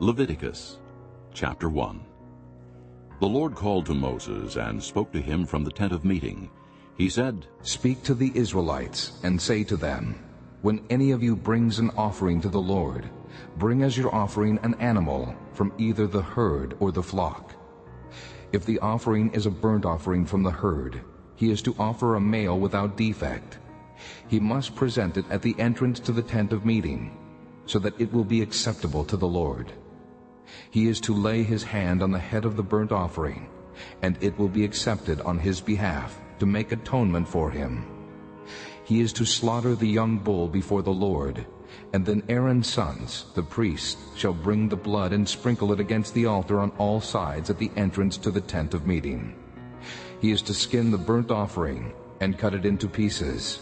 Leviticus chapter 1 The Lord called to Moses and spoke to him from the tent of meeting. He said, Speak to the Israelites and say to them, When any of you brings an offering to the Lord, bring as your offering an animal from either the herd or the flock. If the offering is a burnt offering from the herd, he is to offer a male without defect. He must present it at the entrance to the tent of meeting, so that it will be acceptable to the Lord. He is to lay his hand on the head of the burnt offering, and it will be accepted on his behalf to make atonement for him. He is to slaughter the young bull before the Lord, and then Aaron's sons, the priests, shall bring the blood and sprinkle it against the altar on all sides at the entrance to the tent of meeting. He is to skin the burnt offering and cut it into pieces.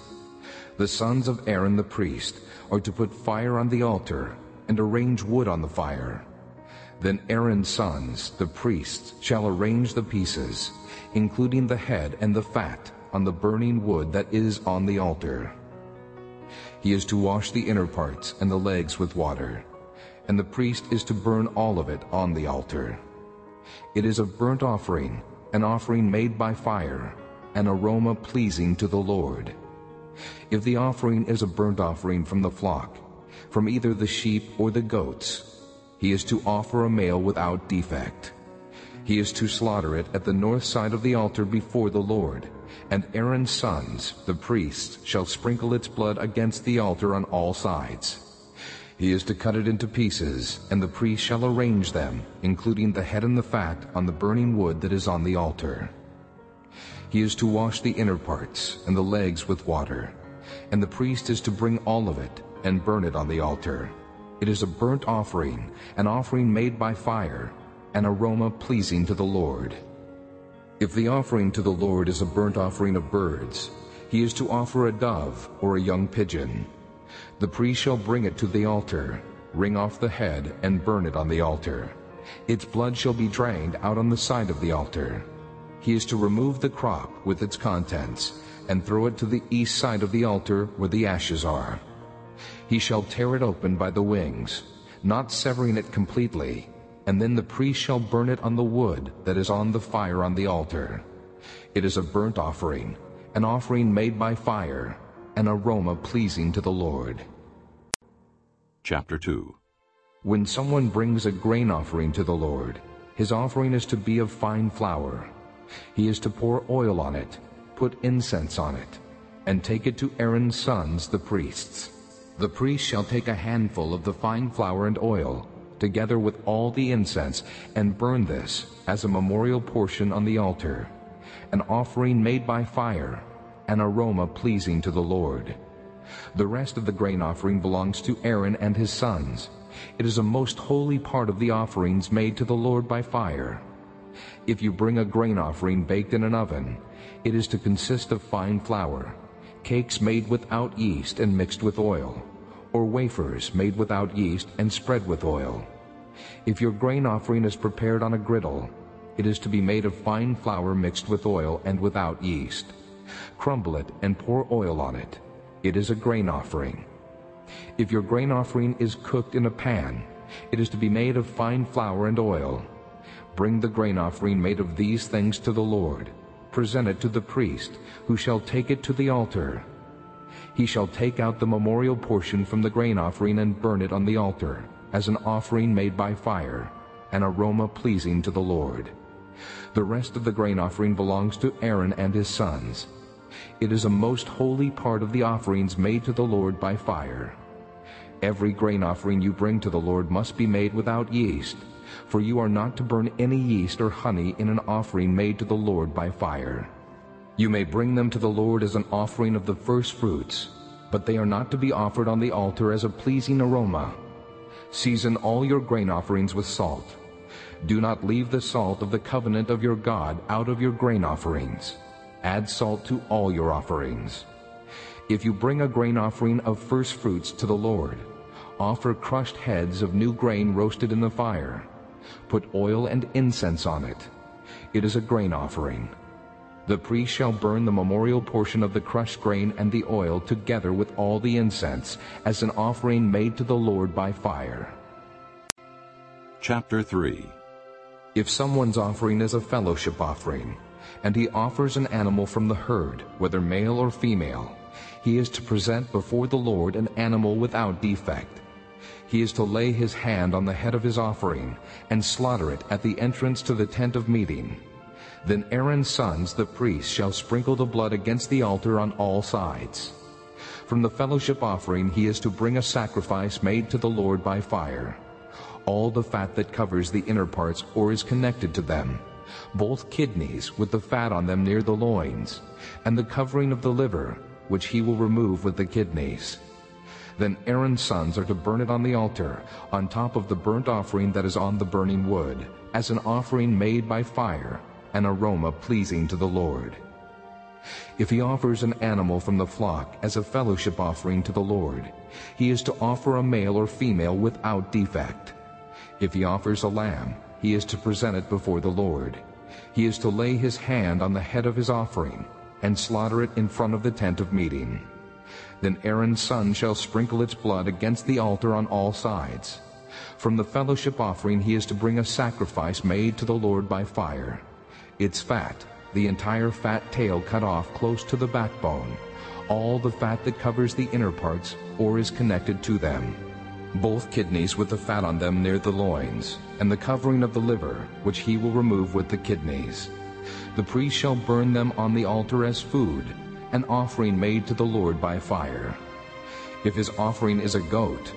The sons of Aaron the priest are to put fire on the altar and arrange wood on the fire. Then Aaron's sons, the priests, shall arrange the pieces, including the head and the fat, on the burning wood that is on the altar. He is to wash the inner parts and the legs with water, and the priest is to burn all of it on the altar. It is a burnt offering, an offering made by fire, an aroma pleasing to the Lord. If the offering is a burnt offering from the flock, from either the sheep or the goats, he is to offer a male without defect. He is to slaughter it at the north side of the altar before the Lord, and Aaron's sons, the priests, shall sprinkle its blood against the altar on all sides. He is to cut it into pieces, and the priest shall arrange them, including the head and the fat, on the burning wood that is on the altar. He is to wash the inner parts and the legs with water, and the priest is to bring all of it and burn it on the altar. It is a burnt offering, an offering made by fire, an aroma pleasing to the Lord. If the offering to the Lord is a burnt offering of birds, he is to offer a dove or a young pigeon. The priest shall bring it to the altar, wring off the head, and burn it on the altar. Its blood shall be drained out on the side of the altar. He is to remove the crop with its contents, and throw it to the east side of the altar where the ashes are. He shall tear it open by the wings, not severing it completely, and then the priest shall burn it on the wood that is on the fire on the altar. It is a burnt offering, an offering made by fire, an aroma pleasing to the Lord. Chapter 2 When someone brings a grain offering to the Lord, his offering is to be of fine flour. He is to pour oil on it, put incense on it, and take it to Aaron's sons, the priests. The priest shall take a handful of the fine flour and oil, together with all the incense, and burn this as a memorial portion on the altar, an offering made by fire, an aroma pleasing to the Lord. The rest of the grain offering belongs to Aaron and his sons. It is a most holy part of the offerings made to the Lord by fire. If you bring a grain offering baked in an oven, it is to consist of fine flour, cakes made without yeast and mixed with oil, or wafers made without yeast and spread with oil. If your grain offering is prepared on a griddle, it is to be made of fine flour mixed with oil and without yeast. Crumble it and pour oil on it. It is a grain offering. If your grain offering is cooked in a pan, it is to be made of fine flour and oil. Bring the grain offering made of these things to the Lord, present it to the priest, who shall take it to the altar. He shall take out the memorial portion from the grain offering and burn it on the altar, as an offering made by fire, an aroma pleasing to the Lord. The rest of the grain offering belongs to Aaron and his sons. It is a most holy part of the offerings made to the Lord by fire. Every grain offering you bring to the Lord must be made without yeast, for you are not to burn any yeast or honey in an offering made to the Lord by fire. You may bring them to the Lord as an offering of the first fruits, but they are not to be offered on the altar as a pleasing aroma. Season all your grain offerings with salt. Do not leave the salt of the covenant of your God out of your grain offerings. Add salt to all your offerings. If you bring a grain offering of first fruits to the Lord, offer crushed heads of new grain roasted in the fire. Put oil and incense on it. It is a grain offering. The priest shall burn the memorial portion of the crushed grain and the oil together with all the incense as an offering made to the Lord by fire. Chapter 3 If someone's offering is a fellowship offering, and he offers an animal from the herd, whether male or female, he is to present before the Lord an animal without defect. He is to lay his hand on the head of his offering and slaughter it at the entrance to the tent of meeting. Then Aaron's sons, the priests, shall sprinkle the blood against the altar on all sides. From the fellowship offering he is to bring a sacrifice made to the Lord by fire. All the fat that covers the inner parts or is connected to them, both kidneys with the fat on them near the loins, and the covering of the liver, which he will remove with the kidneys. Then Aaron's sons are to burn it on the altar, on top of the burnt offering that is on the burning wood, as an offering made by fire, an aroma pleasing to the Lord. If he offers an animal from the flock as a fellowship offering to the Lord, he is to offer a male or female without defect. If he offers a lamb, he is to present it before the Lord. He is to lay his hand on the head of his offering and slaughter it in front of the tent of meeting. Then Aaron's son shall sprinkle its blood against the altar on all sides. From the fellowship offering he is to bring a sacrifice made to the Lord by fire. Its fat the entire fat tail cut off close to the backbone, all the fat that covers the inner parts or is connected to them, both kidneys with the fat on them near the loins, and the covering of the liver, which he will remove with the kidneys. The priest shall burn them on the altar as food, an offering made to the Lord by fire. If his offering is a goat,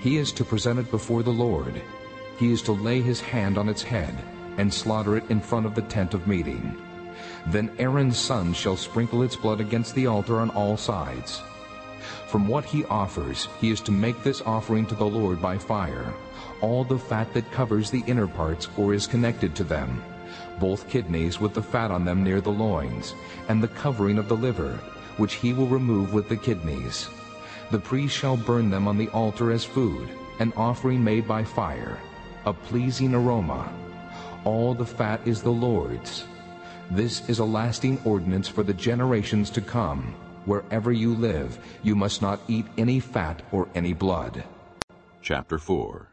he is to present it before the Lord. He is to lay his hand on its head and slaughter it in front of the tent of meeting. Then Aaron's son shall sprinkle its blood against the altar on all sides. From what he offers, he is to make this offering to the Lord by fire, all the fat that covers the inner parts or is connected to them, both kidneys with the fat on them near the loins, and the covering of the liver, which he will remove with the kidneys. The priest shall burn them on the altar as food, an offering made by fire, a pleasing aroma. All the fat is the Lord's. This is a lasting ordinance for the generations to come. Wherever you live, you must not eat any fat or any blood. Chapter 4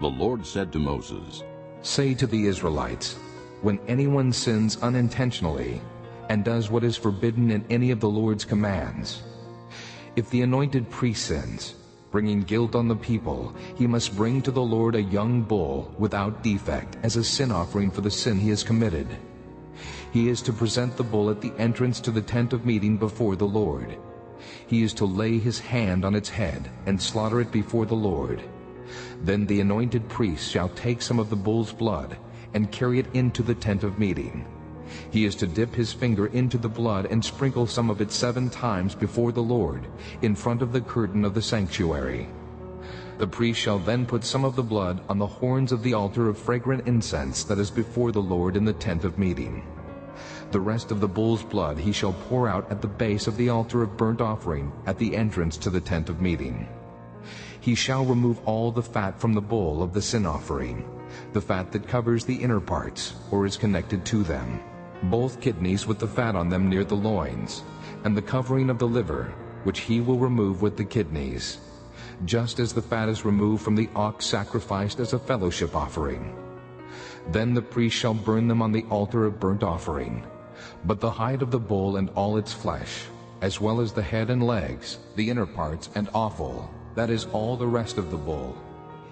The Lord said to Moses, Say to the Israelites, When anyone sins unintentionally and does what is forbidden in any of the Lord's commands, if the anointed priest sins, bringing guilt on the people, he must bring to the Lord a young bull without defect as a sin offering for the sin he has committed. He is to present the bull at the entrance to the tent of meeting before the Lord. He is to lay his hand on its head and slaughter it before the Lord. Then the anointed priest shall take some of the bull's blood and carry it into the tent of meeting. He is to dip his finger into the blood and sprinkle some of it seven times before the Lord, in front of the curtain of the sanctuary. The priest shall then put some of the blood on the horns of the altar of fragrant incense that is before the Lord in the tent of meeting. The rest of the bull's blood he shall pour out at the base of the altar of burnt offering at the entrance to the tent of meeting. He shall remove all the fat from the bull of the sin offering, the fat that covers the inner parts or is connected to them, both kidneys with the fat on them near the loins, and the covering of the liver, which he will remove with the kidneys, just as the fat is removed from the ox sacrificed as a fellowship offering. Then the priest shall burn them on the altar of burnt offering, but the hide of the bull and all its flesh, as well as the head and legs, the inner parts and offal, that is all the rest of the bull,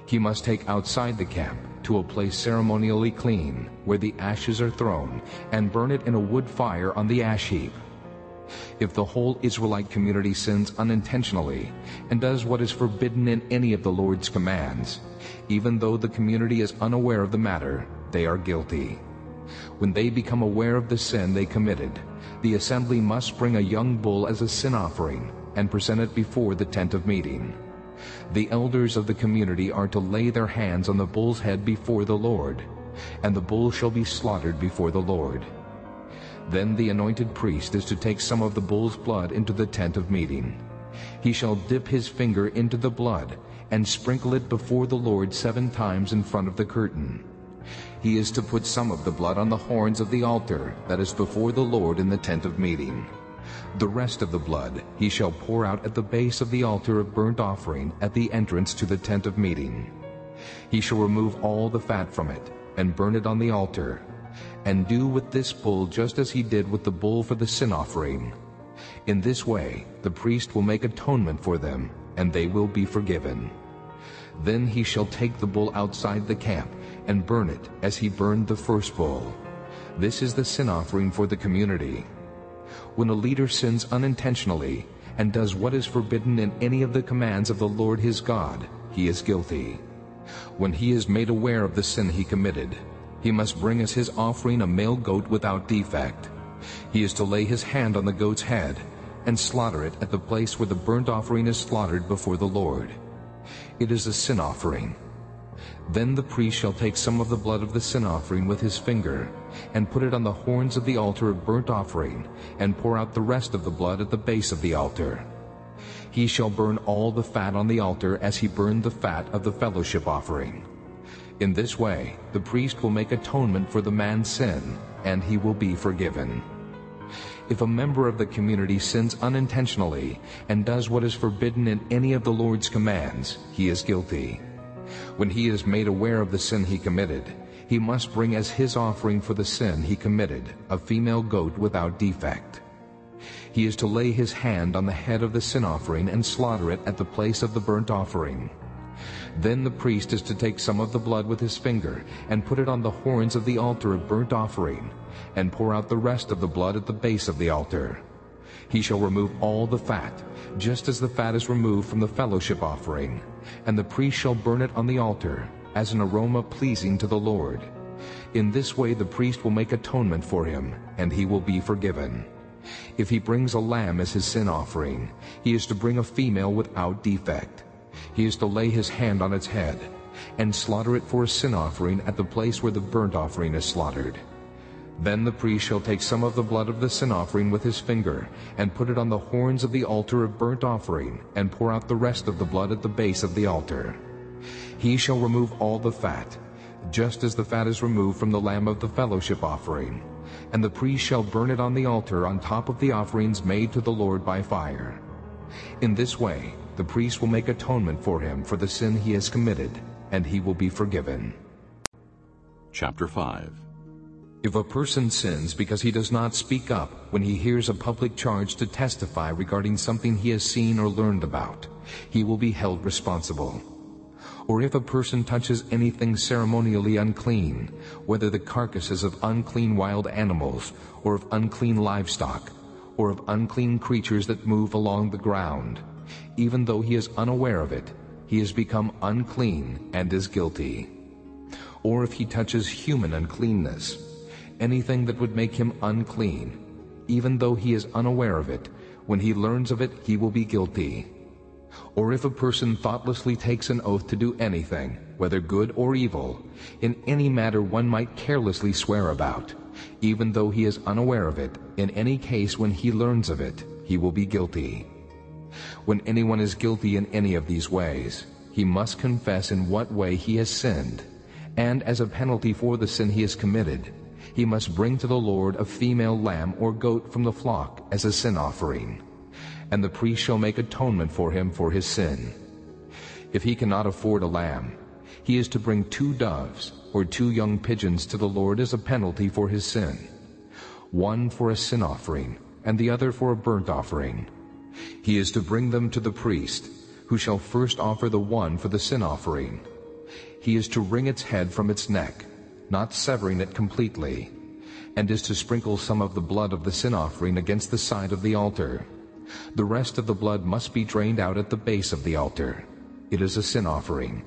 he must take outside the camp to a place ceremonially clean, where the ashes are thrown, and burn it in a wood fire on the ash heap. If the whole Israelite community sins unintentionally and does what is forbidden in any of the Lord's commands, even though the community is unaware of the matter, they are guilty. When they become aware of the sin they committed, the assembly must bring a young bull as a sin offering and present it before the tent of meeting. The elders of the community are to lay their hands on the bull's head before the Lord, and the bull shall be slaughtered before the Lord. Then the anointed priest is to take some of the bull's blood into the tent of meeting. He shall dip his finger into the blood and sprinkle it before the Lord seven times in front of the curtain. He is to put some of the blood on the horns of the altar that is before the Lord in the tent of meeting. The rest of the blood he shall pour out at the base of the altar of burnt offering at the entrance to the tent of meeting. He shall remove all the fat from it, and burn it on the altar, and do with this bull just as he did with the bull for the sin offering. In this way the priest will make atonement for them, and they will be forgiven. Then he shall take the bull outside the camp and burn it as he burned the first bull. This is the sin offering for the community. When a leader sins unintentionally and does what is forbidden in any of the commands of the Lord his God, he is guilty. When he is made aware of the sin he committed, he must bring as his offering a male goat without defect. He is to lay his hand on the goat's head and slaughter it at the place where the burnt offering is slaughtered before the Lord. It is a sin offering. Then the priest shall take some of the blood of the sin offering with his finger, and put it on the horns of the altar of burnt offering, and pour out the rest of the blood at the base of the altar. He shall burn all the fat on the altar as he burned the fat of the fellowship offering. In this way the priest will make atonement for the man's sin, and he will be forgiven. If a member of the community sins unintentionally and does what is forbidden in any of the Lord's commands, he is guilty. When he is made aware of the sin he committed, he must bring as his offering for the sin he committed a female goat without defect. He is to lay his hand on the head of the sin offering and slaughter it at the place of the burnt offering. Then the priest is to take some of the blood with his finger and put it on the horns of the altar of burnt offering, and pour out the rest of the blood at the base of the altar. He shall remove all the fat, just as the fat is removed from the fellowship offering, and the priest shall burn it on the altar, as an aroma pleasing to the Lord. In this way the priest will make atonement for him, and he will be forgiven. If he brings a lamb as his sin offering, he is to bring a female without defect. He is to lay his hand on its head, and slaughter it for a sin offering at the place where the burnt offering is slaughtered. Then the priest shall take some of the blood of the sin offering with his finger, and put it on the horns of the altar of burnt offering, and pour out the rest of the blood at the base of the altar. He shall remove all the fat, just as the fat is removed from the lamb of the fellowship offering, and the priest shall burn it on the altar on top of the offerings made to the Lord by fire. In this way the priest will make atonement for him for the sin he has committed, and he will be forgiven. Chapter 5 If a person sins because he does not speak up when he hears a public charge to testify regarding something he has seen or learned about, he will be held responsible. Or if a person touches anything ceremonially unclean, whether the carcasses of unclean wild animals, or of unclean livestock, or of unclean creatures that move along the ground, even though he is unaware of it, he has become unclean and is guilty. Or if he touches human uncleanness, anything that would make him unclean, even though he is unaware of it, when he learns of it he will be guilty. Or if a person thoughtlessly takes an oath to do anything, whether good or evil, in any matter one might carelessly swear about, even though he is unaware of it, in any case when he learns of it, he will be guilty. When anyone is guilty in any of these ways, he must confess in what way he has sinned, and as a penalty for the sin he has committed, he must bring to the Lord a female lamb or goat from the flock as a sin offering, and the priest shall make atonement for him for his sin. If he cannot afford a lamb, he is to bring two doves or two young pigeons to the Lord as a penalty for his sin, one for a sin offering and the other for a burnt offering. He is to bring them to the priest, who shall first offer the one for the sin offering. He is to wring its head from its neck, not severing it completely, and is to sprinkle some of the blood of the sin offering against the side of the altar. The rest of the blood must be drained out at the base of the altar. It is a sin offering.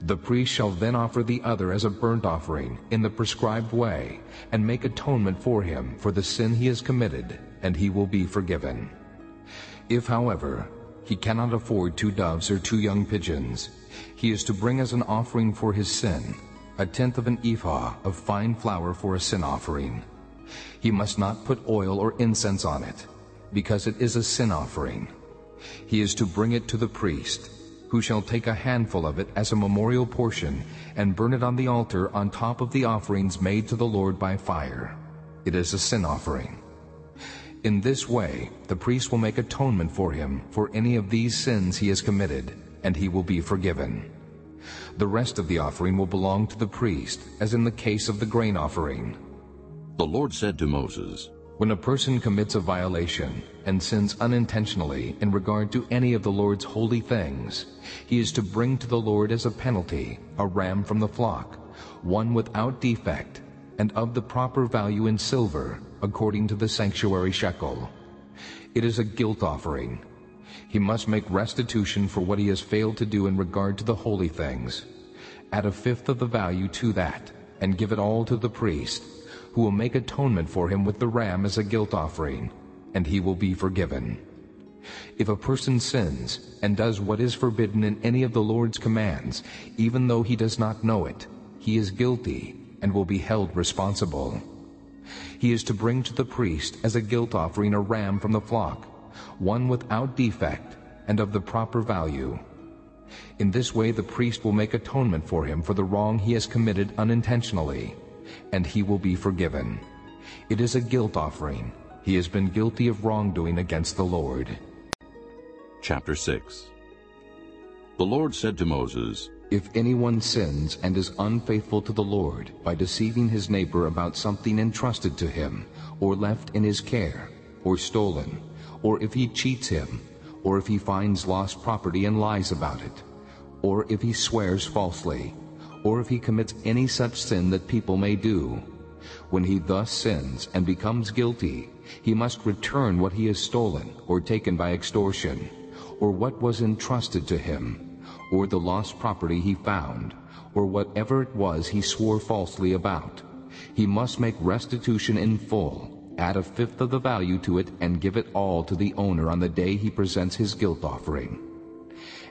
The priest shall then offer the other as a burnt offering in the prescribed way, and make atonement for him for the sin he has committed, and he will be forgiven. If, however, he cannot afford two doves or two young pigeons, he is to bring as an offering for his sin a tenth of an ephah of fine flour for a sin offering. He must not put oil or incense on it, because it is a sin offering. He is to bring it to the priest, who shall take a handful of it as a memorial portion and burn it on the altar on top of the offerings made to the Lord by fire. It is a sin offering. In this way, the priest will make atonement for him for any of these sins he has committed, and he will be forgiven. The rest of the offering will belong to the priest, as in the case of the grain offering. The Lord said to Moses, When a person commits a violation and sins unintentionally in regard to any of the Lord's holy things, he is to bring to the Lord as a penalty a ram from the flock, one without defect, and of the proper value in silver, according to the sanctuary shekel. It is a guilt offering. He must make restitution for what he has failed to do in regard to the holy things. Add a fifth of the value to that, and give it all to the priest, who will make atonement for him with the ram as a guilt offering, and he will be forgiven. If a person sins and does what is forbidden in any of the Lord's commands, even though he does not know it, he is guilty and will be held responsible. He is to bring to the priest as a guilt offering a ram from the flock, one without defect and of the proper value. In this way the priest will make atonement for him for the wrong he has committed unintentionally, and he will be forgiven. It is a guilt offering. He has been guilty of wrongdoing against the Lord. Chapter 6 The Lord said to Moses, If anyone sins and is unfaithful to the Lord by deceiving his neighbor about something entrusted to him, or left in his care, or stolen, or if he cheats him, or if he finds lost property and lies about it, or if he swears falsely, or if he commits any such sin that people may do. When he thus sins and becomes guilty, he must return what he has stolen or taken by extortion, or what was entrusted to him, or the lost property he found, or whatever it was he swore falsely about. He must make restitution in full, add a fifth of the value to it, and give it all to the owner on the day he presents his guilt offering.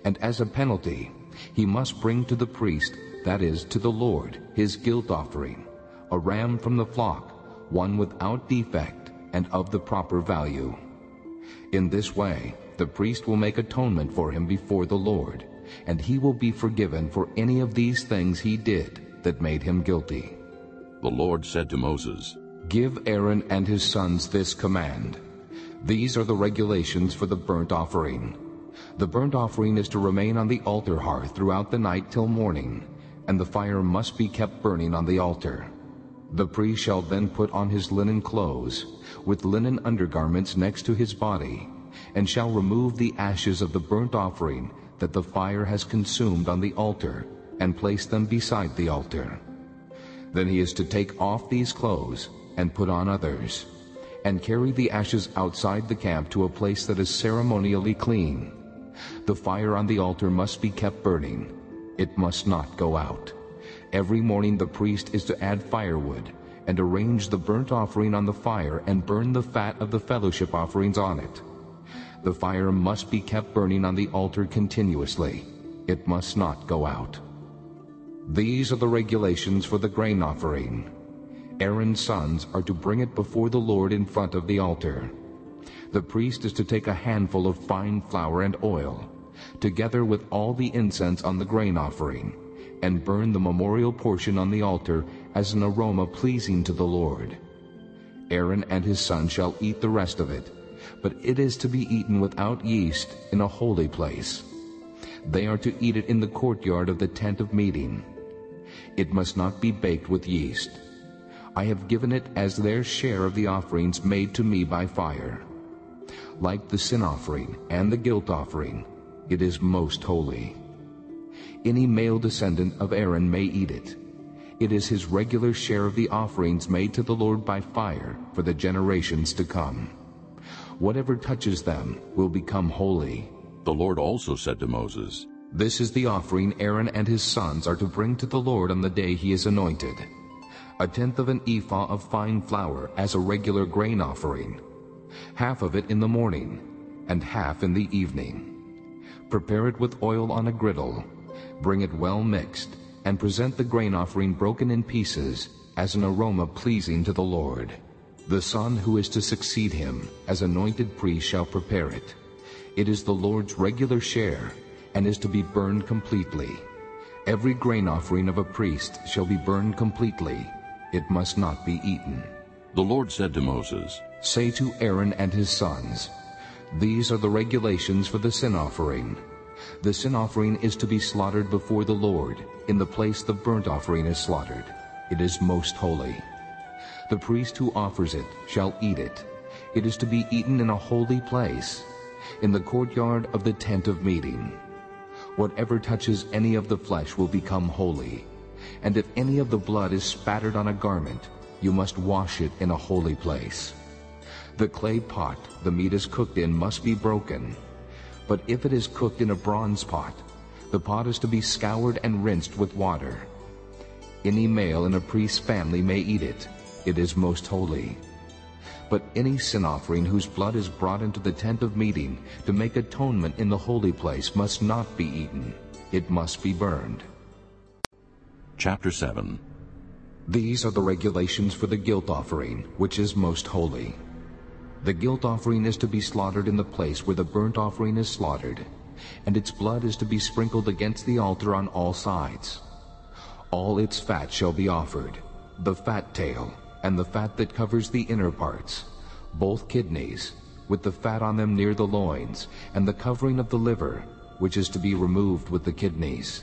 And as a penalty, he must bring to the priest that is, to the Lord, his guilt offering, a ram from the flock, one without defect and of the proper value. In this way, the priest will make atonement for him before the Lord, and he will be forgiven for any of these things he did that made him guilty. The Lord said to Moses, Give Aaron and his sons this command. These are the regulations for the burnt offering. The burnt offering is to remain on the altar hearth throughout the night till morning, and the fire must be kept burning on the altar. The priest shall then put on his linen clothes, with linen undergarments next to his body, and shall remove the ashes of the burnt offering that the fire has consumed on the altar, and place them beside the altar. Then he is to take off these clothes and put on others, and carry the ashes outside the camp to a place that is ceremonially clean. The fire on the altar must be kept burning, it must not go out. Every morning the priest is to add firewood and arrange the burnt offering on the fire and burn the fat of the fellowship offerings on it. The fire must be kept burning on the altar continuously. It must not go out. These are the regulations for the grain offering. Aaron's sons are to bring it before the Lord in front of the altar. The priest is to take a handful of fine flour and oil, together with all the incense on the grain offering, and burn the memorial portion on the altar as an aroma pleasing to the Lord. Aaron and his sons shall eat the rest of it, but it is to be eaten without yeast in a holy place. They are to eat it in the courtyard of the tent of meeting. It must not be baked with yeast. I have given it as their share of the offerings made to me by fire. Like the sin offering and the guilt offering, it is most holy. Any male descendant of Aaron may eat it. It is his regular share of the offerings made to the Lord by fire for the generations to come. Whatever touches them will become holy. The Lord also said to Moses, This is the offering Aaron and his sons are to bring to the Lord on the day he is anointed. A tenth of an ephah of fine flour as a regular grain offering, half of it in the morning, and half in the evening. Prepare it with oil on a griddle. Bring it well mixed, and present the grain offering broken in pieces as an aroma pleasing to the Lord. The son who is to succeed him as anointed priest shall prepare it. It is the Lord's regular share, and is to be burned completely. Every grain offering of a priest shall be burned completely. It must not be eaten. The Lord said to Moses, Say to Aaron and his sons, these are the regulations for the sin offering. The sin offering is to be slaughtered before the Lord, in the place the burnt offering is slaughtered. It is most holy. The priest who offers it shall eat it. It is to be eaten in a holy place, in the courtyard of the tent of meeting. Whatever touches any of the flesh will become holy. And if any of the blood is spattered on a garment, you must wash it in a holy place. The clay pot the meat is cooked in must be broken. But if it is cooked in a bronze pot, the pot is to be scoured and rinsed with water. Any male in a priest's family may eat it. It is most holy. But any sin offering whose blood is brought into the tent of meeting to make atonement in the holy place must not be eaten. It must be burned. Chapter 7 These are the regulations for the guilt offering, which is most holy. The guilt offering is to be slaughtered in the place where the burnt offering is slaughtered, and its blood is to be sprinkled against the altar on all sides. All its fat shall be offered, the fat tail, and the fat that covers the inner parts, both kidneys, with the fat on them near the loins, and the covering of the liver, which is to be removed with the kidneys.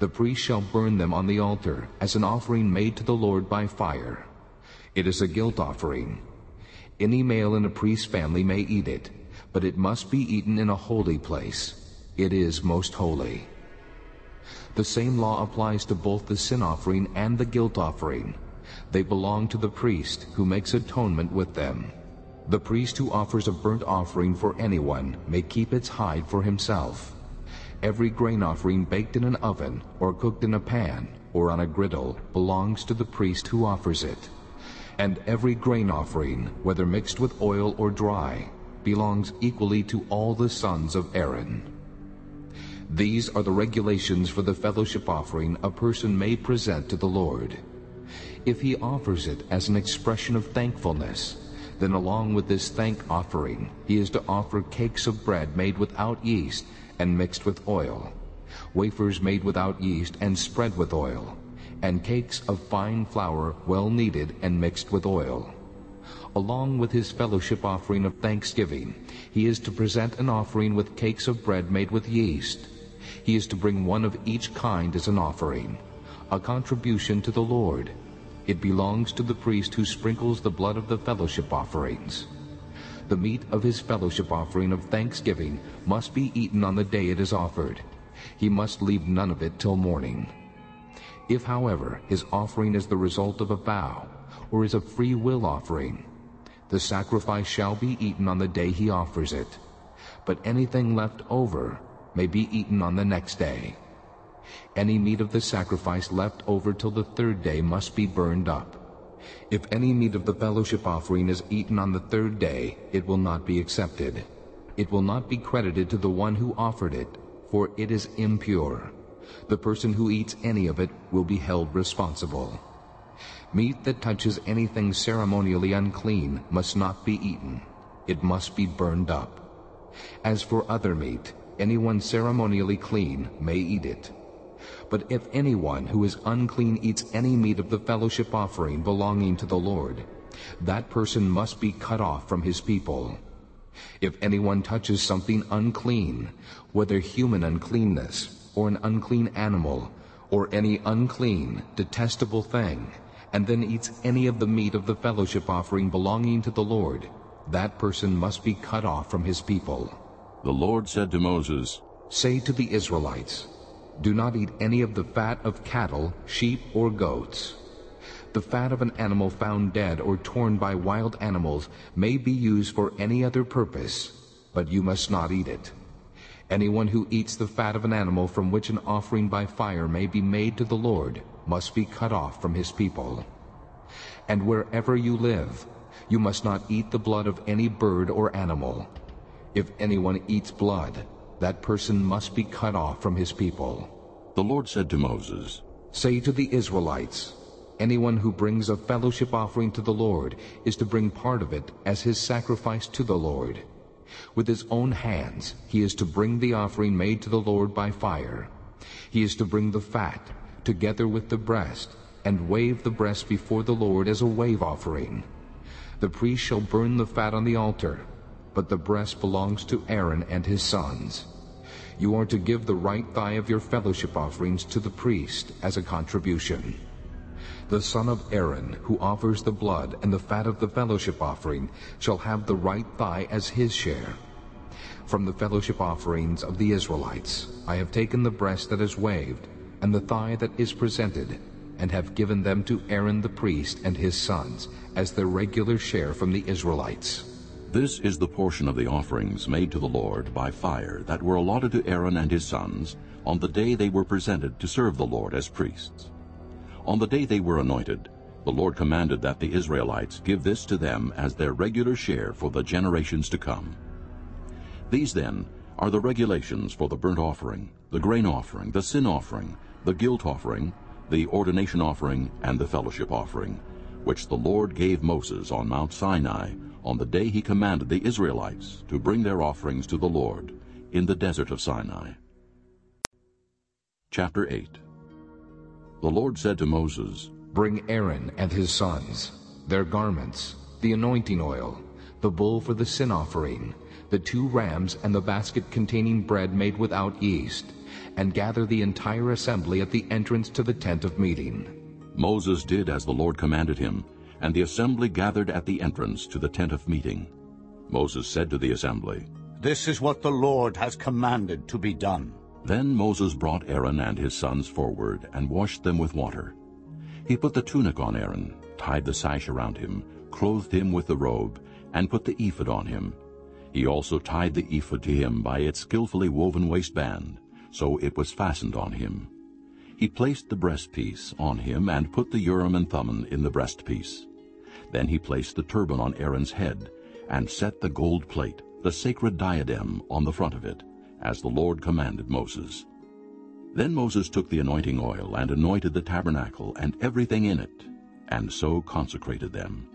The priest shall burn them on the altar as an offering made to the Lord by fire. It is a guilt offering, any male in a priest's family may eat it, but it must be eaten in a holy place. It is most holy. The same law applies to both the sin offering and the guilt offering. They belong to the priest who makes atonement with them. The priest who offers a burnt offering for anyone may keep its hide for himself. Every grain offering baked in an oven or cooked in a pan or on a griddle belongs to the priest who offers it. And every grain offering, whether mixed with oil or dry, belongs equally to all the sons of Aaron. These are the regulations for the fellowship offering a person may present to the Lord. If he offers it as an expression of thankfulness, then along with this thank offering he is to offer cakes of bread made without yeast and mixed with oil, wafers made without yeast and spread with oil, and cakes of fine flour well kneaded and mixed with oil. Along with his fellowship offering of thanksgiving, he is to present an offering with cakes of bread made with yeast. He is to bring one of each kind as an offering, a contribution to the Lord. It belongs to the priest who sprinkles the blood of the fellowship offerings. The meat of his fellowship offering of thanksgiving must be eaten on the day it is offered. He must leave none of it till morning. If, however, his offering is the result of a vow, or is a free will offering, the sacrifice shall be eaten on the day he offers it, but anything left over may be eaten on the next day. Any meat of the sacrifice left over till the third day must be burned up. If any meat of the fellowship offering is eaten on the third day, it will not be accepted. It will not be credited to the one who offered it, for it is impure. The person who eats any of it will be held responsible. Meat that touches anything ceremonially unclean must not be eaten. It must be burned up. As for other meat, anyone ceremonially clean may eat it. But if anyone who is unclean eats any meat of the fellowship offering belonging to the Lord, that person must be cut off from his people. If anyone touches something unclean, whether human uncleanness or an unclean animal, or any unclean, detestable thing, and then eats any of the meat of the fellowship offering belonging to the Lord, that person must be cut off from his people. The Lord said to Moses, Say to the Israelites, Do not eat any of the fat of cattle, sheep, or goats. The fat of an animal found dead or torn by wild animals may be used for any other purpose, but you must not eat it. Anyone who eats the fat of an animal from which an offering by fire may be made to the Lord must be cut off from his people. And wherever you live, you must not eat the blood of any bird or animal. If anyone eats blood, that person must be cut off from his people. The Lord said to Moses, Say to the Israelites, Anyone who brings a fellowship offering to the Lord is to bring part of it as his sacrifice to the Lord. With his own hands he is to bring the offering made to the Lord by fire. He is to bring the fat, together with the breast, and wave the breast before the Lord as a wave offering. The priest shall burn the fat on the altar, but the breast belongs to Aaron and his sons. You are to give the right thigh of your fellowship offerings to the priest as a contribution. The son of Aaron, who offers the blood and the fat of the fellowship offering, shall have the right thigh as his share. From the fellowship offerings of the Israelites I have taken the breast that is waved, and the thigh that is presented, and have given them to Aaron the priest and his sons, as their regular share from the Israelites. This is the portion of the offerings made to the Lord by fire that were allotted to Aaron and his sons on the day they were presented to serve the Lord as priests. On the day they were anointed, the Lord commanded that the Israelites give this to them as their regular share for the generations to come. These, then, are the regulations for the burnt offering, the grain offering, the sin offering, the guilt offering, the ordination offering, and the fellowship offering, which the Lord gave Moses on Mount Sinai on the day he commanded the Israelites to bring their offerings to the Lord in the desert of Sinai. Chapter 8 the Lord said to Moses, Bring Aaron and his sons, their garments, the anointing oil, the bull for the sin offering, the two rams and the basket containing bread made without yeast, and gather the entire assembly at the entrance to the tent of meeting. Moses did as the Lord commanded him, and the assembly gathered at the entrance to the tent of meeting. Moses said to the assembly, This is what the Lord has commanded to be done. Then Moses brought Aaron and his sons forward and washed them with water. He put the tunic on Aaron, tied the sash around him, clothed him with the robe, and put the ephod on him. He also tied the ephod to him by its skillfully woven waistband, so it was fastened on him. He placed the breastpiece on him and put the Urim and Thummim in the breastpiece. Then he placed the turban on Aaron's head and set the gold plate, the sacred diadem, on the front of it as the Lord commanded Moses. Then Moses took the anointing oil and anointed the tabernacle and everything in it, and so consecrated them.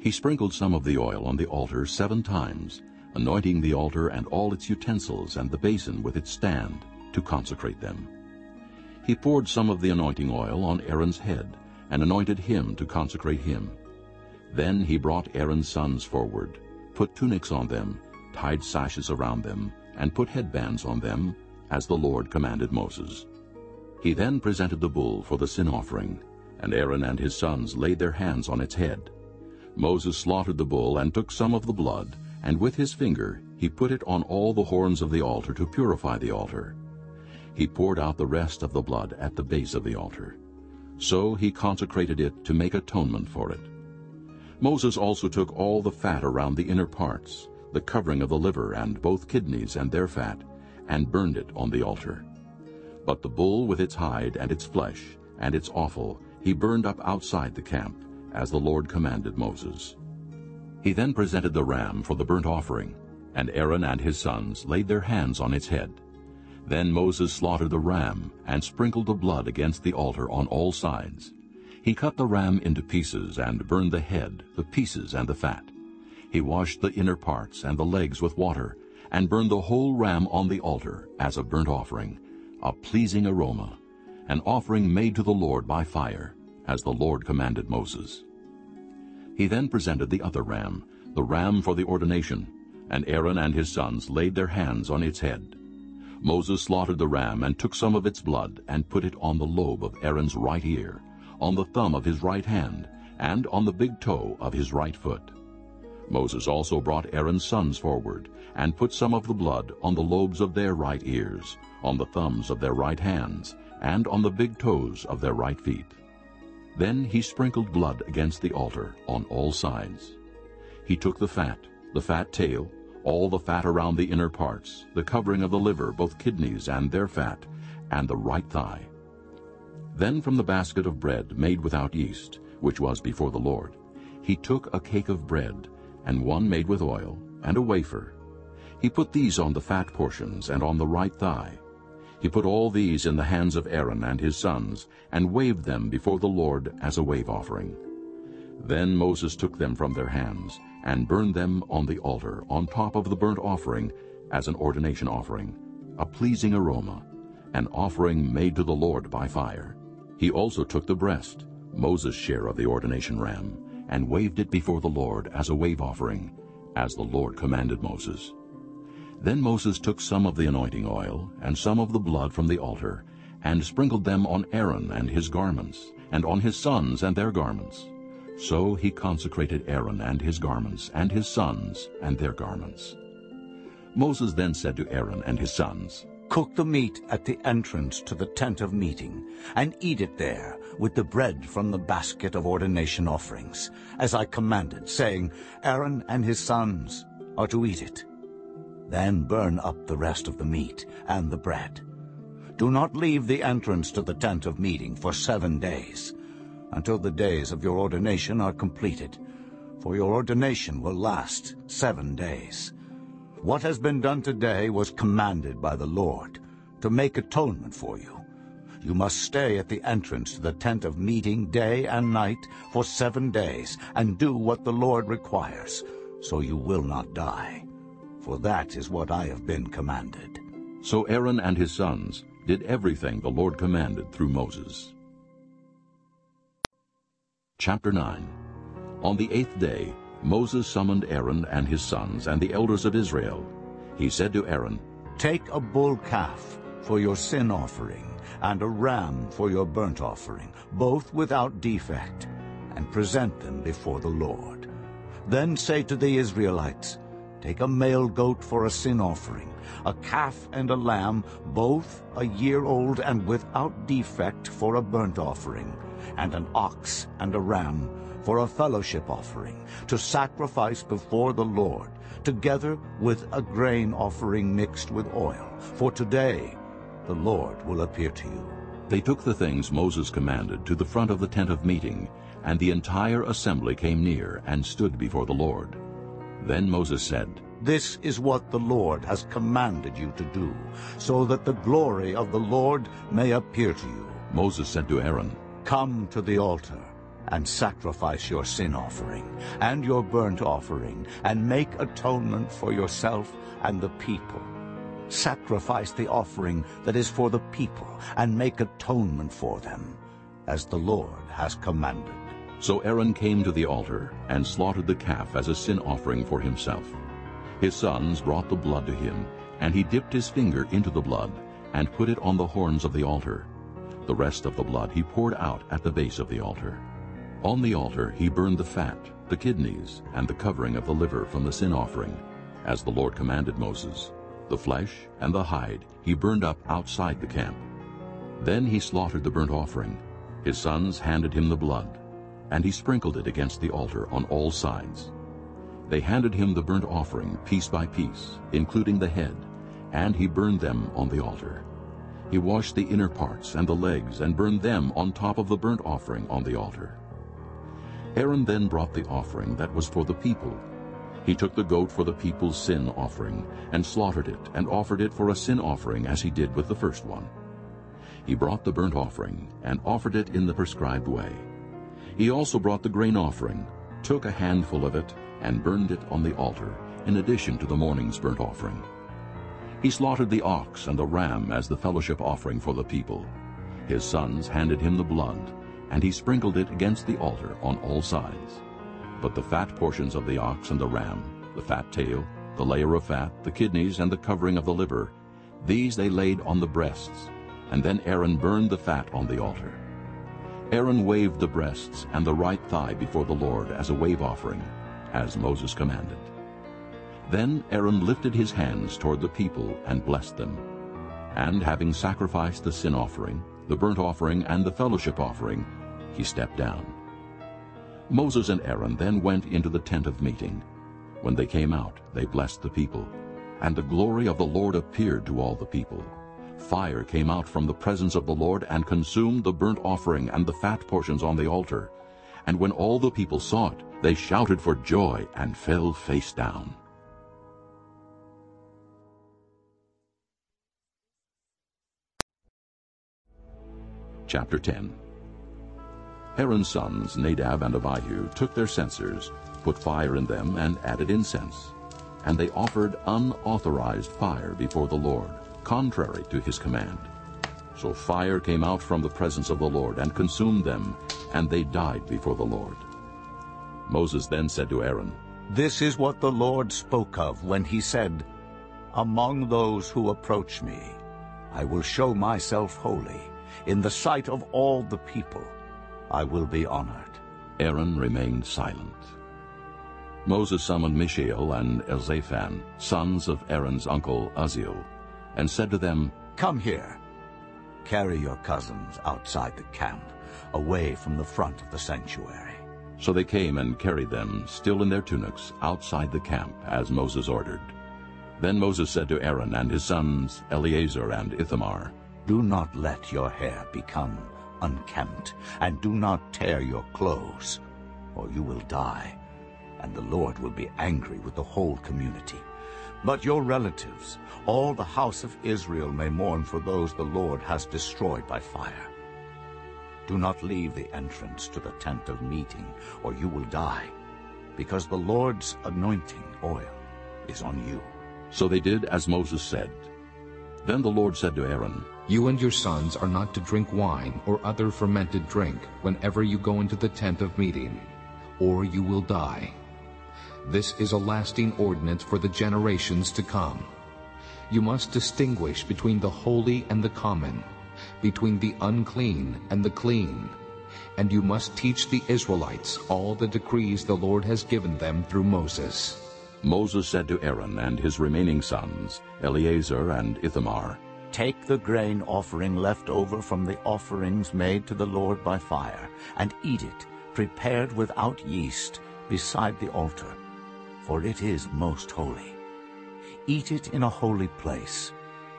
He sprinkled some of the oil on the altar seven times, anointing the altar and all its utensils and the basin with its stand, to consecrate them. He poured some of the anointing oil on Aaron's head, and anointed him to consecrate him. Then he brought Aaron's sons forward, put tunics on them, tied sashes around them, and put headbands on them, as the Lord commanded Moses. He then presented the bull for the sin offering, and Aaron and his sons laid their hands on its head. Moses slaughtered the bull and took some of the blood, and with his finger he put it on all the horns of the altar to purify the altar. He poured out the rest of the blood at the base of the altar. So he consecrated it to make atonement for it. Moses also took all the fat around the inner parts, the covering of the liver and both kidneys and their fat, and burned it on the altar. But the bull with its hide and its flesh and its offal he burned up outside the camp, as the Lord commanded Moses. He then presented the ram for the burnt offering, and Aaron and his sons laid their hands on its head. Then Moses slaughtered the ram and sprinkled the blood against the altar on all sides. He cut the ram into pieces and burned the head, the pieces, and the fat. He washed the inner parts and the legs with water, and burned the whole ram on the altar as a burnt offering, a pleasing aroma, an offering made to the Lord by fire, as the Lord commanded Moses. He then presented the other ram, the ram for the ordination, and Aaron and his sons laid their hands on its head. Moses slaughtered the ram and took some of its blood and put it on the lobe of Aaron's right ear, on the thumb of his right hand, and on the big toe of his right foot. Moses also brought Aaron's sons forward, and put some of the blood on the lobes of their right ears, on the thumbs of their right hands, and on the big toes of their right feet. Then he sprinkled blood against the altar on all sides. He took the fat, the fat tail, all the fat around the inner parts, the covering of the liver, both kidneys and their fat, and the right thigh. Then from the basket of bread made without yeast, which was before the Lord, he took a cake of bread, and one made with oil, and a wafer. He put these on the fat portions and on the right thigh. He put all these in the hands of Aaron and his sons, and waved them before the Lord as a wave offering. Then Moses took them from their hands, and burned them on the altar on top of the burnt offering as an ordination offering, a pleasing aroma, an offering made to the Lord by fire. He also took the breast, Moses' share of the ordination ram, and waved it before the Lord as a wave offering, as the Lord commanded Moses. Then Moses took some of the anointing oil and some of the blood from the altar, and sprinkled them on Aaron and his garments, and on his sons and their garments. So he consecrated Aaron and his garments, and his sons and their garments. Moses then said to Aaron and his sons, Cook the meat at the entrance to the tent of meeting, and eat it there with the bread from the basket of ordination offerings, as I commanded, saying, Aaron and his sons are to eat it. Then burn up the rest of the meat and the bread. Do not leave the entrance to the tent of meeting for seven days, until the days of your ordination are completed, for your ordination will last seven days. What has been done today was commanded by the Lord, to make atonement for you. You must stay at the entrance to the tent of meeting day and night for seven days, and do what the Lord requires, so you will not die. For that is what I have been commanded. So Aaron and his sons did everything the Lord commanded through Moses. Chapter 9 On the eighth day Moses summoned Aaron and his sons and the elders of Israel. He said to Aaron, Take a bull calf for your sin offering, and a ram for your burnt offering, both without defect, and present them before the Lord. Then say to the Israelites, Take a male goat for a sin offering, a calf and a lamb, both a year old and without defect for a burnt offering, and an ox and a ram for a fellowship offering, to sacrifice before the Lord, together with a grain offering mixed with oil. For today the Lord will appear to you. They took the things Moses commanded to the front of the tent of meeting, and the entire assembly came near and stood before the Lord. Then Moses said, This is what the Lord has commanded you to do, so that the glory of the Lord may appear to you. Moses said to Aaron, Come to the altar and sacrifice your sin offering and your burnt offering, and make atonement for yourself and the people. Sacrifice the offering that is for the people, and make atonement for them, as the Lord has commanded. So Aaron came to the altar and slaughtered the calf as a sin offering for himself. His sons brought the blood to him, and he dipped his finger into the blood and put it on the horns of the altar. The rest of the blood he poured out at the base of the altar. On the altar he burned the fat, the kidneys, and the covering of the liver from the sin offering, as the Lord commanded Moses. The flesh and the hide he burned up outside the camp. Then he slaughtered the burnt offering. His sons handed him the blood, and he sprinkled it against the altar on all sides. They handed him the burnt offering piece by piece, including the head, and he burned them on the altar. He washed the inner parts and the legs and burned them on top of the burnt offering on the altar. Aaron then brought the offering that was for the people. He took the goat for the people's sin offering, and slaughtered it, and offered it for a sin offering as he did with the first one. He brought the burnt offering, and offered it in the prescribed way. He also brought the grain offering, took a handful of it, and burned it on the altar, in addition to the morning's burnt offering. He slaughtered the ox and the ram as the fellowship offering for the people. His sons handed him the blood, and he sprinkled it against the altar on all sides. But the fat portions of the ox and the ram, the fat tail, the layer of fat, the kidneys, and the covering of the liver, these they laid on the breasts, and then Aaron burned the fat on the altar. Aaron waved the breasts and the right thigh before the Lord as a wave offering, as Moses commanded. Then Aaron lifted his hands toward the people and blessed them. And having sacrificed the sin offering, the burnt offering, and the fellowship offering, he stepped down. Moses and Aaron then went into the tent of meeting. When they came out, they blessed the people. And the glory of the Lord appeared to all the people. Fire came out from the presence of the Lord and consumed the burnt offering and the fat portions on the altar. And when all the people saw it, they shouted for joy and fell face down. Chapter 10 Aaron's sons, Nadab and Abihu, took their censers, put fire in them, and added incense. And they offered unauthorized fire before the Lord, contrary to his command. So fire came out from the presence of the Lord and consumed them, and they died before the Lord. Moses then said to Aaron, This is what the Lord spoke of when he said, Among those who approach me, I will show myself holy. In the sight of all the people, I will be honored. Aaron remained silent. Moses summoned Mishael and Elzaphan, sons of Aaron's uncle Uzziel, and said to them, Come here. Carry your cousins outside the camp, away from the front of the sanctuary. So they came and carried them, still in their tunics, outside the camp, as Moses ordered. Then Moses said to Aaron and his sons, Eleazar and Ithamar, Do not let your hair become unkempt, and do not tear your clothes, or you will die, and the Lord will be angry with the whole community. But your relatives, all the house of Israel, may mourn for those the Lord has destroyed by fire. Do not leave the entrance to the tent of meeting, or you will die, because the Lord's anointing oil is on you. So they did as Moses said. Then the Lord said to Aaron, You and your sons are not to drink wine or other fermented drink whenever you go into the tent of meeting, or you will die. This is a lasting ordinance for the generations to come. You must distinguish between the holy and the common, between the unclean and the clean. And you must teach the Israelites all the decrees the Lord has given them through Moses. Moses said to Aaron and his remaining sons, Eleazar and Ithamar, Take the grain offering left over from the offerings made to the Lord by fire, and eat it, prepared without yeast, beside the altar, for it is most holy. Eat it in a holy place,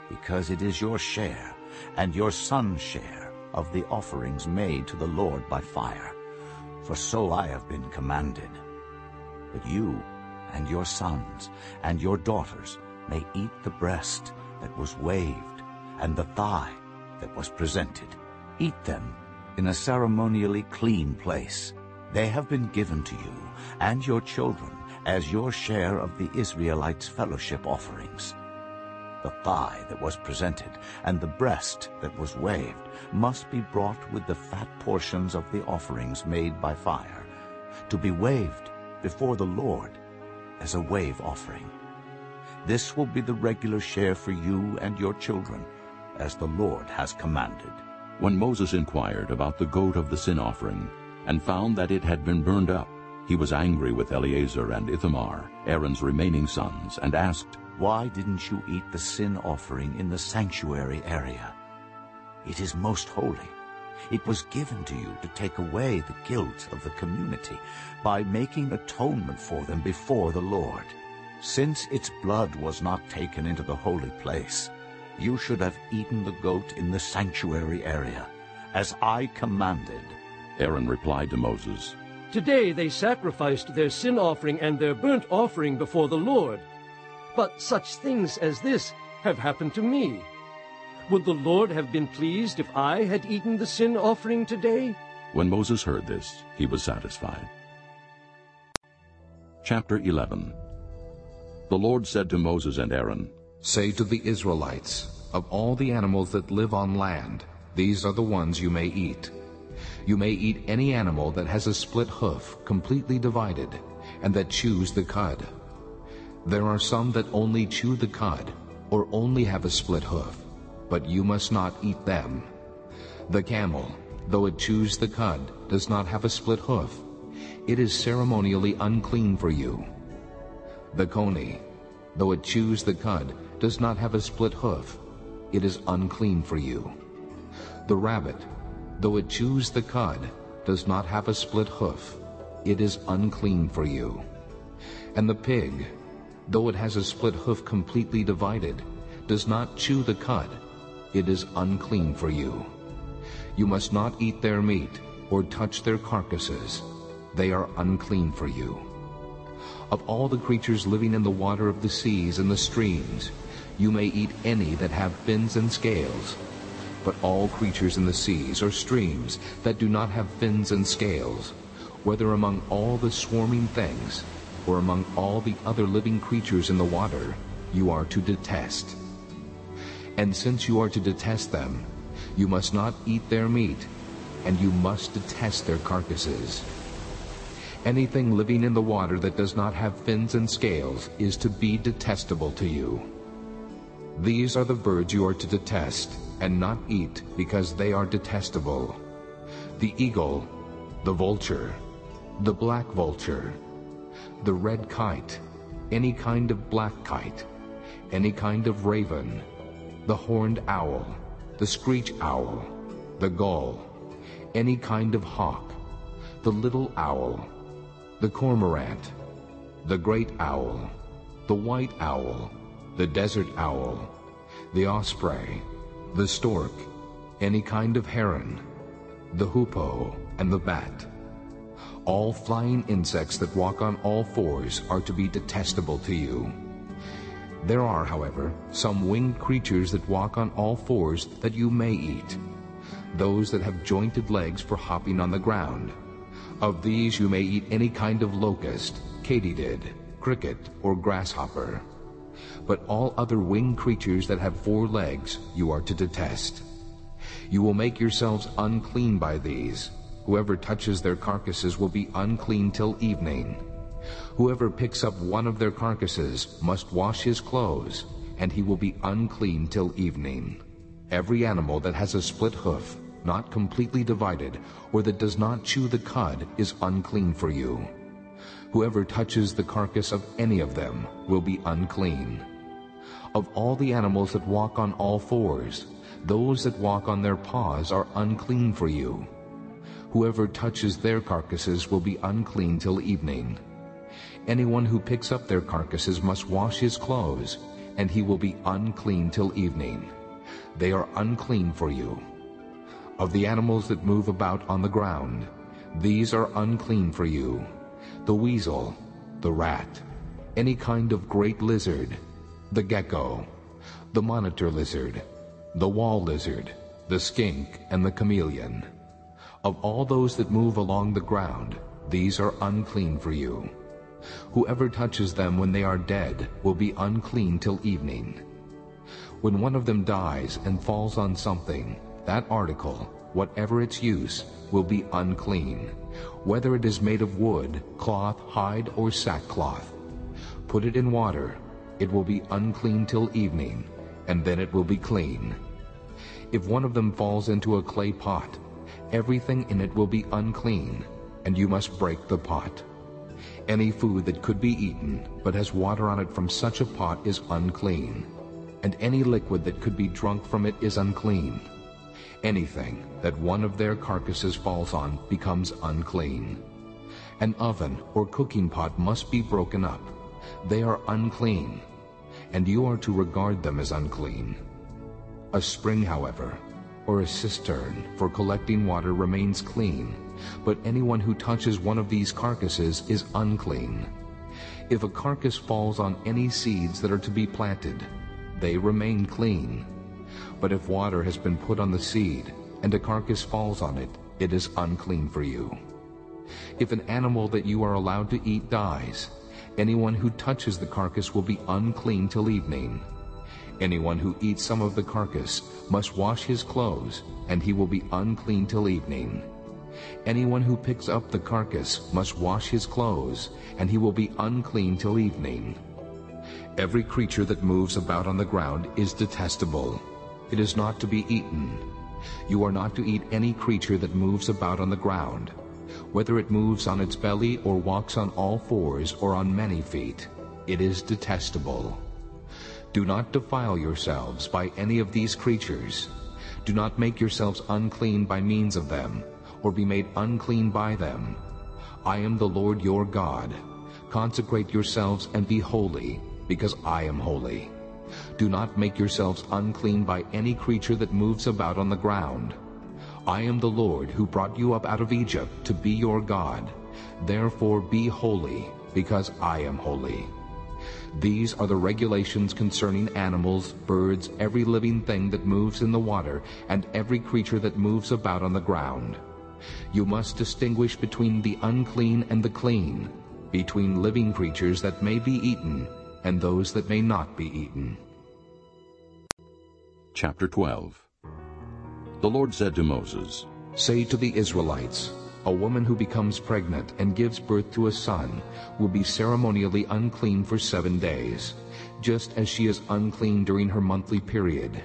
because it is your share and your son's share of the offerings made to the Lord by fire. For so I have been commanded. But you and your sons and your daughters may eat the breast that was waved and the thigh that was presented. Eat them in a ceremonially clean place. They have been given to you and your children as your share of the Israelites' fellowship offerings. The thigh that was presented and the breast that was waved must be brought with the fat portions of the offerings made by fire, to be waved before the Lord as a wave offering. This will be the regular share for you and your children, as the Lord has commanded. When Moses inquired about the goat of the sin offering, and found that it had been burned up, he was angry with Eleazar and Ithamar, Aaron's remaining sons, and asked, Why didn't you eat the sin offering in the sanctuary area? It is most holy. It was given to you to take away the guilt of the community by making atonement for them before the Lord. Since its blood was not taken into the holy place, you should have eaten the goat in the sanctuary area, as I commanded. Aaron replied to Moses, Today they sacrificed their sin offering and their burnt offering before the Lord. But such things as this have happened to me. Would the Lord have been pleased if I had eaten the sin offering today? When Moses heard this, he was satisfied. Chapter 11 The Lord said to Moses and Aaron, Say to the Israelites, Of all the animals that live on land, these are the ones you may eat. You may eat any animal that has a split hoof, completely divided, and that chews the cud. There are some that only chew the cud, or only have a split hoof, but you must not eat them. The camel, though it chews the cud, does not have a split hoof. It is ceremonially unclean for you. The coney, though it chews the cud, does not have a split hoof. It is unclean for you. The rabbit, though it chews the cud, does not have a split hoof. It is unclean for you. And the pig, though it has a split hoof completely divided, does not chew the cud. It is unclean for you. You must not eat their meat or touch their carcasses. They are unclean for you. Of all the creatures living in the water of the seas and the streams, you may eat any that have fins and scales. But all creatures in the seas or streams that do not have fins and scales, whether among all the swarming things or among all the other living creatures in the water, you are to detest. And since you are to detest them, you must not eat their meat, and you must detest their carcasses. Anything living in the water that does not have fins and scales is to be detestable to you. These are the birds you are to detest, and not eat, because they are detestable. The eagle, the vulture, the black vulture, the red kite, any kind of black kite, any kind of raven, the horned owl, the screech owl, the gull, any kind of hawk, the little owl, the cormorant, the great owl, the white owl, the desert owl, the osprey, the stork, any kind of heron, the hoopoe, and the bat. All flying insects that walk on all fours are to be detestable to you. There are, however, some winged creatures that walk on all fours that you may eat. Those that have jointed legs for hopping on the ground. Of these you may eat any kind of locust, katydid, cricket, or grasshopper. But all other winged creatures that have four legs you are to detest. You will make yourselves unclean by these. Whoever touches their carcasses will be unclean till evening. Whoever picks up one of their carcasses must wash his clothes, and he will be unclean till evening. Every animal that has a split hoof, not completely divided, or that does not chew the cud, is unclean for you. Whoever touches the carcass of any of them will be unclean. Of all the animals that walk on all fours, those that walk on their paws are unclean for you. Whoever touches their carcasses will be unclean till evening. Anyone who picks up their carcasses must wash his clothes, and he will be unclean till evening. They are unclean for you. Of the animals that move about on the ground, these are unclean for you. The weasel, the rat, any kind of great lizard, the gecko, the monitor lizard, the wall lizard, the skink, and the chameleon. Of all those that move along the ground, these are unclean for you. Whoever touches them when they are dead will be unclean till evening. When one of them dies and falls on something, that article, whatever its use, will be unclean, whether it is made of wood, cloth, hide, or sackcloth. Put it in water, it will be unclean till evening, and then it will be clean. If one of them falls into a clay pot, everything in it will be unclean, and you must break the pot. Any food that could be eaten, but has water on it from such a pot is unclean, and any liquid that could be drunk from it is unclean. Anything that one of their carcasses falls on becomes unclean. An oven or cooking pot must be broken up. They are unclean, and you are to regard them as unclean. A spring, however, or a cistern for collecting water remains clean, but anyone who touches one of these carcasses is unclean. If a carcass falls on any seeds that are to be planted, they remain clean. But if water has been put on the seed, and a carcass falls on it, it is unclean for you. If an animal that you are allowed to eat dies, anyone who touches the carcass will be unclean till evening. Anyone who eats some of the carcass must wash his clothes, and he will be unclean till evening. Anyone who picks up the carcass must wash his clothes, and he will be unclean till evening. Every creature that moves about on the ground is detestable. It is not to be eaten. You are not to eat any creature that moves about on the ground, whether it moves on its belly or walks on all fours or on many feet. It is detestable. Do not defile yourselves by any of these creatures. Do not make yourselves unclean by means of them, or be made unclean by them. I am the Lord your God. Consecrate yourselves and be holy, because I am holy. Do not make yourselves unclean by any creature that moves about on the ground. I am the Lord who brought you up out of Egypt to be your God. Therefore be holy, because I am holy. These are the regulations concerning animals, birds, every living thing that moves in the water, and every creature that moves about on the ground. You must distinguish between the unclean and the clean, between living creatures that may be eaten and those that may not be eaten. Chapter 12 The Lord said to Moses, Say to the Israelites, a woman who becomes pregnant and gives birth to a son will be ceremonially unclean for seven days. just as she is unclean during her monthly period.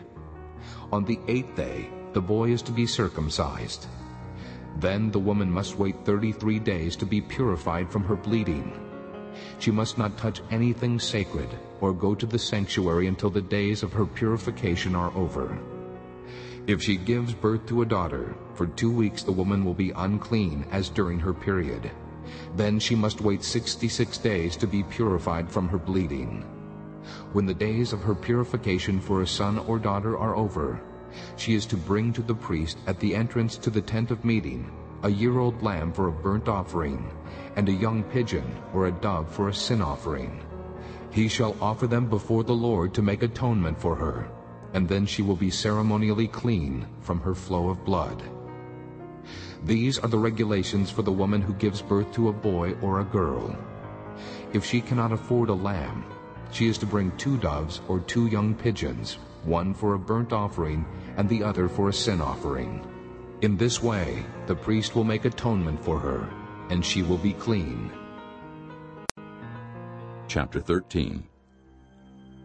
On the eighth day, the boy is to be circumcised. Then the woman must wait 33 days to be purified from her bleeding. She must not touch anything sacred or go to the sanctuary until the days of her purification are over. If she gives birth to a daughter, for two weeks the woman will be unclean as during her period. Then she must wait 66 days to be purified from her bleeding. When the days of her purification for a son or daughter are over, she is to bring to the priest at the entrance to the tent of meeting a year-old lamb for a burnt offering, and a young pigeon or a dove for a sin offering. He shall offer them before the Lord to make atonement for her, and then she will be ceremonially clean from her flow of blood. These are the regulations for the woman who gives birth to a boy or a girl. If she cannot afford a lamb, she is to bring two doves or two young pigeons, one for a burnt offering and the other for a sin offering. In this way, the priest will make atonement for her, and she will be clean. Chapter 13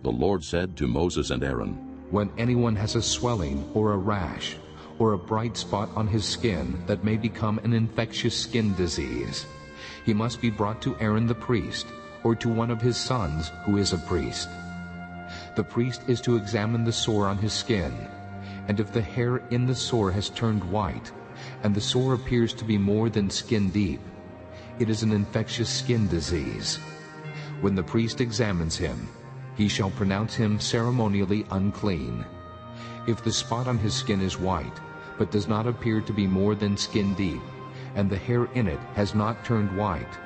The Lord said to Moses and Aaron, When anyone has a swelling or a rash, or a bright spot on his skin that may become an infectious skin disease, he must be brought to Aaron the priest, or to one of his sons who is a priest. The priest is to examine the sore on his skin, and if the hair in the sore has turned white, and the sore appears to be more than skin deep, it is an infectious skin disease. When the priest examines him, he shall pronounce him ceremonially unclean. If the spot on his skin is white, but does not appear to be more than skin deep, and the hair in it has not turned white,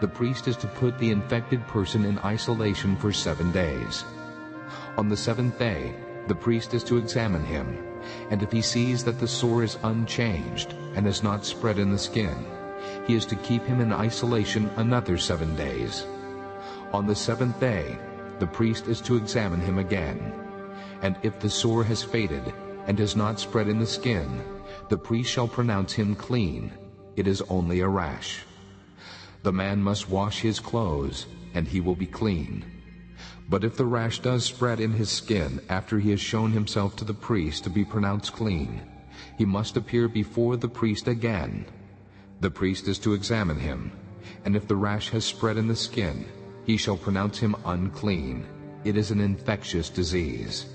the priest is to put the infected person in isolation for seven days. On the seventh day, the priest is to examine him, and if he sees that the sore is unchanged and has not spread in the skin, he is to keep him in isolation another seven days. On the seventh day, the priest is to examine him again, and if the sore has faded and has not spread in the skin, the priest shall pronounce him clean. It is only a rash. The man must wash his clothes, and he will be clean. But if the rash does spread in his skin after he has shown himself to the priest to be pronounced clean, he must appear before the priest again. The priest is to examine him, and if the rash has spread in the skin, he shall pronounce him unclean. It is an infectious disease.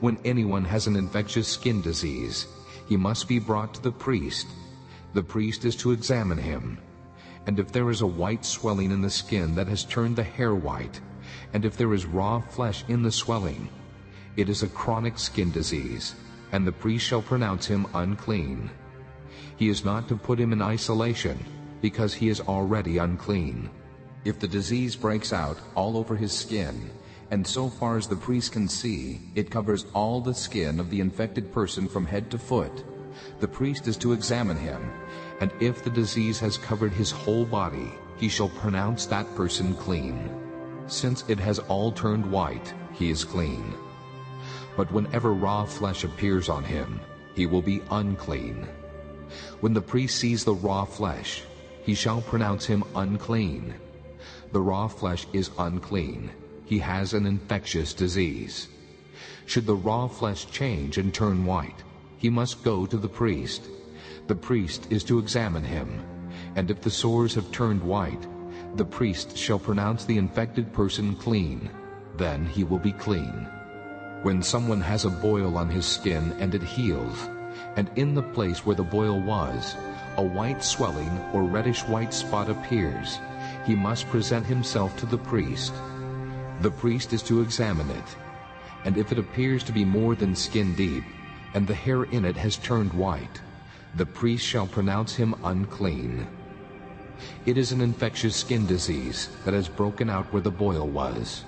When anyone has an infectious skin disease, he must be brought to the priest. The priest is to examine him. And if there is a white swelling in the skin that has turned the hair white, and if there is raw flesh in the swelling, it is a chronic skin disease, and the priest shall pronounce him unclean. He is not to put him in isolation, because he is already unclean. If the disease breaks out all over his skin, and so far as the priest can see, it covers all the skin of the infected person from head to foot, the priest is to examine him, and if the disease has covered his whole body, he shall pronounce that person clean. Since it has all turned white, he is clean. But whenever raw flesh appears on him, he will be unclean. When the priest sees the raw flesh, he shall pronounce him unclean. The raw flesh is unclean. He has an infectious disease. Should the raw flesh change and turn white, he must go to the priest. The priest is to examine him, and if the sores have turned white, the priest shall pronounce the infected person clean. Then he will be clean. When someone has a boil on his skin and it heals, and in the place where the boil was, a white swelling or reddish-white spot appears, he must present himself to the priest. The priest is to examine it, and if it appears to be more than skin deep, and the hair in it has turned white, the priest shall pronounce him unclean. It is an infectious skin disease that has broken out where the boil was.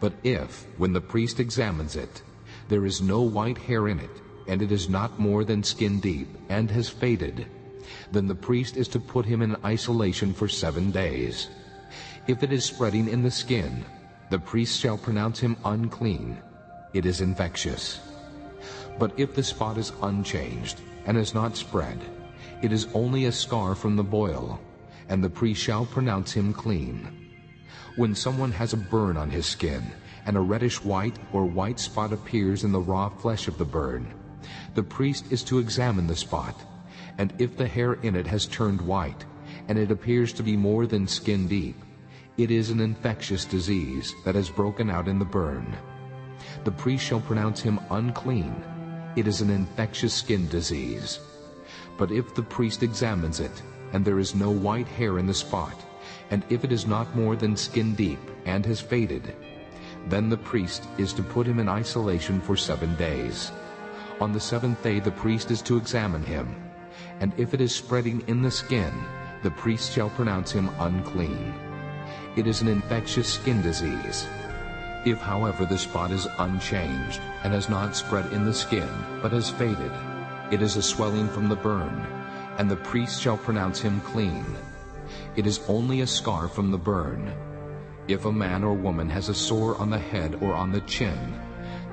But if, when the priest examines it, there is no white hair in it, and it is not more than skin deep, and has faded, then the priest is to put him in isolation for seven days. If it is spreading in the skin, the priest shall pronounce him unclean. It is infectious. But if the spot is unchanged and has not spread, it is only a scar from the boil, and the priest shall pronounce him clean. When someone has a burn on his skin, and a reddish white or white spot appears in the raw flesh of the burn, the priest is to examine the spot, and if the hair in it has turned white, and it appears to be more than skin deep, it is an infectious disease that has broken out in the burn. The priest shall pronounce him unclean. It is an infectious skin disease. But if the priest examines it, and there is no white hair in the spot, and if it is not more than skin deep and has faded, then the priest is to put him in isolation for seven days. On the seventh day the priest is to examine him, and if it is spreading in the skin, the priest shall pronounce him unclean. It is an infectious skin disease. If, however, the spot is unchanged and has not spread in the skin, but has faded, it is a swelling from the burn, and the priest shall pronounce him clean. It is only a scar from the burn. If a man or woman has a sore on the head or on the chin,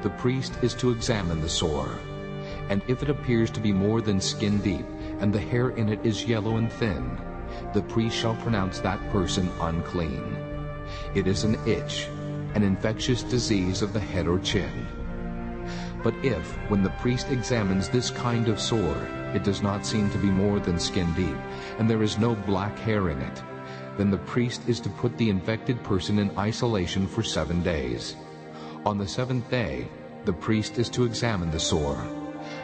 the priest is to examine the sore. And if it appears to be more than skin deep, and the hair in it is yellow and thin, the priest shall pronounce that person unclean. It is an itch, an infectious disease of the head or chin. But if, when the priest examines this kind of sore, it does not seem to be more than skin deep, and there is no black hair in it, then the priest is to put the infected person in isolation for seven days. On the seventh day, the priest is to examine the sore,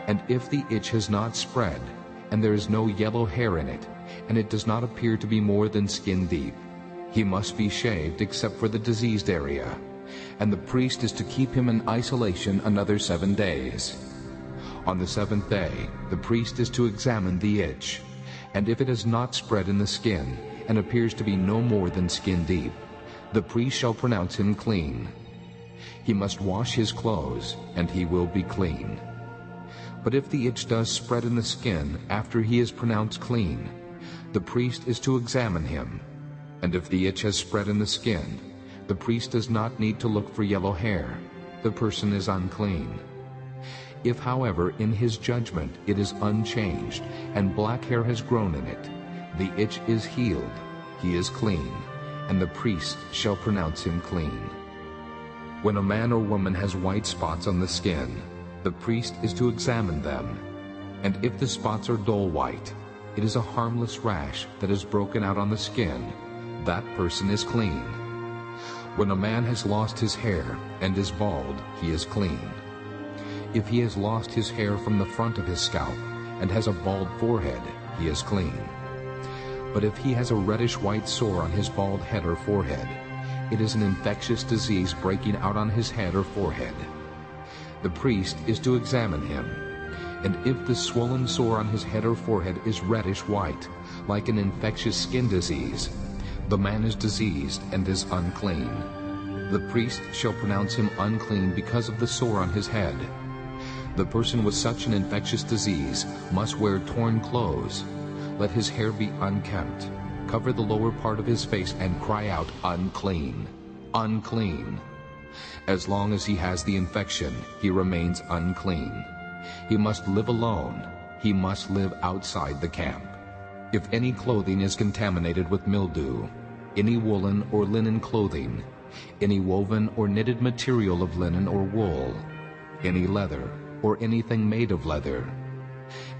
and if the itch has not spread, and there is no yellow hair in it, and it does not appear to be more than skin deep, he must be shaved except for the diseased area, and the priest is to keep him in isolation another seven days. On the seventh day, the priest is to examine the itch, and if it has not spread in the skin, and appears to be no more than skin deep, the priest shall pronounce him clean. He must wash his clothes, and he will be clean. But if the itch does spread in the skin after he is pronounced clean, the priest is to examine him. And if the itch has spread in the skin, the priest does not need to look for yellow hair. The person is unclean. If, however, in his judgment it is unchanged, and black hair has grown in it, the itch is healed, he is clean, and the priest shall pronounce him clean. When a man or woman has white spots on the skin, the priest is to examine them, and if the spots are dull white, it is a harmless rash that is broken out on the skin, that person is clean. When a man has lost his hair and is bald, he is clean. If he has lost his hair from the front of his scalp and has a bald forehead, he is clean. But if he has a reddish-white sore on his bald head or forehead, it is an infectious disease breaking out on his head or forehead the priest is to examine him. And if the swollen sore on his head or forehead is reddish-white, like an infectious skin disease, the man is diseased and is unclean. The priest shall pronounce him unclean because of the sore on his head. The person with such an infectious disease must wear torn clothes. Let his hair be unkempt. Cover the lower part of his face and cry out, Unclean! Unclean! As long as he has the infection, he remains unclean. He must live alone. He must live outside the camp. If any clothing is contaminated with mildew, any woolen or linen clothing, any woven or knitted material of linen or wool, any leather, or anything made of leather,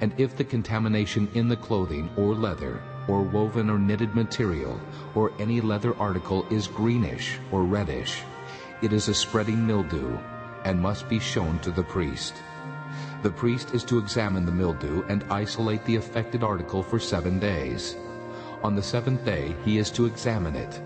and if the contamination in the clothing or leather, or woven or knitted material, or any leather article is greenish or reddish, it is a spreading mildew and must be shown to the priest. The priest is to examine the mildew and isolate the affected article for seven days. On the seventh day he is to examine it.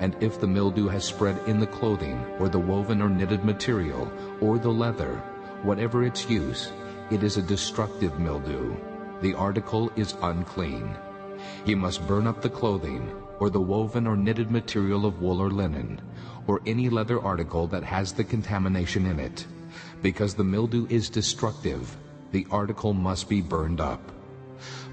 And if the mildew has spread in the clothing, or the woven or knitted material, or the leather, whatever its use, it is a destructive mildew. The article is unclean. He must burn up the clothing, or the woven or knitted material of wool or linen, or any leather article that has the contamination in it. Because the mildew is destructive, the article must be burned up.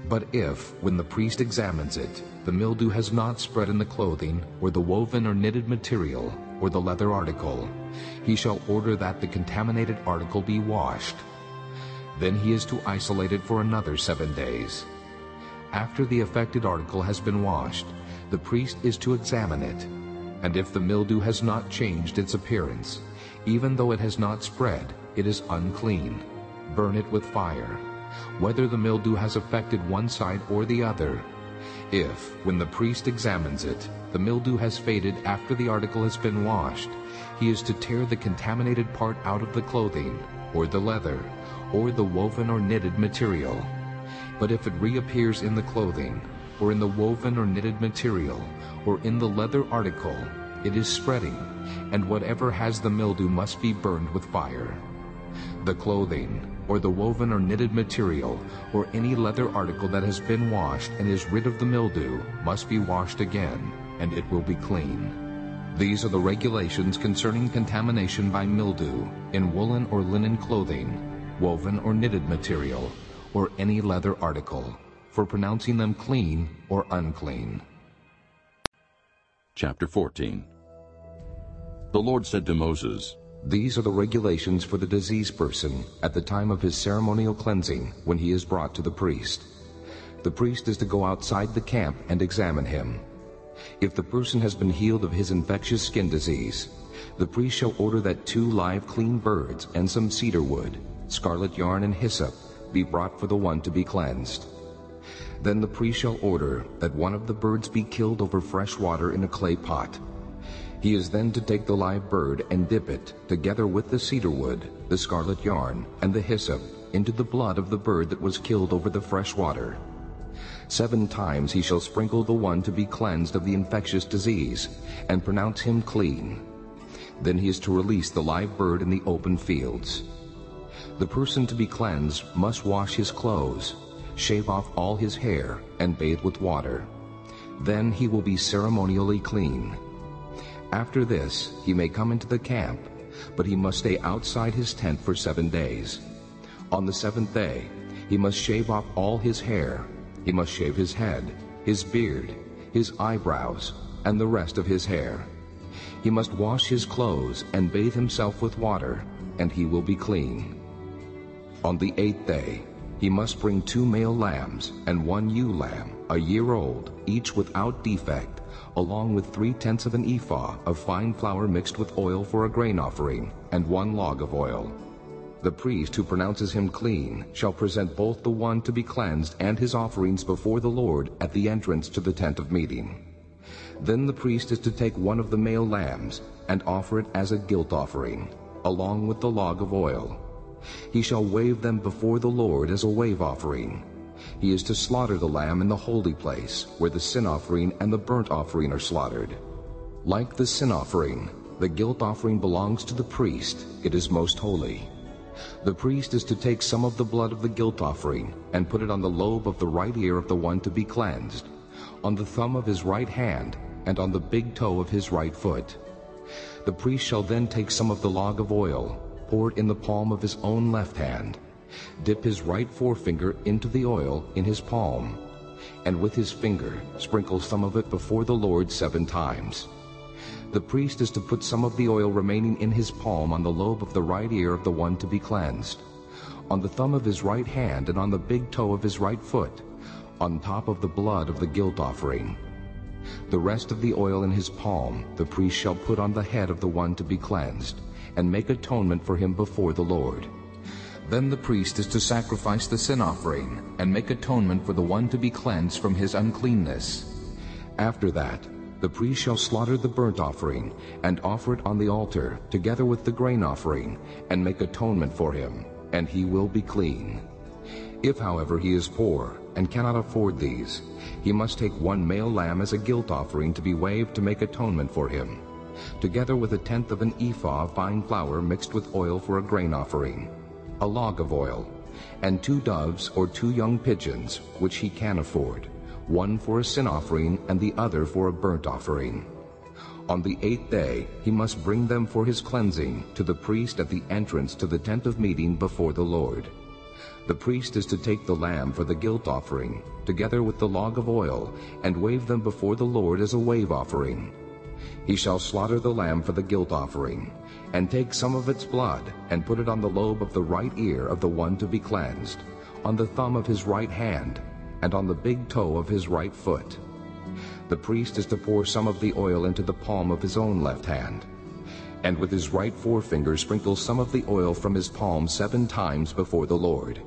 But if, when the priest examines it, the mildew has not spread in the clothing, or the woven or knitted material, or the leather article, he shall order that the contaminated article be washed. Then he is to isolate it for another seven days. After the affected article has been washed, the priest is to examine it, And if the mildew has not changed its appearance, even though it has not spread, it is unclean. Burn it with fire. Whether the mildew has affected one side or the other, if, when the priest examines it, the mildew has faded after the article has been washed, he is to tear the contaminated part out of the clothing, or the leather, or the woven or knitted material. But if it reappears in the clothing, or in the woven or knitted material, or in the leather article, it is spreading, and whatever has the mildew must be burned with fire. The clothing, or the woven or knitted material, or any leather article that has been washed and is rid of the mildew, must be washed again, and it will be clean. These are the regulations concerning contamination by mildew in woolen or linen clothing, woven or knitted material, or any leather article, for pronouncing them clean or unclean. Chapter 14 The Lord said to Moses, These are the regulations for the diseased person at the time of his ceremonial cleansing when he is brought to the priest. The priest is to go outside the camp and examine him. If the person has been healed of his infectious skin disease, the priest shall order that two live clean birds and some cedar wood, scarlet yarn and hyssop be brought for the one to be cleansed. Then the priest shall order that one of the birds be killed over fresh water in a clay pot. He is then to take the live bird and dip it, together with the cedar wood, the scarlet yarn, and the hyssop, into the blood of the bird that was killed over the fresh water. Seven times he shall sprinkle the one to be cleansed of the infectious disease, and pronounce him clean. Then he is to release the live bird in the open fields. The person to be cleansed must wash his clothes, shave off all his hair, and bathe with water. Then he will be ceremonially clean. After this he may come into the camp, but he must stay outside his tent for seven days. On the seventh day he must shave off all his hair, he must shave his head, his beard, his eyebrows, and the rest of his hair. He must wash his clothes and bathe himself with water, and he will be clean. On the eighth day he must bring two male lambs and one ewe lamb, a year old, each without defect, along with three-tenths of an ephah of fine flour mixed with oil for a grain offering, and one log of oil. The priest who pronounces him clean shall present both the one to be cleansed and his offerings before the Lord at the entrance to the tent of meeting. Then the priest is to take one of the male lambs and offer it as a guilt offering, along with the log of oil. He shall wave them before the Lord as a wave offering. He is to slaughter the lamb in the holy place, where the sin offering and the burnt offering are slaughtered. Like the sin offering, the guilt offering belongs to the priest. It is most holy. The priest is to take some of the blood of the guilt offering and put it on the lobe of the right ear of the one to be cleansed, on the thumb of his right hand, and on the big toe of his right foot. The priest shall then take some of the log of oil, pour it in the palm of his own left hand, dip his right forefinger into the oil in his palm, and with his finger sprinkle some of it before the Lord seven times. The priest is to put some of the oil remaining in his palm on the lobe of the right ear of the one to be cleansed, on the thumb of his right hand and on the big toe of his right foot, on top of the blood of the guilt offering. The rest of the oil in his palm the priest shall put on the head of the one to be cleansed, and make atonement for him before the Lord. Then the priest is to sacrifice the sin offering and make atonement for the one to be cleansed from his uncleanness. After that, the priest shall slaughter the burnt offering and offer it on the altar together with the grain offering and make atonement for him, and he will be clean. If, however, he is poor and cannot afford these, he must take one male lamb as a guilt offering to be waved to make atonement for him, together with a tenth of an ephah of fine flour mixed with oil for a grain offering, a log of oil, and two doves or two young pigeons, which he can afford one for a sin offering and the other for a burnt offering. On the eighth day he must bring them for his cleansing to the priest at the entrance to the tent of meeting before the Lord. The priest is to take the lamb for the guilt offering, together with the log of oil, and wave them before the Lord as a wave offering. He shall slaughter the lamb for the guilt offering, and take some of its blood, and put it on the lobe of the right ear of the one to be cleansed, on the thumb of his right hand, and on the big toe of his right foot. The priest is to pour some of the oil into the palm of his own left hand, and with his right forefinger sprinkle some of the oil from his palm seven times before the Lord.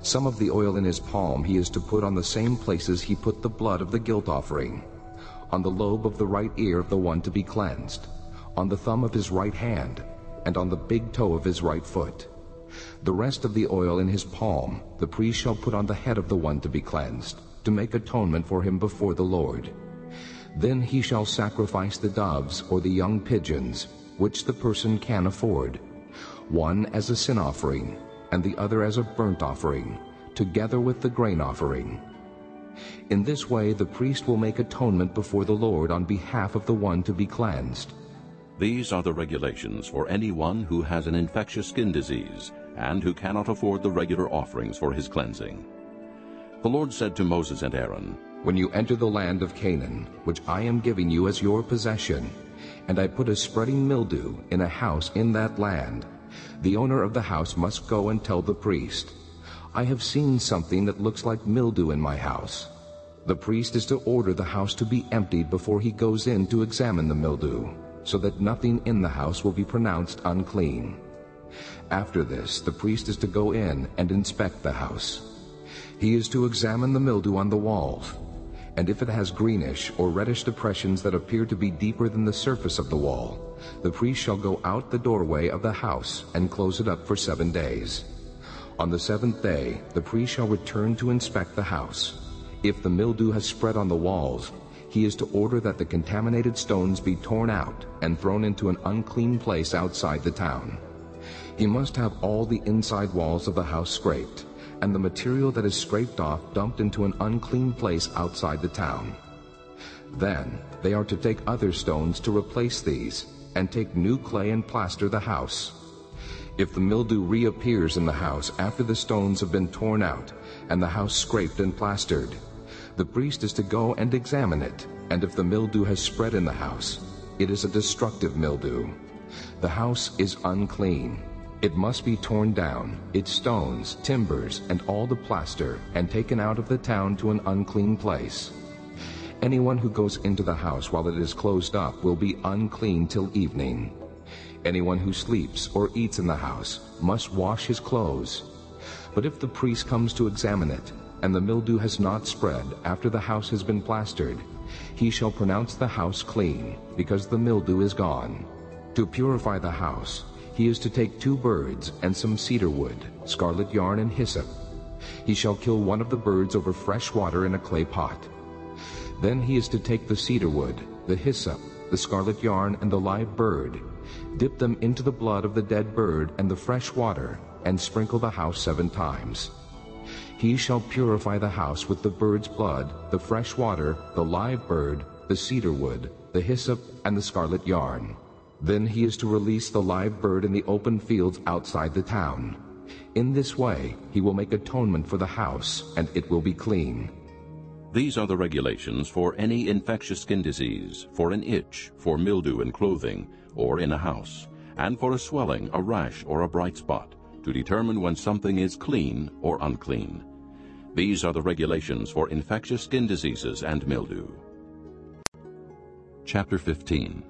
Some of the oil in his palm he is to put on the same places he put the blood of the guilt offering, on the lobe of the right ear of the one to be cleansed, on the thumb of his right hand, and on the big toe of his right foot. The rest of the oil in his palm the priest shall put on the head of the one to be cleansed, to make atonement for him before the Lord. Then he shall sacrifice the doves or the young pigeons, which the person can afford, one as a sin offering, and the other as a burnt offering, together with the grain offering. In this way the priest will make atonement before the Lord on behalf of the one to be cleansed. These are the regulations for anyone who has an infectious skin disease and who cannot afford the regular offerings for his cleansing. The Lord said to Moses and Aaron, When you enter the land of Canaan, which I am giving you as your possession, and I put a spreading mildew in a house in that land, the owner of the house must go and tell the priest, I have seen something that looks like mildew in my house. The priest is to order the house to be emptied before he goes in to examine the mildew, so that nothing in the house will be pronounced unclean. After this, the priest is to go in and inspect the house. He is to examine the mildew on the walls, and if it has greenish or reddish depressions that appear to be deeper than the surface of the wall, the priest shall go out the doorway of the house and close it up for seven days. On the seventh day the priest shall return to inspect the house. If the mildew has spread on the walls, he is to order that the contaminated stones be torn out and thrown into an unclean place outside the town. He must have all the inside walls of the house scraped, and the material that is scraped off dumped into an unclean place outside the town. Then they are to take other stones to replace these, and take new clay and plaster the house. If the mildew reappears in the house after the stones have been torn out and the house scraped and plastered, the priest is to go and examine it, and if the mildew has spread in the house, it is a destructive mildew. The house is unclean. It must be torn down, its stones, timbers, and all the plaster, and taken out of the town to an unclean place. Anyone who goes into the house while it is closed up will be unclean till evening. Anyone who sleeps or eats in the house must wash his clothes. But if the priest comes to examine it, and the mildew has not spread after the house has been plastered, he shall pronounce the house clean, because the mildew is gone. To purify the house, he is to take two birds and some cedar wood, scarlet yarn and hyssop. He shall kill one of the birds over fresh water in a clay pot. Then he is to take the cedar wood, the hyssop, the scarlet yarn, and the live bird, dip them into the blood of the dead bird and the fresh water, and sprinkle the house seven times. He shall purify the house with the bird's blood, the fresh water, the live bird, the cedar wood, the hyssop, and the scarlet yarn. Then he is to release the live bird in the open fields outside the town. In this way he will make atonement for the house, and it will be clean. These are the regulations for any infectious skin disease, for an itch, for mildew in clothing, or in a house, and for a swelling, a rash, or a bright spot, to determine when something is clean or unclean. These are the regulations for infectious skin diseases and mildew. Chapter 15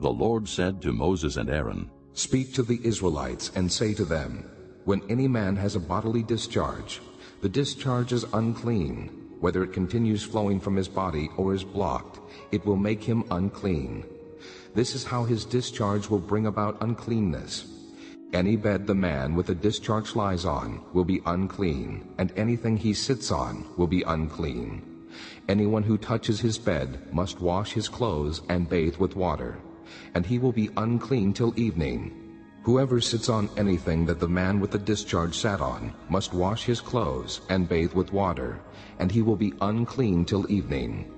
The Lord said to Moses and Aaron, Speak to the Israelites and say to them, When any man has a bodily discharge, the discharge is unclean, whether it continues flowing from his body or is blocked, it will make him unclean. This is how his discharge will bring about uncleanness. Any bed the man with a discharge lies on will be unclean, and anything he sits on will be unclean. Anyone who touches his bed must wash his clothes and bathe with water, and he will be unclean till evening. Whoever sits on anything that the man with the discharge sat on must wash his clothes and bathe with water, and he will be unclean till evening.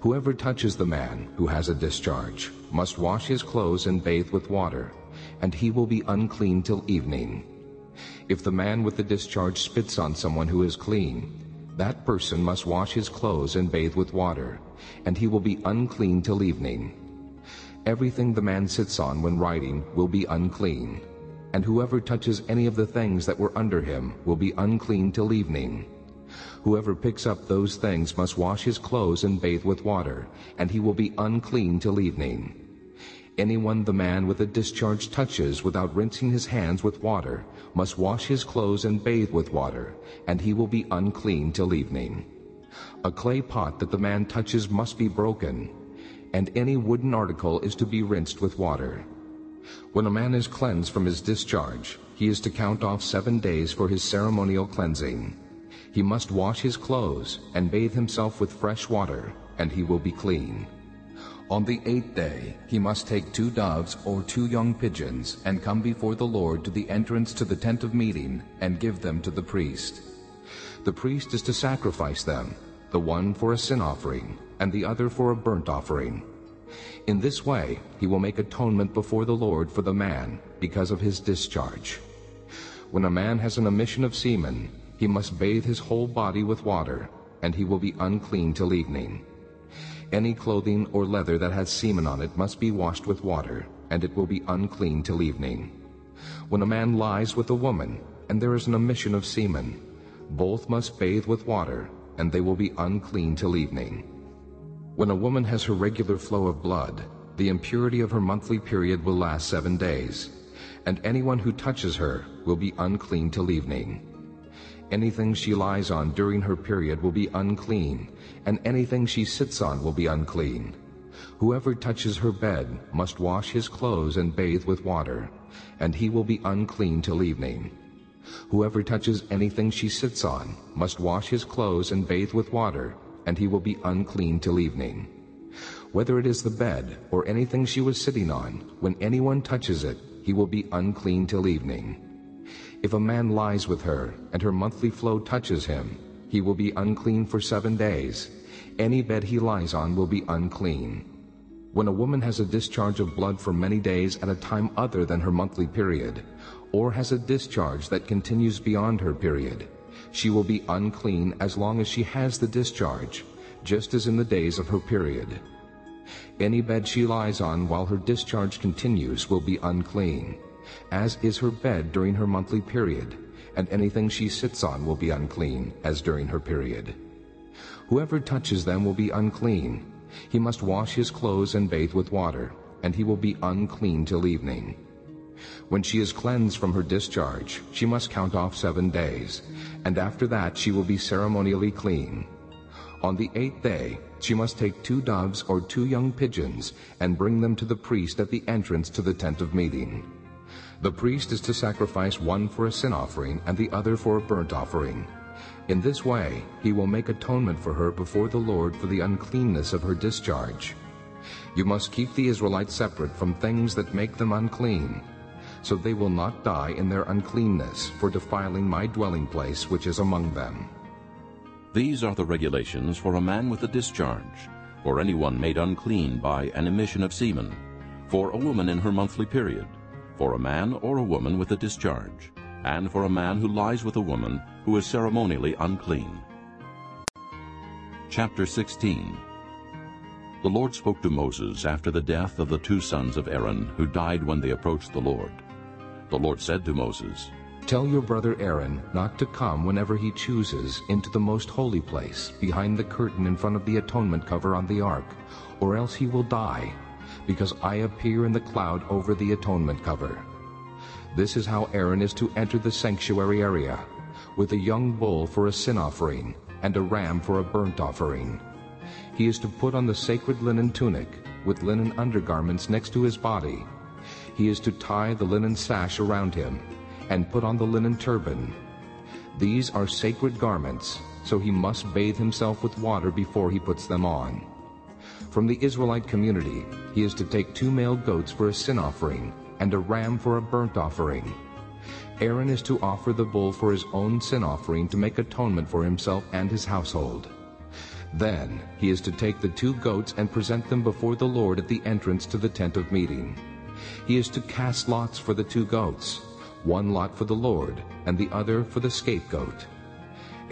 Whoever touches the man who has a discharge must wash his clothes and bathe with water, and he will be unclean till evening. If the man with the discharge spits on someone who is clean, that person must wash his clothes and bathe with water, and he will be unclean till evening. Everything the man sits on when riding will be unclean, and whoever touches any of the things that were under him will be unclean till evening. Whoever picks up those things must wash his clothes and bathe with water, and he will be unclean till evening. Anyone the man with a discharge touches without rinsing his hands with water must wash his clothes and bathe with water, and he will be unclean till evening. A clay pot that the man touches must be broken, and any wooden article is to be rinsed with water. When a man is cleansed from his discharge, he is to count off seven days for his ceremonial cleansing. He must wash his clothes and bathe himself with fresh water, and he will be clean. On the eighth day he must take two doves or two young pigeons and come before the Lord to the entrance to the tent of meeting and give them to the priest. The priest is to sacrifice them, the one for a sin offering and the other for a burnt offering. In this way he will make atonement before the Lord for the man because of his discharge. When a man has an emission of semen, he must bathe his whole body with water, and he will be unclean till evening. Any clothing or leather that has semen on it must be washed with water, and it will be unclean till evening. When a man lies with a woman, and there is an emission of semen, both must bathe with water, and they will be unclean till evening. When a woman has her regular flow of blood, the impurity of her monthly period will last seven days, and anyone who touches her will be unclean till evening. Anything she lies on during her period will be unclean, and anything she sits on will be unclean. Whoever touches her bed must wash his clothes and bathe with water, and he will be unclean till evening. Whoever touches anything she sits on must wash his clothes and bathe with water, and he will be unclean till evening. Whether it is the bed or anything she was sitting on, when anyone touches it, he will be unclean till evening. If a man lies with her, and her monthly flow touches him, he will be unclean for seven days. Any bed he lies on will be unclean. When a woman has a discharge of blood for many days at a time other than her monthly period, or has a discharge that continues beyond her period, she will be unclean as long as she has the discharge, just as in the days of her period. Any bed she lies on while her discharge continues will be unclean as is her bed during her monthly period, and anything she sits on will be unclean, as during her period. Whoever touches them will be unclean. He must wash his clothes and bathe with water, and he will be unclean till evening. When she is cleansed from her discharge, she must count off seven days, and after that she will be ceremonially clean. On the eighth day she must take two doves or two young pigeons and bring them to the priest at the entrance to the tent of meeting. The priest is to sacrifice one for a sin offering and the other for a burnt offering. In this way he will make atonement for her before the Lord for the uncleanness of her discharge. You must keep the Israelites separate from things that make them unclean, so they will not die in their uncleanness for defiling my dwelling place which is among them. These are the regulations for a man with a discharge, for anyone made unclean by an emission of semen, for a woman in her monthly period, for a man or a woman with a discharge, and for a man who lies with a woman who is ceremonially unclean. Chapter 16 The Lord spoke to Moses after the death of the two sons of Aaron who died when they approached the Lord. The Lord said to Moses, Tell your brother Aaron not to come whenever he chooses into the most holy place behind the curtain in front of the atonement cover on the ark, or else he will die because I appear in the cloud over the atonement cover. This is how Aaron is to enter the sanctuary area, with a young bull for a sin offering and a ram for a burnt offering. He is to put on the sacred linen tunic with linen undergarments next to his body. He is to tie the linen sash around him and put on the linen turban. These are sacred garments, so he must bathe himself with water before he puts them on. From the Israelite community, he is to take two male goats for a sin offering and a ram for a burnt offering. Aaron is to offer the bull for his own sin offering to make atonement for himself and his household. Then he is to take the two goats and present them before the Lord at the entrance to the tent of meeting. He is to cast lots for the two goats, one lot for the Lord, and the other for the scapegoat.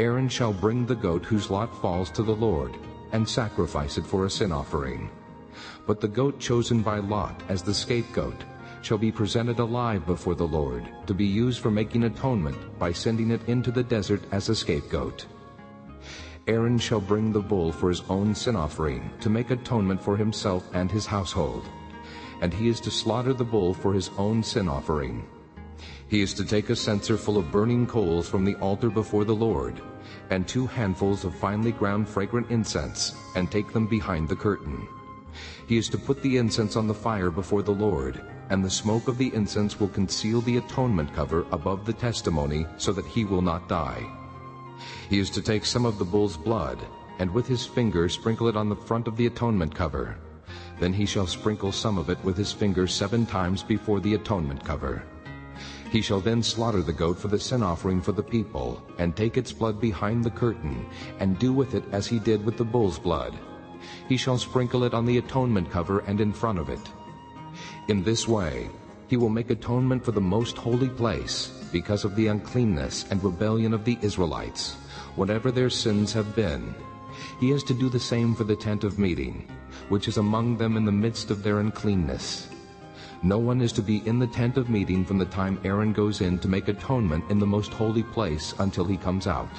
Aaron shall bring the goat whose lot falls to the Lord, and sacrifice it for a sin offering. But the goat chosen by Lot as the scapegoat shall be presented alive before the Lord, to be used for making atonement by sending it into the desert as a scapegoat. Aaron shall bring the bull for his own sin offering to make atonement for himself and his household. And he is to slaughter the bull for his own sin offering. He is to take a censer full of burning coals from the altar before the Lord, and two handfuls of finely ground fragrant incense, and take them behind the curtain. He is to put the incense on the fire before the Lord, and the smoke of the incense will conceal the atonement cover above the testimony so that he will not die. He is to take some of the bull's blood, and with his finger sprinkle it on the front of the atonement cover. Then he shall sprinkle some of it with his finger seven times before the atonement cover. He shall then slaughter the goat for the sin offering for the people, and take its blood behind the curtain, and do with it as he did with the bull's blood. He shall sprinkle it on the atonement cover and in front of it. In this way he will make atonement for the most holy place, because of the uncleanness and rebellion of the Israelites, whatever their sins have been. He is to do the same for the tent of meeting, which is among them in the midst of their uncleanness. No one is to be in the tent of meeting from the time Aaron goes in to make atonement in the most holy place until he comes out,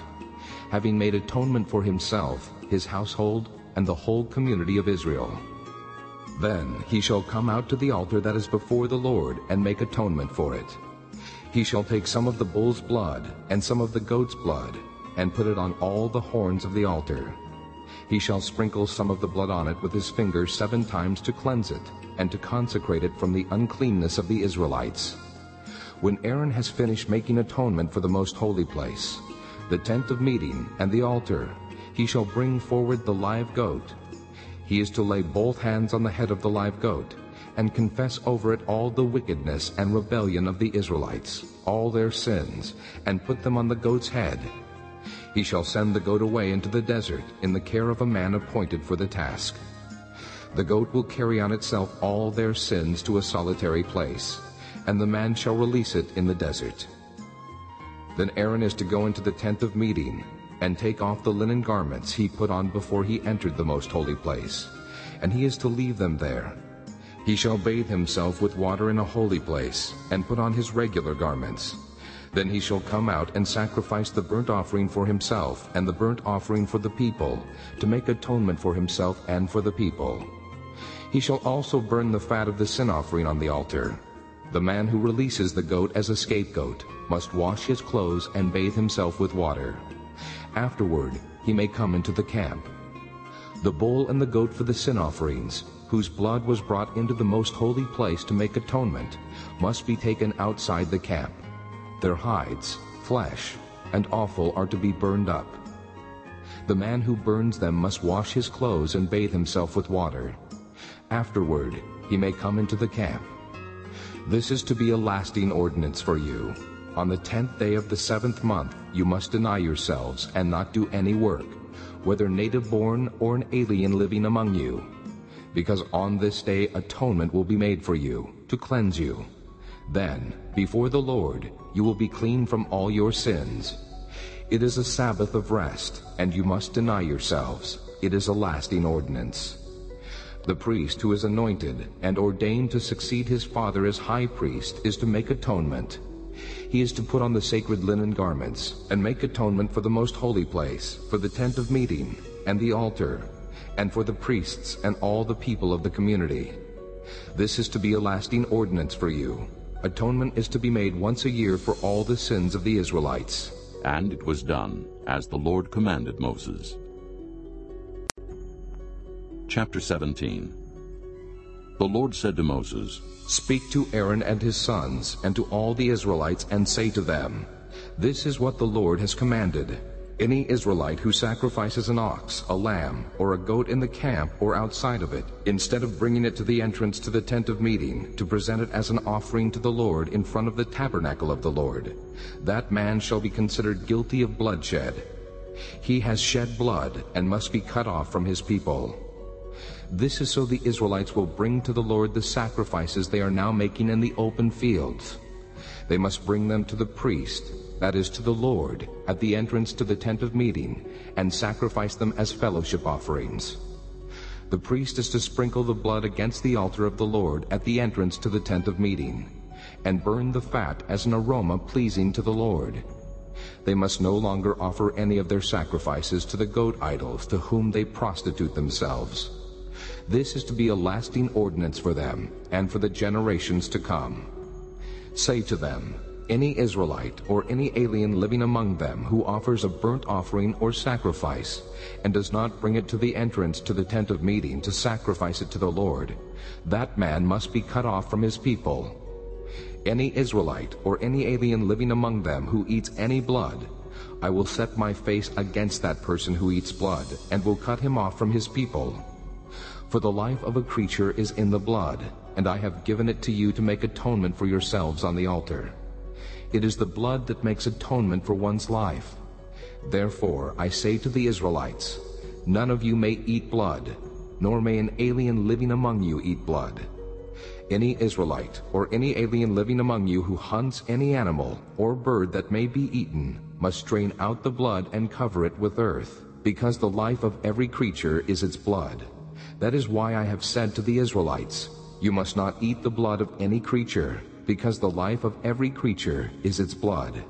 having made atonement for himself, his household, and the whole community of Israel. Then he shall come out to the altar that is before the Lord and make atonement for it. He shall take some of the bull's blood and some of the goat's blood and put it on all the horns of the altar. He shall sprinkle some of the blood on it with his finger seven times to cleanse it, and to consecrate it from the uncleanness of the Israelites. When Aaron has finished making atonement for the most holy place, the tent of meeting, and the altar, he shall bring forward the live goat. He is to lay both hands on the head of the live goat, and confess over it all the wickedness and rebellion of the Israelites, all their sins, and put them on the goat's head. He shall send the goat away into the desert in the care of a man appointed for the task. The goat will carry on itself all their sins to a solitary place, and the man shall release it in the desert. Then Aaron is to go into the tent of meeting, and take off the linen garments he put on before he entered the most holy place, and he is to leave them there. He shall bathe himself with water in a holy place, and put on his regular garments. Then he shall come out and sacrifice the burnt offering for himself and the burnt offering for the people, to make atonement for himself and for the people. He shall also burn the fat of the sin offering on the altar. The man who releases the goat as a scapegoat must wash his clothes and bathe himself with water. Afterward he may come into the camp. The bull and the goat for the sin offerings, whose blood was brought into the most holy place to make atonement, must be taken outside the camp. Their hides, flesh, and offal are to be burned up. The man who burns them must wash his clothes and bathe himself with water. Afterward he may come into the camp. This is to be a lasting ordinance for you. On the tenth day of the seventh month you must deny yourselves and not do any work, whether native-born or an alien living among you, because on this day atonement will be made for you, to cleanse you. Then, before the Lord, you will be clean from all your sins. It is a Sabbath of rest, and you must deny yourselves. It is a lasting ordinance. The priest who is anointed and ordained to succeed his father as high priest is to make atonement. He is to put on the sacred linen garments and make atonement for the most holy place, for the tent of meeting, and the altar, and for the priests and all the people of the community. This is to be a lasting ordinance for you. Atonement is to be made once a year for all the sins of the Israelites. And it was done, as the Lord commanded Moses. Chapter 17 The Lord said to Moses, Speak to Aaron and his sons, and to all the Israelites, and say to them, This is what the Lord has commanded. Any Israelite who sacrifices an ox, a lamb, or a goat in the camp or outside of it, instead of bringing it to the entrance to the tent of meeting, to present it as an offering to the Lord in front of the tabernacle of the Lord, that man shall be considered guilty of bloodshed. He has shed blood and must be cut off from his people. This is so the Israelites will bring to the Lord the sacrifices they are now making in the open fields. They must bring them to the priest, that is, to the Lord, at the entrance to the tent of meeting, and sacrifice them as fellowship offerings. The priest is to sprinkle the blood against the altar of the Lord at the entrance to the tent of meeting, and burn the fat as an aroma pleasing to the Lord. They must no longer offer any of their sacrifices to the goat idols to whom they prostitute themselves. This is to be a lasting ordinance for them and for the generations to come. Say to them, any Israelite or any alien living among them who offers a burnt offering or sacrifice and does not bring it to the entrance to the tent of meeting to sacrifice it to the Lord, that man must be cut off from his people. Any Israelite or any alien living among them who eats any blood, I will set my face against that person who eats blood and will cut him off from his people. For the life of a creature is in the blood, and I have given it to you to make atonement for yourselves on the altar. It is the blood that makes atonement for one's life. Therefore I say to the Israelites, None of you may eat blood, nor may an alien living among you eat blood. Any Israelite or any alien living among you who hunts any animal or bird that may be eaten must drain out the blood and cover it with earth, because the life of every creature is its blood. That is why I have said to the Israelites, You must not eat the blood of any creature, because the life of every creature is its blood.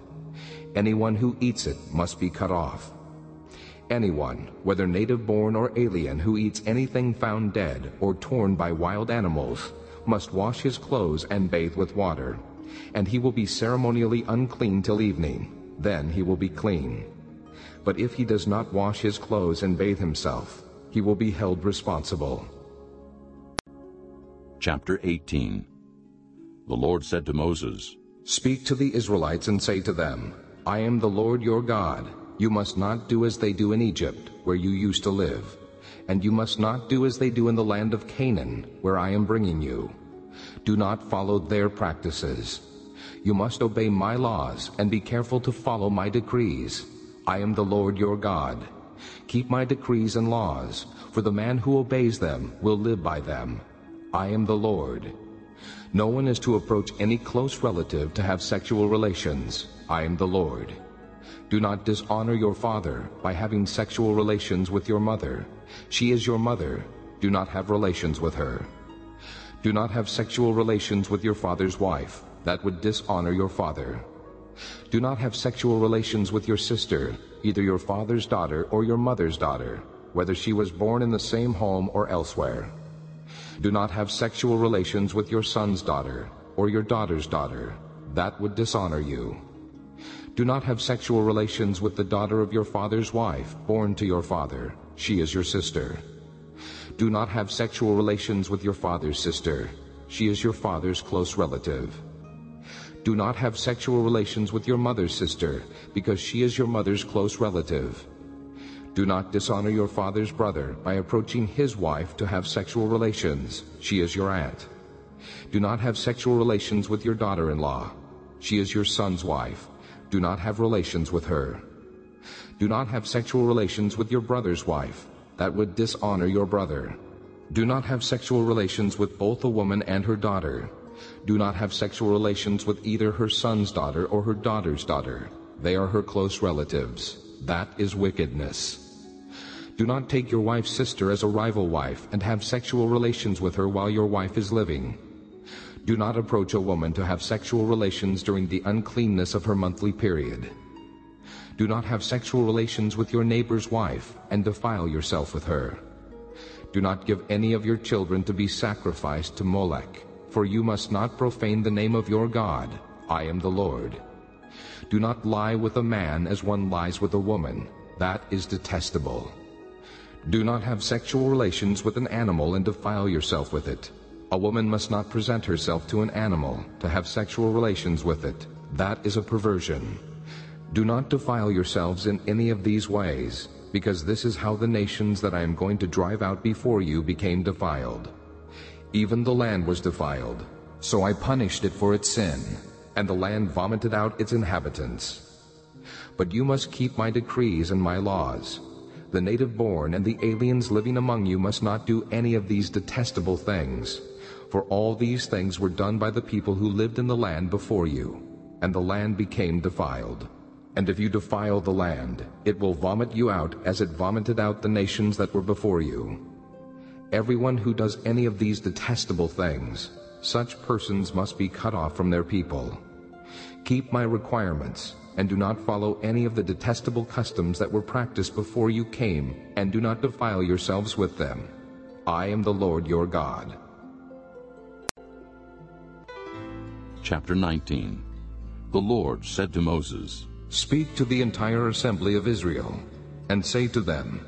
Anyone who eats it must be cut off. Anyone, whether native-born or alien, who eats anything found dead or torn by wild animals, must wash his clothes and bathe with water, and he will be ceremonially unclean till evening. Then he will be clean. But if he does not wash his clothes and bathe himself, he will be held responsible. Chapter 18 the Lord said to Moses, Speak to the Israelites and say to them, I am the Lord your God. You must not do as they do in Egypt, where you used to live. And you must not do as they do in the land of Canaan, where I am bringing you. Do not follow their practices. You must obey my laws and be careful to follow my decrees. I am the Lord your God. Keep my decrees and laws, for the man who obeys them will live by them. I am the Lord. No one is to approach any close relative to have sexual relations. I am the Lord. Do not dishonor your father by having sexual relations with your mother. She is your mother. Do not have relations with her. Do not have sexual relations with your father's wife. That would dishonor your father. Do not have sexual relations with your sister, either your father's daughter or your mother's daughter, whether she was born in the same home or elsewhere. Do not have sexual relations with your son's daughter or your daughter's daughter. That would dishonor you. Do not have sexual relations with the daughter of your father's wife, born to your father. She is your sister. Do not have sexual relations with your father's sister. She is your father's close relative. Do not have sexual relations with your mother's sister, because she is your mother's close relative. Do not dishonor your father's brother by approaching his wife to have sexual relations. She is your aunt. Do not have sexual relations with your daughter-in-law. She is your son's wife. Do not have relations with her. Do not have sexual relations with your brother's wife. That would dishonor your brother. Do not have sexual relations with both a woman and her daughter. Do not have sexual relations with either her son's daughter or her daughter's daughter. They are her close relatives. That is wickedness. Do not take your wife's sister as a rival wife and have sexual relations with her while your wife is living. Do not approach a woman to have sexual relations during the uncleanness of her monthly period. Do not have sexual relations with your neighbor's wife and defile yourself with her. Do not give any of your children to be sacrificed to Molech, for you must not profane the name of your God. I am the Lord. Do not lie with a man as one lies with a woman. That is detestable. Do not have sexual relations with an animal and defile yourself with it. A woman must not present herself to an animal to have sexual relations with it. That is a perversion. Do not defile yourselves in any of these ways, because this is how the nations that I am going to drive out before you became defiled. Even the land was defiled, so I punished it for its sin, and the land vomited out its inhabitants. But you must keep my decrees and my laws, the native born and the aliens living among you must not do any of these detestable things, for all these things were done by the people who lived in the land before you, and the land became defiled. And if you defile the land, it will vomit you out as it vomited out the nations that were before you. Everyone who does any of these detestable things, such persons must be cut off from their people. Keep my requirements, and do not follow any of the detestable customs that were practiced before you came, and do not defile yourselves with them. I am the Lord your God. Chapter 19 The Lord said to Moses, Speak to the entire assembly of Israel, and say to them,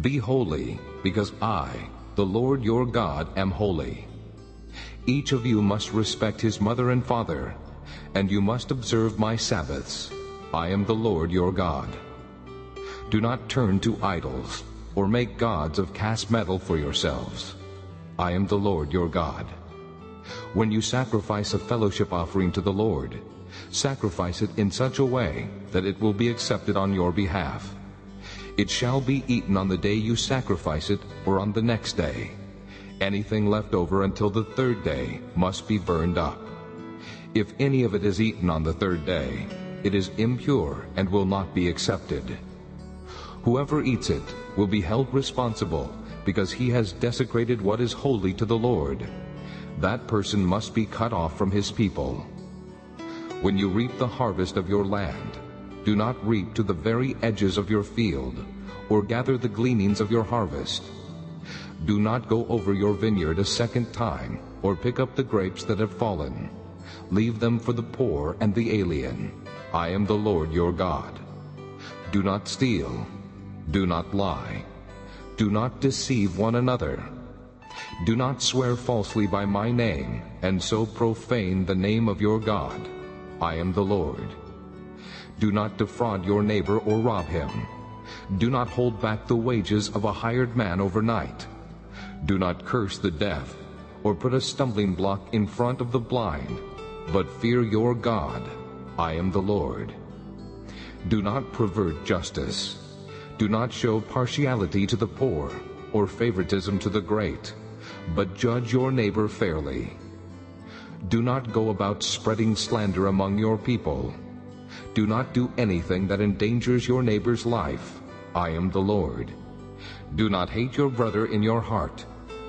Be holy, because I, the Lord your God, am holy. Each of you must respect his mother and father, and you must observe my Sabbaths. I am the Lord your God. Do not turn to idols, or make gods of cast metal for yourselves. I am the Lord your God. When you sacrifice a fellowship offering to the Lord, sacrifice it in such a way that it will be accepted on your behalf. It shall be eaten on the day you sacrifice it or on the next day. Anything left over until the third day must be burned up. If any of it is eaten on the third day, it is impure and will not be accepted. Whoever eats it will be held responsible because he has desecrated what is holy to the Lord. That person must be cut off from his people. When you reap the harvest of your land, do not reap to the very edges of your field, or gather the gleanings of your harvest. Do not go over your vineyard a second time, or pick up the grapes that have fallen. Leave them for the poor and the alien. I am the Lord your God. Do not steal. Do not lie. Do not deceive one another. Do not swear falsely by my name, and so profane the name of your God. I am the Lord. Do not defraud your neighbor or rob him. Do not hold back the wages of a hired man overnight. Do not curse the deaf, or put a stumbling block in front of the blind, but fear your God. I am the Lord. Do not pervert justice. Do not show partiality to the poor, or favoritism to the great, but judge your neighbor fairly. Do not go about spreading slander among your people. Do not do anything that endangers your neighbor's life. I am the Lord. Do not hate your brother in your heart.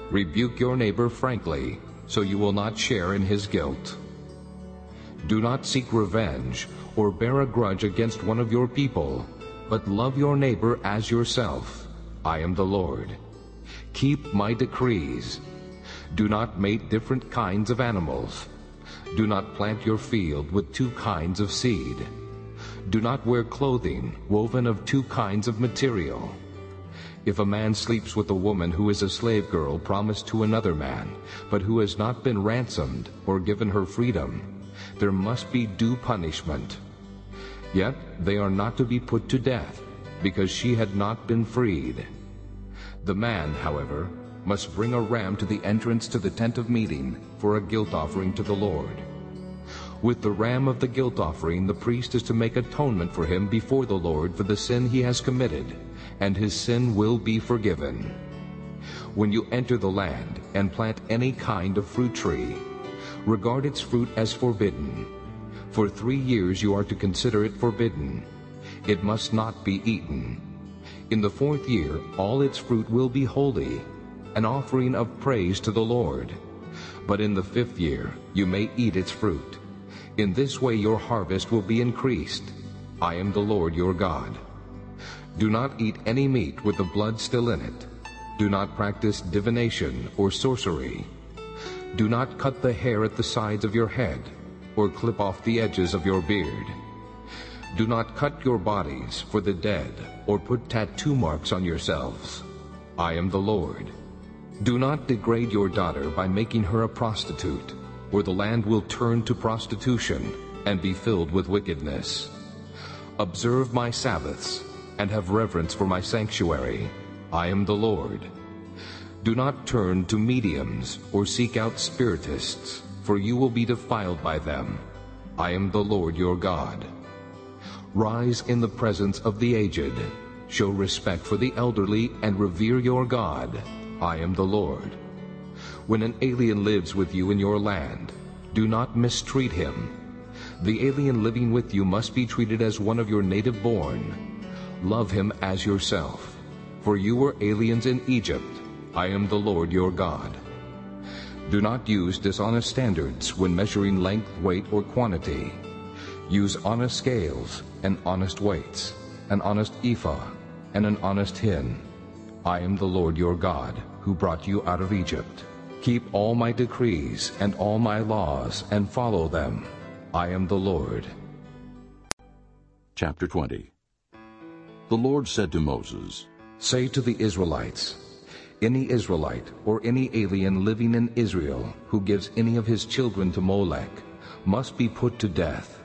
Rebuke your neighbor frankly, so you will not share in his guilt. Do not seek revenge or bear a grudge against one of your people, but love your neighbor as yourself. I am the Lord. Keep my decrees. Do not mate different kinds of animals. Do not plant your field with two kinds of seed. Do not wear clothing woven of two kinds of material. If a man sleeps with a woman who is a slave girl promised to another man, but who has not been ransomed or given her freedom, there must be due punishment. Yet they are not to be put to death, because she had not been freed. The man, however, must bring a ram to the entrance to the tent of meeting for a guilt offering to the Lord. With the ram of the guilt offering the priest is to make atonement for him before the Lord for the sin he has committed, and his sin will be forgiven. When you enter the land and plant any kind of fruit tree, regard its fruit as forbidden. For three years you are to consider it forbidden. It must not be eaten. In the fourth year all its fruit will be holy, an offering of praise to the Lord. But in the fifth year you may eat its fruit. In this way your harvest will be increased. I am the Lord your God. Do not eat any meat with the blood still in it. Do not practice divination or sorcery. Do not cut the hair at the sides of your head, or clip off the edges of your beard. Do not cut your bodies for the dead, or put tattoo marks on yourselves. I am the Lord. Do not degrade your daughter by making her a prostitute or the land will turn to prostitution and be filled with wickedness. Observe my Sabbaths and have reverence for my sanctuary. I am the Lord. Do not turn to mediums or seek out spiritists, for you will be defiled by them. I am the Lord your God. Rise in the presence of the aged. Show respect for the elderly and revere your God. I am the Lord. When an alien lives with you in your land, do not mistreat him. The alien living with you must be treated as one of your native born. Love him as yourself. For you were aliens in Egypt. I am the Lord your God. Do not use dishonest standards when measuring length, weight, or quantity. Use honest scales and honest weights, an honest ephah and an honest hin. I am the Lord your God, who brought you out of Egypt. Keep all my decrees and all my laws and follow them. I am the Lord. Chapter 20 The Lord said to Moses, Say to the Israelites, Any Israelite or any alien living in Israel who gives any of his children to Molech must be put to death.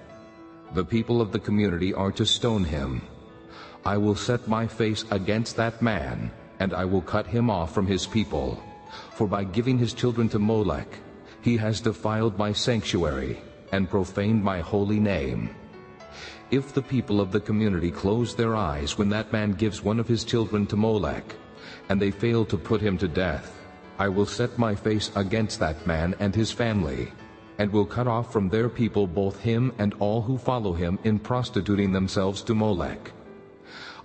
The people of the community are to stone him. I will set my face against that man, and I will cut him off from his people. For by giving his children to Molech, he has defiled my sanctuary and profaned my holy name. If the people of the community close their eyes when that man gives one of his children to Molech, and they fail to put him to death, I will set my face against that man and his family, and will cut off from their people both him and all who follow him in prostituting themselves to Molech.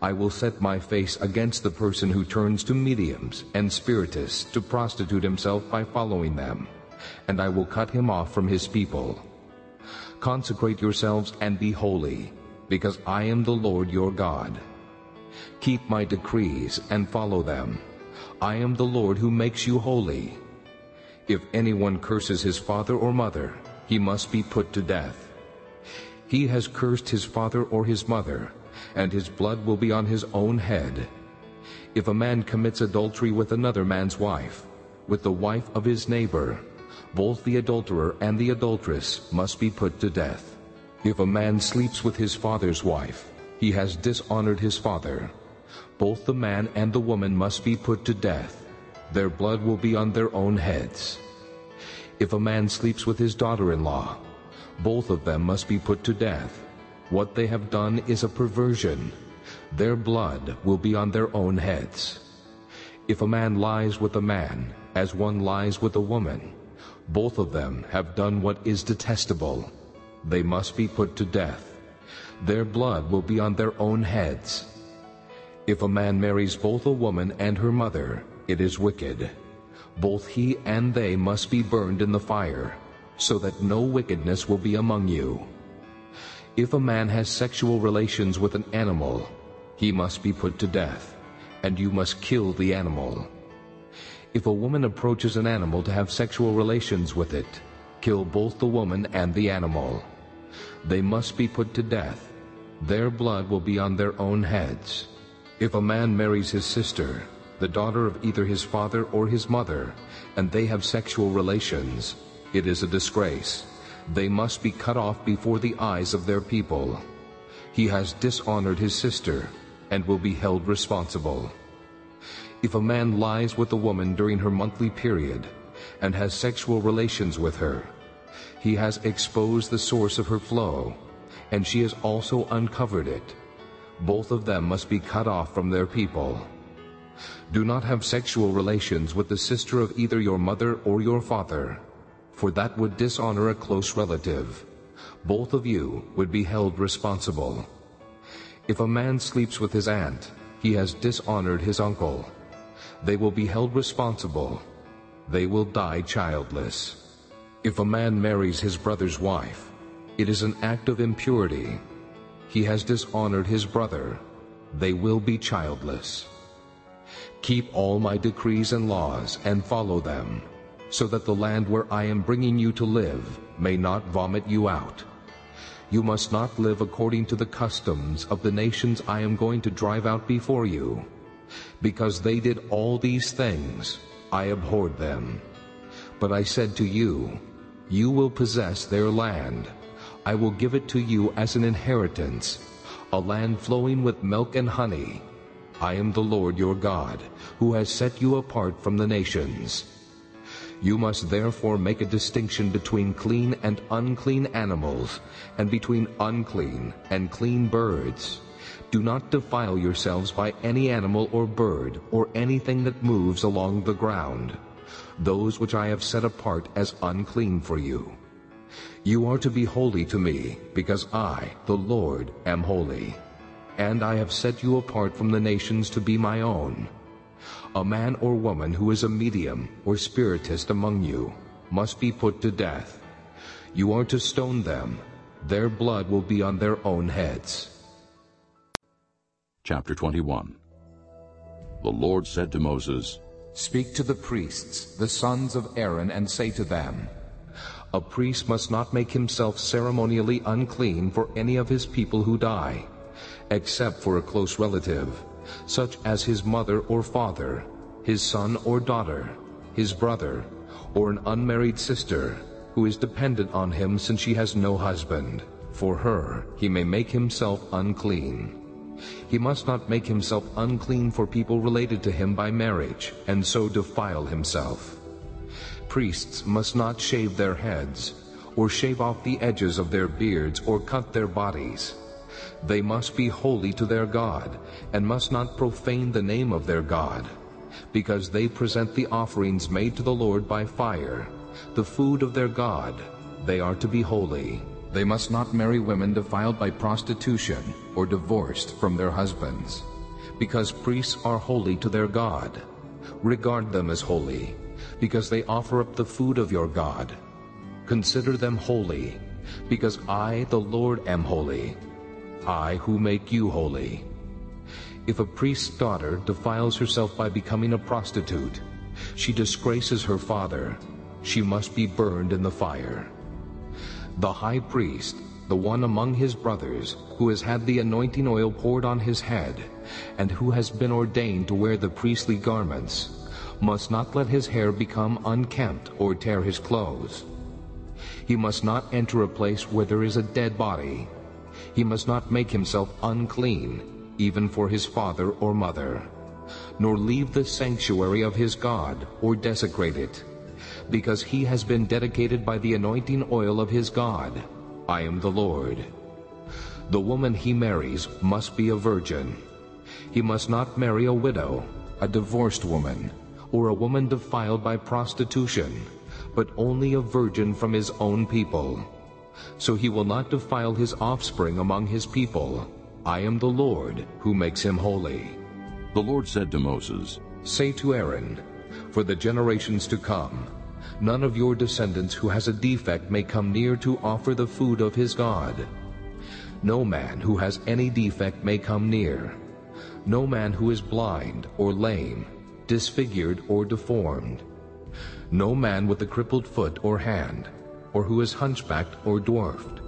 I will set my face against the person who turns to mediums and spiritists to prostitute himself by following them, and I will cut him off from his people. Consecrate yourselves and be holy, because I am the Lord your God. Keep my decrees and follow them. I am the Lord who makes you holy. If anyone curses his father or mother, he must be put to death. He has cursed his father or his mother, and his blood will be on his own head. If a man commits adultery with another man's wife, with the wife of his neighbor, both the adulterer and the adulteress must be put to death. If a man sleeps with his father's wife, he has dishonored his father. Both the man and the woman must be put to death. Their blood will be on their own heads. If a man sleeps with his daughter-in-law, both of them must be put to death. What they have done is a perversion. Their blood will be on their own heads. If a man lies with a man, as one lies with a woman, both of them have done what is detestable. They must be put to death. Their blood will be on their own heads. If a man marries both a woman and her mother, it is wicked. Both he and they must be burned in the fire, so that no wickedness will be among you. If a man has sexual relations with an animal, he must be put to death, and you must kill the animal. If a woman approaches an animal to have sexual relations with it, kill both the woman and the animal. They must be put to death. Their blood will be on their own heads. If a man marries his sister, the daughter of either his father or his mother, and they have sexual relations, it is a disgrace. They must be cut off before the eyes of their people. He has dishonored his sister and will be held responsible. If a man lies with a woman during her monthly period and has sexual relations with her, he has exposed the source of her flow, and she has also uncovered it. Both of them must be cut off from their people. Do not have sexual relations with the sister of either your mother or your father, for that would dishonor a close relative. Both of you would be held responsible. If a man sleeps with his aunt, he has dishonored his uncle. They will be held responsible. They will die childless. If a man marries his brother's wife, it is an act of impurity. He has dishonored his brother. They will be childless. Keep all my decrees and laws and follow them, so that the land where I am bringing you to live may not vomit you out. You must not live according to the customs of the nations I am going to drive out before you. Because they did all these things, I abhorred them. But I said to you, You will possess their land. I will give it to you as an inheritance, a land flowing with milk and honey, I am the Lord your God, who has set you apart from the nations. You must therefore make a distinction between clean and unclean animals, and between unclean and clean birds. Do not defile yourselves by any animal or bird, or anything that moves along the ground, those which I have set apart as unclean for you. You are to be holy to me, because I, the Lord, am holy and I have set you apart from the nations to be my own. A man or woman who is a medium or spiritist among you must be put to death. You are to stone them. Their blood will be on their own heads. Chapter 21 The Lord said to Moses, Speak to the priests, the sons of Aaron, and say to them, A priest must not make himself ceremonially unclean for any of his people who die, except for a close relative, such as his mother or father, his son or daughter, his brother, or an unmarried sister, who is dependent on him since she has no husband. For her he may make himself unclean. He must not make himself unclean for people related to him by marriage, and so defile himself. Priests must not shave their heads, or shave off the edges of their beards, or cut their bodies. They must be holy to their God, and must not profane the name of their God, because they present the offerings made to the Lord by fire, the food of their God. They are to be holy. They must not marry women defiled by prostitution or divorced from their husbands, because priests are holy to their God. Regard them as holy, because they offer up the food of your God. Consider them holy, because I, the Lord, am holy. I who make you holy. If a priest's daughter defiles herself by becoming a prostitute, she disgraces her father. She must be burned in the fire. The high priest, the one among his brothers, who has had the anointing oil poured on his head, and who has been ordained to wear the priestly garments, must not let his hair become unkempt or tear his clothes. He must not enter a place where there is a dead body. He must not make himself unclean, even for his father or mother, nor leave the sanctuary of his God or desecrate it because he has been dedicated by the anointing oil of his God. I am the Lord. The woman he marries must be a virgin. He must not marry a widow, a divorced woman, or a woman defiled by prostitution, but only a virgin from his own people. So he will not defile his offspring among his people. I am the Lord who makes him holy. The Lord said to Moses, Say to Aaron, For the generations to come, None of your descendants who has a defect may come near to offer the food of his God. No man who has any defect may come near. No man who is blind or lame, disfigured or deformed. No man with a crippled foot or hand, or who is hunchbacked or dwarfed,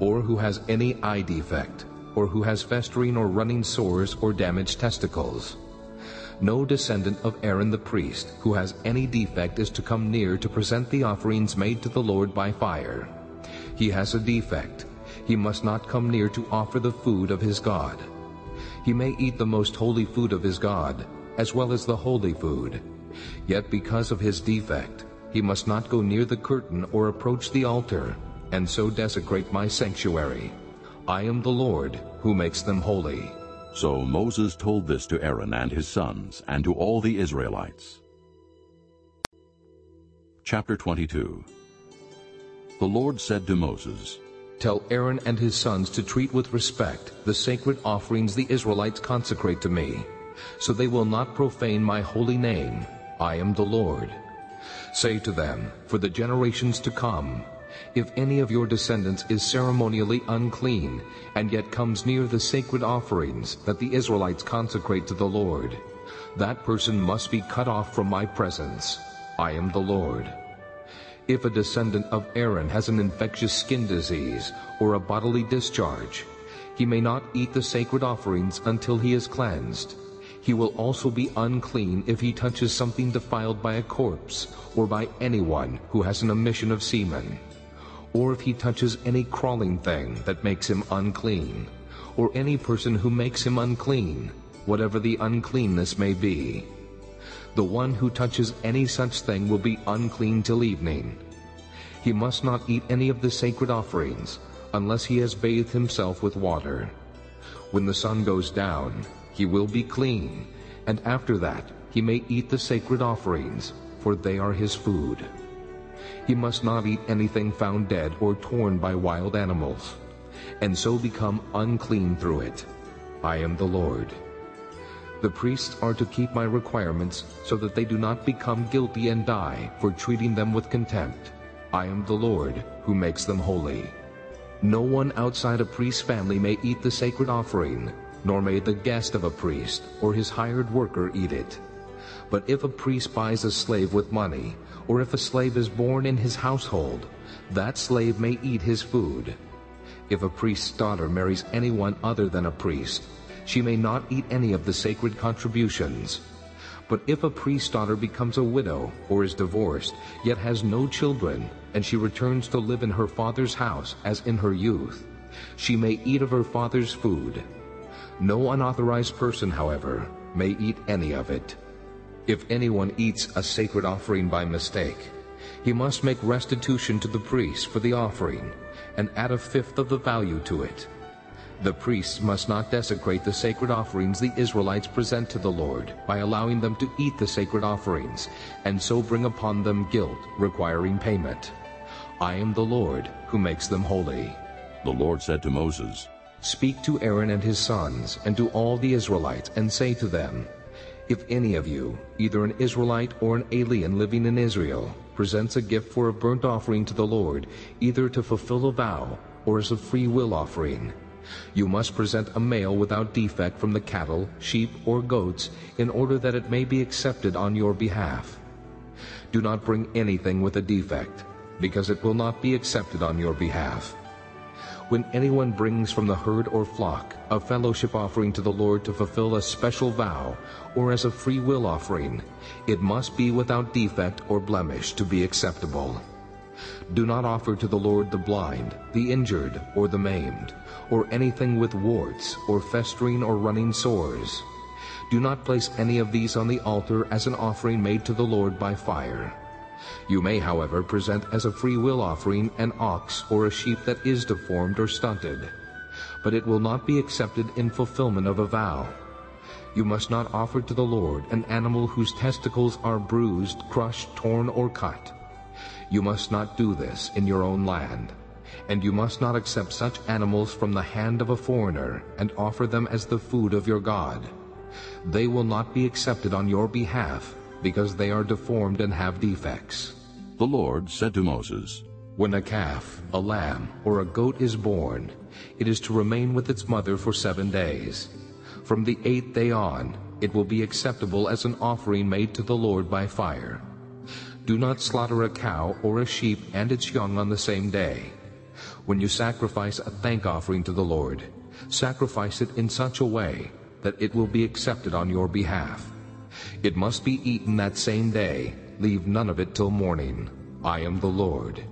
or who has any eye defect, or who has festering or running sores or damaged testicles no descendant of Aaron the priest who has any defect is to come near to present the offerings made to the Lord by fire. He has a defect. He must not come near to offer the food of his God. He may eat the most holy food of his God, as well as the holy food. Yet because of his defect, he must not go near the curtain or approach the altar, and so desecrate my sanctuary. I am the Lord who makes them holy. So Moses told this to Aaron and his sons, and to all the Israelites. Chapter 22 The Lord said to Moses, Tell Aaron and his sons to treat with respect the sacred offerings the Israelites consecrate to me, so they will not profane my holy name. I am the Lord. Say to them, for the generations to come, if any of your descendants is ceremonially unclean, and yet comes near the sacred offerings that the Israelites consecrate to the Lord, that person must be cut off from my presence. I am the Lord. If a descendant of Aaron has an infectious skin disease or a bodily discharge, he may not eat the sacred offerings until he is cleansed. He will also be unclean if he touches something defiled by a corpse or by anyone who has an emission of semen or if he touches any crawling thing that makes him unclean, or any person who makes him unclean, whatever the uncleanness may be. The one who touches any such thing will be unclean till evening. He must not eat any of the sacred offerings, unless he has bathed himself with water. When the sun goes down, he will be clean, and after that he may eat the sacred offerings, for they are his food. He must not eat anything found dead or torn by wild animals, and so become unclean through it. I am the Lord. The priests are to keep my requirements so that they do not become guilty and die for treating them with contempt. I am the Lord who makes them holy. No one outside a priest's family may eat the sacred offering, nor may the guest of a priest or his hired worker eat it. But if a priest buys a slave with money, or if a slave is born in his household, that slave may eat his food. If a priest's daughter marries anyone other than a priest, she may not eat any of the sacred contributions. But if a priest's daughter becomes a widow or is divorced, yet has no children, and she returns to live in her father's house as in her youth, she may eat of her father's food. No unauthorized person, however, may eat any of it. If anyone eats a sacred offering by mistake, he must make restitution to the priest for the offering and add a fifth of the value to it. The priests must not desecrate the sacred offerings the Israelites present to the Lord by allowing them to eat the sacred offerings and so bring upon them guilt requiring payment. I am the Lord who makes them holy. The Lord said to Moses, Speak to Aaron and his sons and to all the Israelites and say to them, if any of you, either an Israelite or an alien living in Israel, presents a gift for a burnt offering to the Lord, either to fulfill a vow or as a free will offering, you must present a male without defect from the cattle, sheep, or goats, in order that it may be accepted on your behalf. Do not bring anything with a defect, because it will not be accepted on your behalf. When anyone brings from the herd or flock a fellowship offering to the Lord to fulfill a special vow, or as a free will offering, it must be without defect or blemish to be acceptable. Do not offer to the Lord the blind, the injured, or the maimed, or anything with warts, or festering or running sores. Do not place any of these on the altar as an offering made to the Lord by fire. You may, however, present as a free will offering an ox or a sheep that is deformed or stunted, but it will not be accepted in fulfillment of a vow. You must not offer to the Lord an animal whose testicles are bruised, crushed, torn, or cut. You must not do this in your own land, and you must not accept such animals from the hand of a foreigner and offer them as the food of your God. They will not be accepted on your behalf because they are deformed and have defects. The Lord said to Moses, When a calf, a lamb, or a goat is born, it is to remain with its mother for seven days. From the eighth day on, it will be acceptable as an offering made to the Lord by fire. Do not slaughter a cow or a sheep and its young on the same day. When you sacrifice a thank offering to the Lord, sacrifice it in such a way that it will be accepted on your behalf. It must be eaten that same day. Leave none of it till morning. I am the Lord.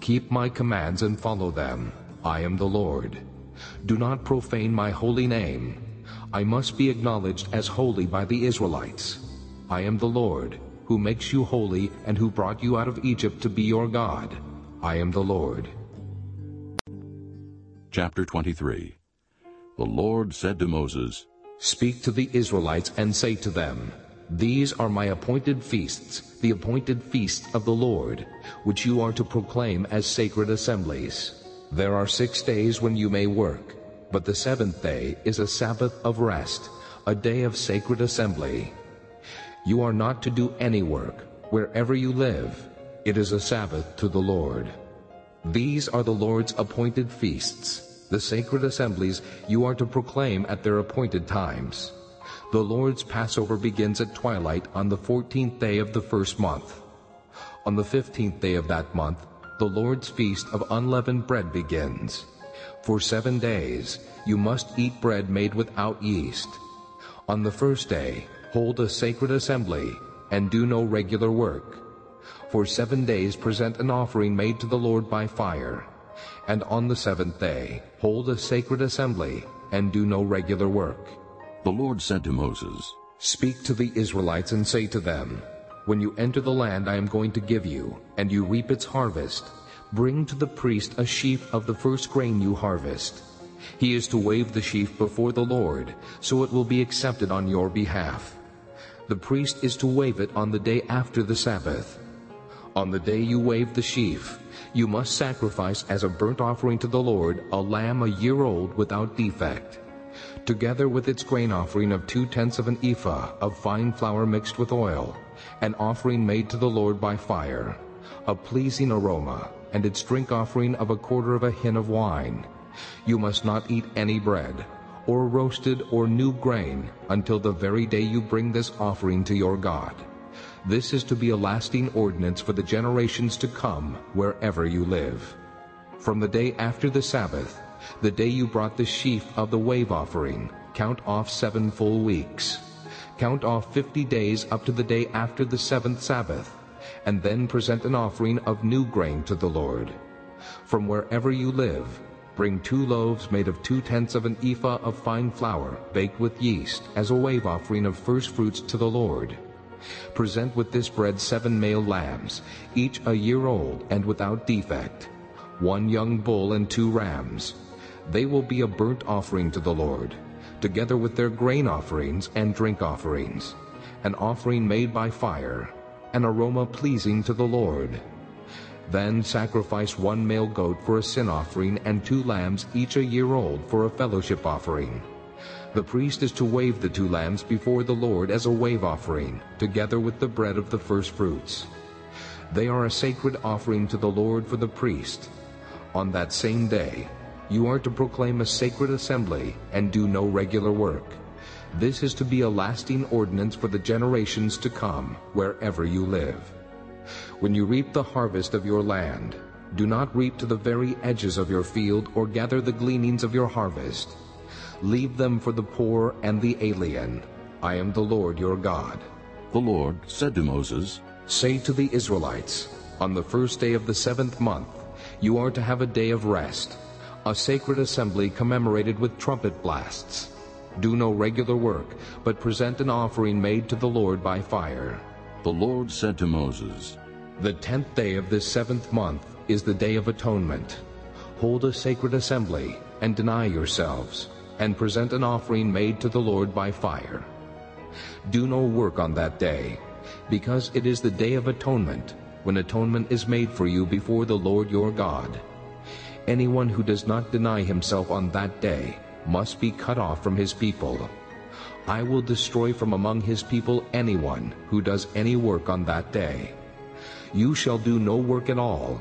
Keep my commands and follow them. I am the Lord. Do not profane my holy name. I must be acknowledged as holy by the Israelites. I am the Lord, who makes you holy and who brought you out of Egypt to be your God. I am the Lord. Chapter 23 The Lord said to Moses, Speak to the Israelites and say to them, These are my appointed feasts, the appointed feasts of the Lord, which you are to proclaim as sacred assemblies. There are six days when you may work, but the seventh day is a Sabbath of rest, a day of sacred assembly. You are not to do any work, wherever you live. It is a Sabbath to the Lord. These are the Lord's appointed feasts the sacred assemblies you are to proclaim at their appointed times. The Lord's Passover begins at twilight on the fourteenth day of the first month. On the fifteenth day of that month, the Lord's feast of unleavened bread begins. For seven days you must eat bread made without yeast. On the first day, hold a sacred assembly, and do no regular work. For seven days present an offering made to the Lord by fire and on the seventh day hold a sacred assembly, and do no regular work. The Lord said to Moses, Speak to the Israelites and say to them, When you enter the land I am going to give you, and you reap its harvest, bring to the priest a sheaf of the first grain you harvest. He is to wave the sheaf before the Lord, so it will be accepted on your behalf. The priest is to wave it on the day after the Sabbath. On the day you wave the sheaf, you must sacrifice as a burnt offering to the Lord a lamb a year old without defect, together with its grain offering of two-tenths of an ephah of fine flour mixed with oil, an offering made to the Lord by fire, a pleasing aroma, and its drink offering of a quarter of a hin of wine. You must not eat any bread, or roasted or new grain, until the very day you bring this offering to your God. This is to be a lasting ordinance for the generations to come wherever you live. From the day after the Sabbath, the day you brought the sheaf of the wave offering, count off seven full weeks. Count off fifty days up to the day after the seventh Sabbath, and then present an offering of new grain to the Lord. From wherever you live, bring two loaves made of two-tenths of an ephah of fine flour, baked with yeast, as a wave offering of first fruits to the Lord. Present with this bread seven male lambs, each a year old and without defect, one young bull and two rams. They will be a burnt offering to the Lord, together with their grain offerings and drink offerings, an offering made by fire, an aroma pleasing to the Lord. Then sacrifice one male goat for a sin offering and two lambs each a year old for a fellowship offering. The priest is to wave the two lambs before the Lord as a wave offering, together with the bread of the first fruits. They are a sacred offering to the Lord for the priest. On that same day, you are to proclaim a sacred assembly and do no regular work. This is to be a lasting ordinance for the generations to come, wherever you live. When you reap the harvest of your land, do not reap to the very edges of your field or gather the gleanings of your harvest. Leave them for the poor and the alien. I am the Lord your God. The Lord said to Moses, Say to the Israelites, On the first day of the seventh month, you are to have a day of rest, a sacred assembly commemorated with trumpet blasts. Do no regular work, but present an offering made to the Lord by fire. The Lord said to Moses, The tenth day of this seventh month is the Day of Atonement. Hold a sacred assembly, and deny yourselves, and present an offering made to the Lord by fire. Do no work on that day, because it is the Day of Atonement, when atonement is made for you before the Lord your God. Anyone who does not deny himself on that day must be cut off from his people. I will destroy from among his people anyone who does any work on that day. You shall do no work at all.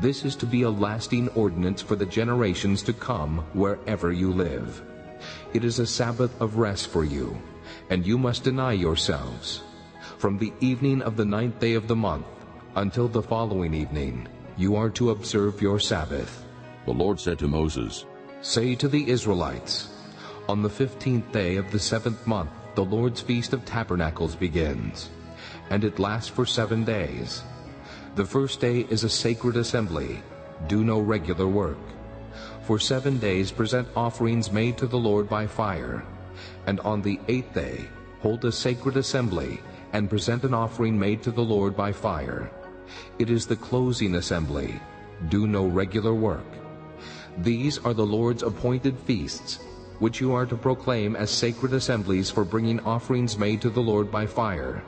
This is to be a lasting ordinance for the generations to come wherever you live. It is a Sabbath of rest for you, and you must deny yourselves. From the evening of the ninth day of the month until the following evening, you are to observe your Sabbath. The Lord said to Moses, Say to the Israelites, On the fifteenth day of the seventh month the Lord's Feast of Tabernacles begins, and it lasts for seven days. The first day is a sacred assembly. Do no regular work. For seven days present offerings made to the Lord by fire, and on the eighth day hold a sacred assembly, and present an offering made to the Lord by fire. It is the closing assembly. Do no regular work. These are the Lord's appointed feasts, which you are to proclaim as sacred assemblies for bringing offerings made to the Lord by fire,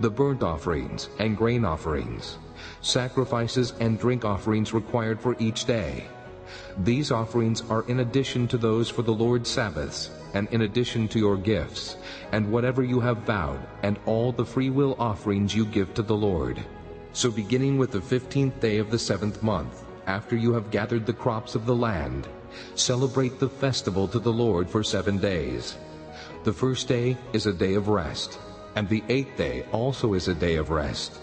the burnt offerings and grain offerings, sacrifices and drink offerings required for each day. These offerings are in addition to those for the Lord's Sabbaths, and in addition to your gifts, and whatever you have vowed, and all the freewill offerings you give to the Lord. So beginning with the fifteenth day of the seventh month, after you have gathered the crops of the land, celebrate the festival to the Lord for seven days. The first day is a day of rest, and the eighth day also is a day of rest.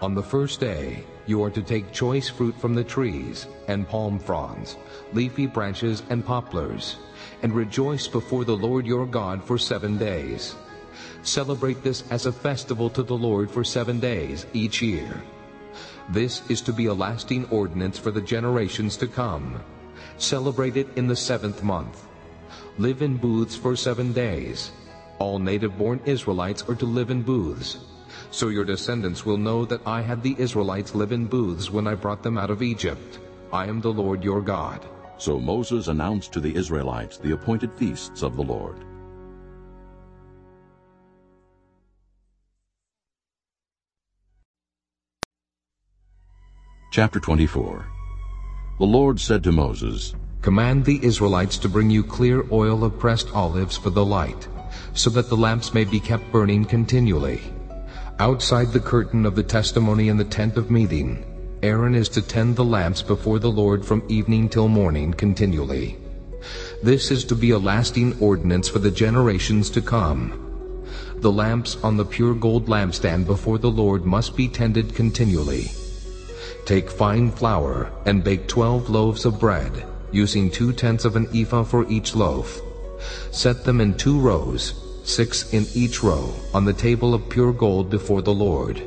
On the first day you are to take choice fruit from the trees, and palm fronds, leafy branches and poplars, and rejoice before the Lord your God for seven days. Celebrate this as a festival to the Lord for seven days each year. This is to be a lasting ordinance for the generations to come. Celebrate it in the seventh month. Live in booths for seven days. All native-born Israelites are to live in booths. So your descendants will know that I had the Israelites live in booths when I brought them out of Egypt. I am the Lord your God. So Moses announced to the Israelites the appointed feasts of the Lord. Chapter 24 The Lord said to Moses, Command the Israelites to bring you clear oil of pressed olives for the light, so that the lamps may be kept burning continually. Outside the curtain of the testimony in the tent of meeting, Aaron is to tend the lamps before the Lord from evening till morning continually. This is to be a lasting ordinance for the generations to come. The lamps on the pure gold lampstand before the Lord must be tended continually. Take fine flour and bake twelve loaves of bread, using two-tenths of an ephah for each loaf. Set them in two rows, six in each row, on the table of pure gold before the Lord.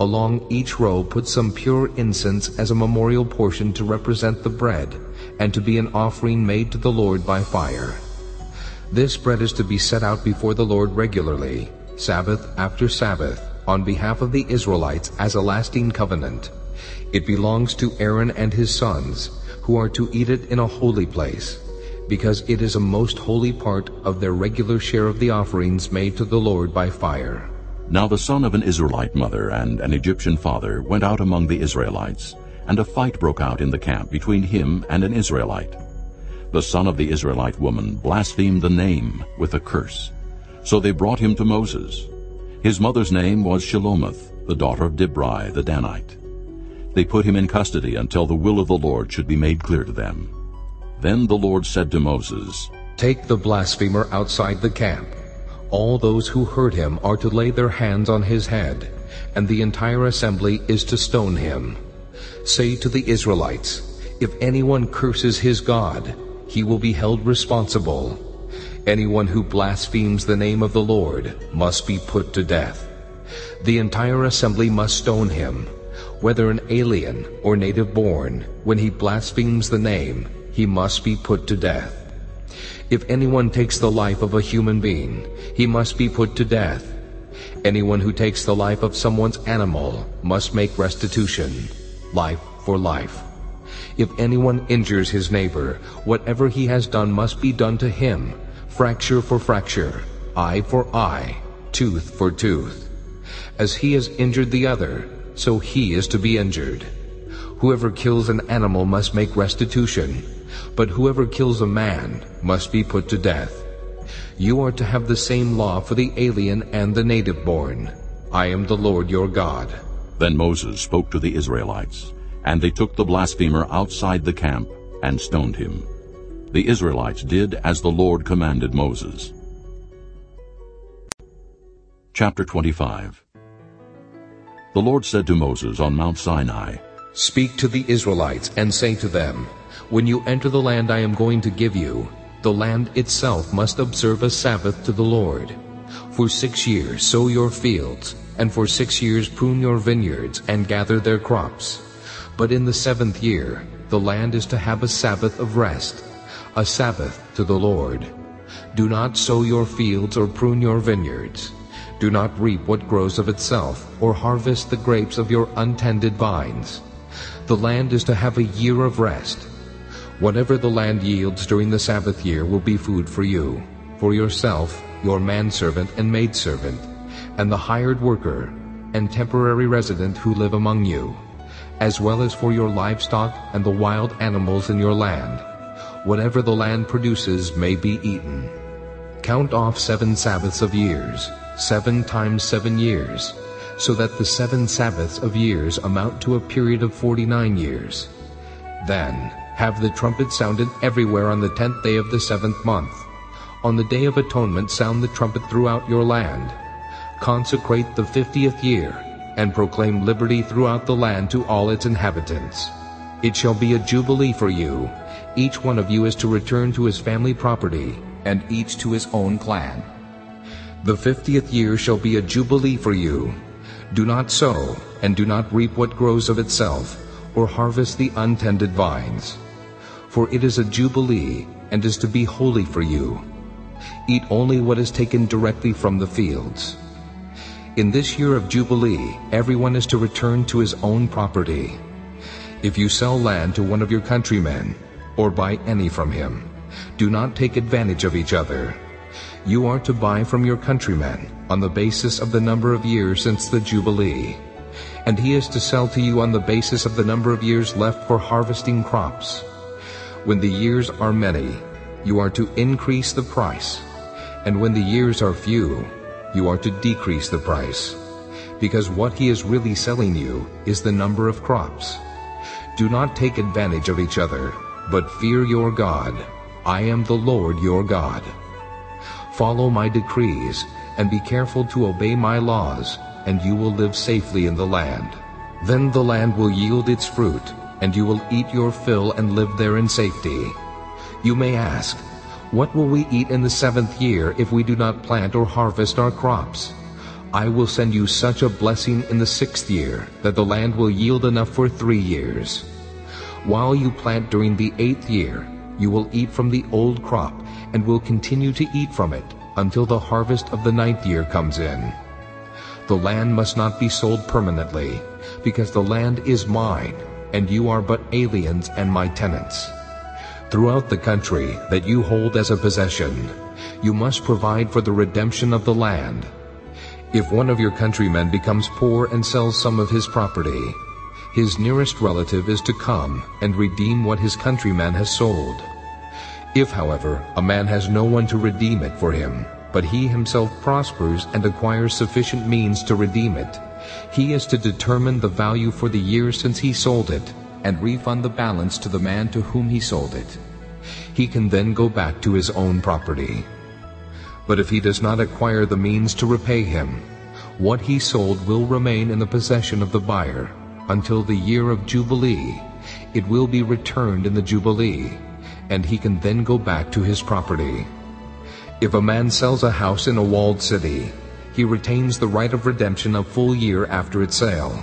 Along each row put some pure incense as a memorial portion to represent the bread, and to be an offering made to the Lord by fire. This bread is to be set out before the Lord regularly, Sabbath after Sabbath, on behalf of the Israelites as a lasting covenant. It belongs to Aaron and his sons, who are to eat it in a holy place, because it is a most holy part of their regular share of the offerings made to the Lord by fire. Now the son of an Israelite mother and an Egyptian father went out among the Israelites, and a fight broke out in the camp between him and an Israelite. The son of the Israelite woman blasphemed the name with a curse. So they brought him to Moses. His mother's name was Shelomith, the daughter of Dibri the Danite. They put him in custody until the will of the Lord should be made clear to them. Then the Lord said to Moses, Take the blasphemer outside the camp. All those who heard him are to lay their hands on his head, and the entire assembly is to stone him. Say to the Israelites, If anyone curses his God, he will be held responsible. Anyone who blasphemes the name of the Lord must be put to death. The entire assembly must stone him, whether an alien or native born, when he blasphemes the name, he must be put to death. If anyone takes the life of a human being, he must be put to death. Anyone who takes the life of someone's animal must make restitution, life for life. If anyone injures his neighbor, whatever he has done must be done to him, fracture for fracture, eye for eye, tooth for tooth. As he has injured the other, so he is to be injured. Whoever kills an animal must make restitution, but whoever kills a man must be put to death. You are to have the same law for the alien and the native born. I am the Lord your God. Then Moses spoke to the Israelites, and they took the blasphemer outside the camp and stoned him. The Israelites did as the Lord commanded Moses. Chapter 25 The Lord said to Moses on Mount Sinai, Speak to the Israelites and say to them, when you enter the land I am going to give you, the land itself must observe a Sabbath to the Lord. For six years sow your fields, and for six years prune your vineyards and gather their crops. But in the seventh year the land is to have a Sabbath of rest, a Sabbath to the Lord. Do not sow your fields or prune your vineyards. Do not reap what grows of itself, or harvest the grapes of your untended vines. The land is to have a year of rest, Whatever the land yields during the Sabbath year will be food for you, for yourself, your manservant and maidservant, and the hired worker and temporary resident who live among you, as well as for your livestock and the wild animals in your land. Whatever the land produces may be eaten. Count off seven Sabbaths of years, seven times seven years, so that the seven Sabbaths of years amount to a period of forty-nine years. Then have the trumpet sounded everywhere on the tenth day of the seventh month. On the day of atonement sound the trumpet throughout your land. Consecrate the fiftieth year, and proclaim liberty throughout the land to all its inhabitants. It shall be a jubilee for you. Each one of you is to return to his family property, and each to his own clan. The fiftieth year shall be a jubilee for you. Do not sow, and do not reap what grows of itself, or harvest the untended vines for it is a jubilee and is to be holy for you. Eat only what is taken directly from the fields. In this year of Jubilee, everyone is to return to his own property. If you sell land to one of your countrymen, or buy any from him, do not take advantage of each other. You are to buy from your countrymen on the basis of the number of years since the Jubilee, and he is to sell to you on the basis of the number of years left for harvesting crops. When the years are many, you are to increase the price, and when the years are few, you are to decrease the price. because what he is really selling you is the number of crops. Do not take advantage of each other, but fear your God. I am the Lord your God. Follow my decrees, and be careful to obey my laws, and you will live safely in the land. Then the land will yield its fruit, and you will eat your fill and live there in safety. You may ask, What will we eat in the seventh year if we do not plant or harvest our crops? I will send you such a blessing in the sixth year that the land will yield enough for three years. While you plant during the eighth year, you will eat from the old crop and will continue to eat from it until the harvest of the ninth year comes in. The land must not be sold permanently, because the land is mine, and you are but aliens and my tenants. Throughout the country that you hold as a possession, you must provide for the redemption of the land, if one of your countrymen becomes poor and sells some of his property, his nearest relative is to come and redeem what his countryman has sold. If, however, a man has no one to redeem it for him, but he himself prospers and acquires sufficient means to redeem it, he is to determine the value for the year since he sold it and refund the balance to the man to whom he sold it. He can then go back to his own property. But if he does not acquire the means to repay him, what he sold will remain in the possession of the buyer until the year of Jubilee. It will be returned in the Jubilee, and he can then go back to his property. If a man sells a house in a walled city, he retains the right of redemption a full year after its sale.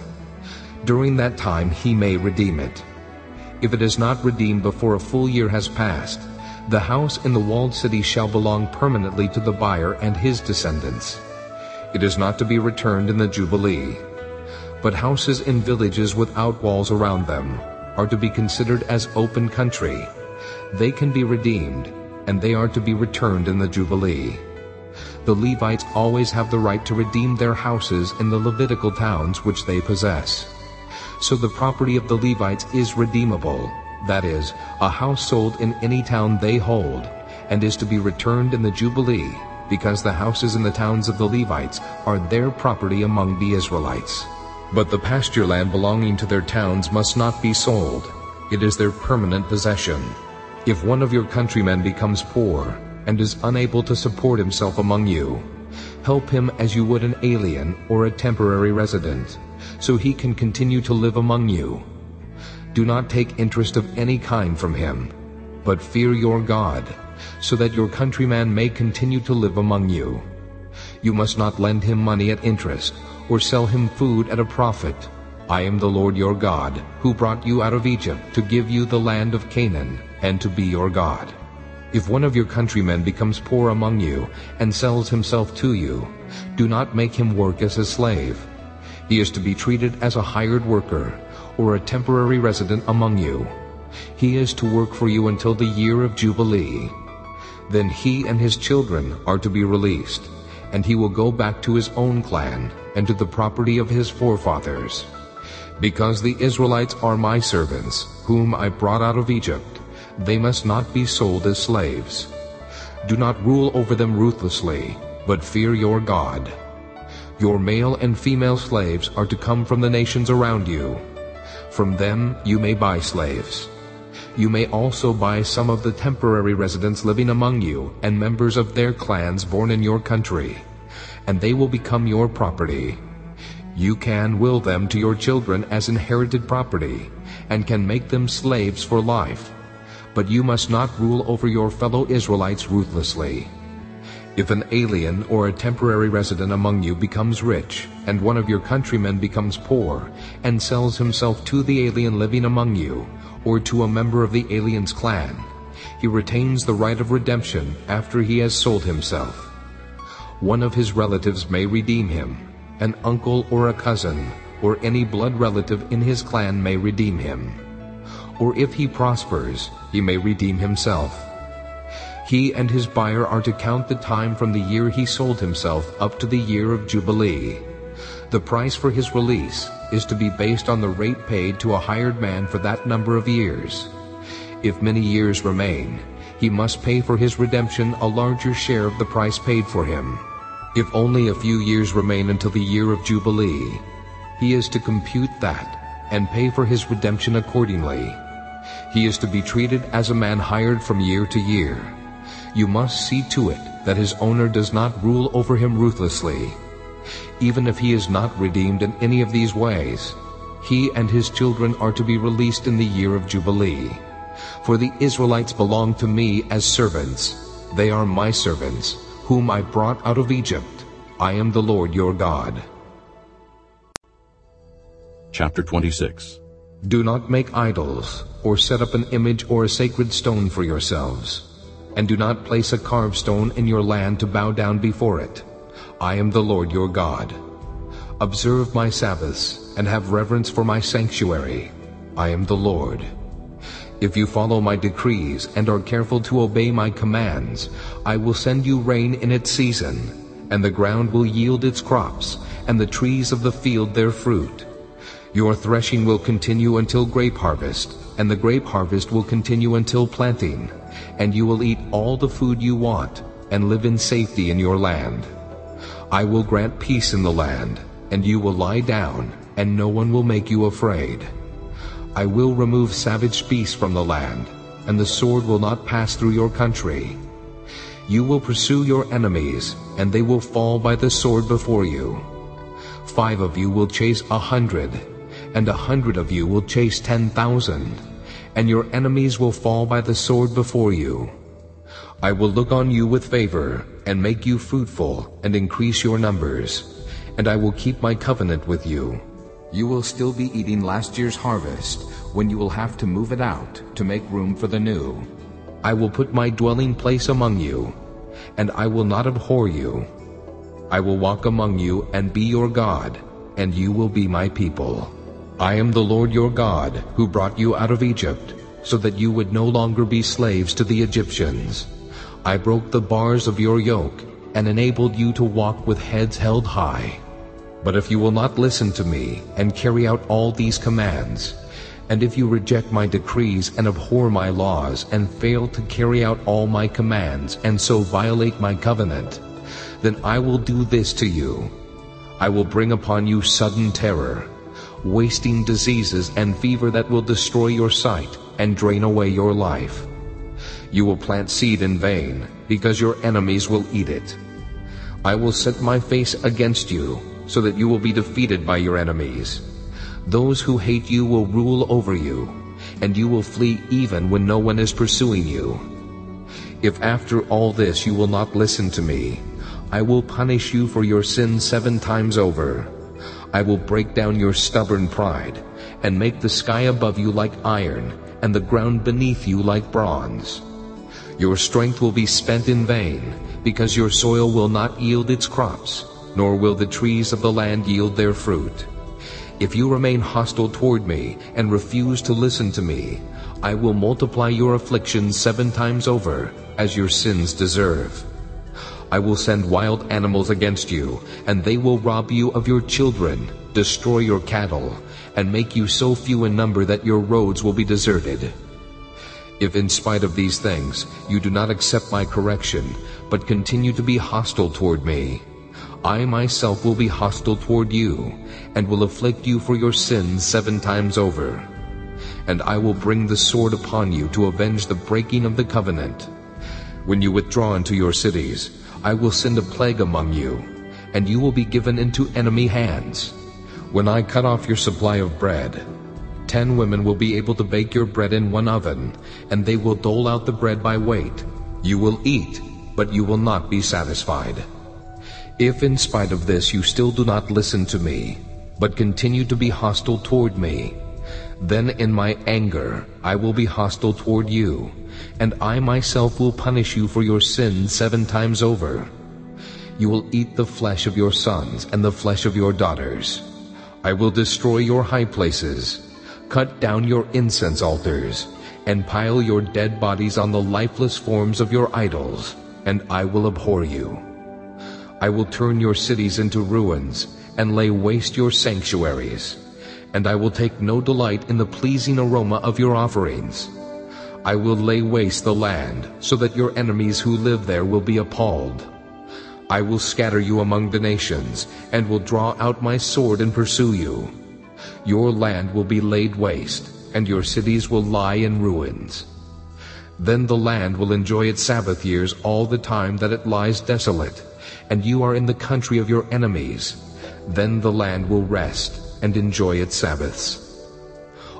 During that time he may redeem it. If it is not redeemed before a full year has passed, the house in the walled city shall belong permanently to the buyer and his descendants. It is not to be returned in the Jubilee. But houses in villages without walls around them are to be considered as open country. They can be redeemed, and they are to be returned in the Jubilee. The Levites always have the right to redeem their houses in the Levitical towns which they possess. So the property of the Levites is redeemable, that is, a house sold in any town they hold, and is to be returned in the Jubilee, because the houses in the towns of the Levites are their property among the Israelites. But the pasture land belonging to their towns must not be sold. It is their permanent possession. If one of your countrymen becomes poor and is unable to support himself among you, help him as you would an alien or a temporary resident, so he can continue to live among you. Do not take interest of any kind from him, but fear your God, so that your countryman may continue to live among you. You must not lend him money at interest, or sell him food at a profit. I am the Lord your God, who brought you out of Egypt to give you the land of Canaan, and to be your God. If one of your countrymen becomes poor among you, and sells himself to you, do not make him work as a slave. He is to be treated as a hired worker, or a temporary resident among you. He is to work for you until the year of Jubilee. Then he and his children are to be released, and he will go back to his own clan and to the property of his forefathers. Because the Israelites are my servants, whom I brought out of Egypt, they must not be sold as slaves. Do not rule over them ruthlessly, but fear your God. Your male and female slaves are to come from the nations around you, from them you may buy slaves. You may also buy some of the temporary residents living among you and members of their clans born in your country, and they will become your property. You can will them to your children as inherited property, and can make them slaves for life. But you must not rule over your fellow Israelites ruthlessly. If an alien or a temporary resident among you becomes rich, and one of your countrymen becomes poor, and sells himself to the alien living among you, or to a member of the alien's clan, he retains the right of redemption after he has sold himself. One of his relatives may redeem him, an uncle or a cousin, or any blood relative in his clan may redeem him. Or if he prospers, he may redeem himself. He and his buyer are to count the time from the year he sold himself up to the year of Jubilee. The price for his release is to be based on the rate paid to a hired man for that number of years. If many years remain, he must pay for his redemption a larger share of the price paid for him. If only a few years remain until the year of Jubilee, he is to compute that and pay for his redemption accordingly. He is to be treated as a man hired from year to year. You must see to it that his owner does not rule over him ruthlessly. Even if he is not redeemed in any of these ways, he and his children are to be released in the year of Jubilee. For the Israelites belong to me as servants. They are my servants, whom I brought out of Egypt. I am the Lord your God. Chapter 26 Do not make idols, or set up an image or a sacred stone for yourselves. And do not place a carved stone in your land to bow down before it. I am the Lord your God. Observe my Sabbaths, and have reverence for my sanctuary. I am the Lord. If you follow my decrees and are careful to obey my commands, I will send you rain in its season, and the ground will yield its crops, and the trees of the field their fruit. Your threshing will continue until grape harvest, and the grape harvest will continue until planting, and you will eat all the food you want, and live in safety in your land. I will grant peace in the land, and you will lie down, and no one will make you afraid. I will remove savage beasts from the land, and the sword will not pass through your country. You will pursue your enemies, and they will fall by the sword before you. Five of you will chase a hundred, and a hundred of you will chase ten thousand, and your enemies will fall by the sword before you. I will look on you with favor, and make you fruitful, and increase your numbers, and I will keep my covenant with you. You will still be eating last year's harvest, when you will have to move it out to make room for the new. I will put my dwelling place among you, and I will not abhor you. I will walk among you and be your God, and you will be my people. I am the Lord your God, who brought you out of Egypt, so that you would no longer be slaves to the Egyptians. I broke the bars of your yoke, and enabled you to walk with heads held high. But if you will not listen to me, and carry out all these commands, and if you reject my decrees and abhor my laws, and fail to carry out all my commands, and so violate my covenant, then I will do this to you. I will bring upon you sudden terror, wasting diseases and fever that will destroy your sight and drain away your life. You will plant seed in vain, because your enemies will eat it. I will set my face against you, so that you will be defeated by your enemies. Those who hate you will rule over you, and you will flee even when no one is pursuing you. If after all this you will not listen to me, I will punish you for your sin seven times over. I will break down your stubborn pride and make the sky above you like iron and the ground beneath you like bronze. Your strength will be spent in vain because your soil will not yield its crops, nor will the trees of the land yield their fruit. If you remain hostile toward me and refuse to listen to me, I will multiply your afflictions seven times over, as your sins deserve. I will send wild animals against you, and they will rob you of your children, destroy your cattle, and make you so few in number that your roads will be deserted. If in spite of these things you do not accept my correction, but continue to be hostile toward me, I myself will be hostile toward you, and will afflict you for your sins seven times over. And I will bring the sword upon you to avenge the breaking of the covenant. When you withdraw into your cities, I will send a plague among you, and you will be given into enemy hands. When I cut off your supply of bread, ten women will be able to bake your bread in one oven, and they will dole out the bread by weight. You will eat, but you will not be satisfied. If in spite of this you still do not listen to me, but continue to be hostile toward me, then in my anger I will be hostile toward you, and I myself will punish you for your sins seven times over. You will eat the flesh of your sons and the flesh of your daughters. I will destroy your high places, cut down your incense altars, and pile your dead bodies on the lifeless forms of your idols, and I will abhor you. I will turn your cities into ruins, and lay waste your sanctuaries, and I will take no delight in the pleasing aroma of your offerings. I will lay waste the land, so that your enemies who live there will be appalled. I will scatter you among the nations, and will draw out my sword and pursue you. Your land will be laid waste, and your cities will lie in ruins. Then the land will enjoy its Sabbath years all the time that it lies desolate, and you are in the country of your enemies. Then the land will rest and enjoy its Sabbaths.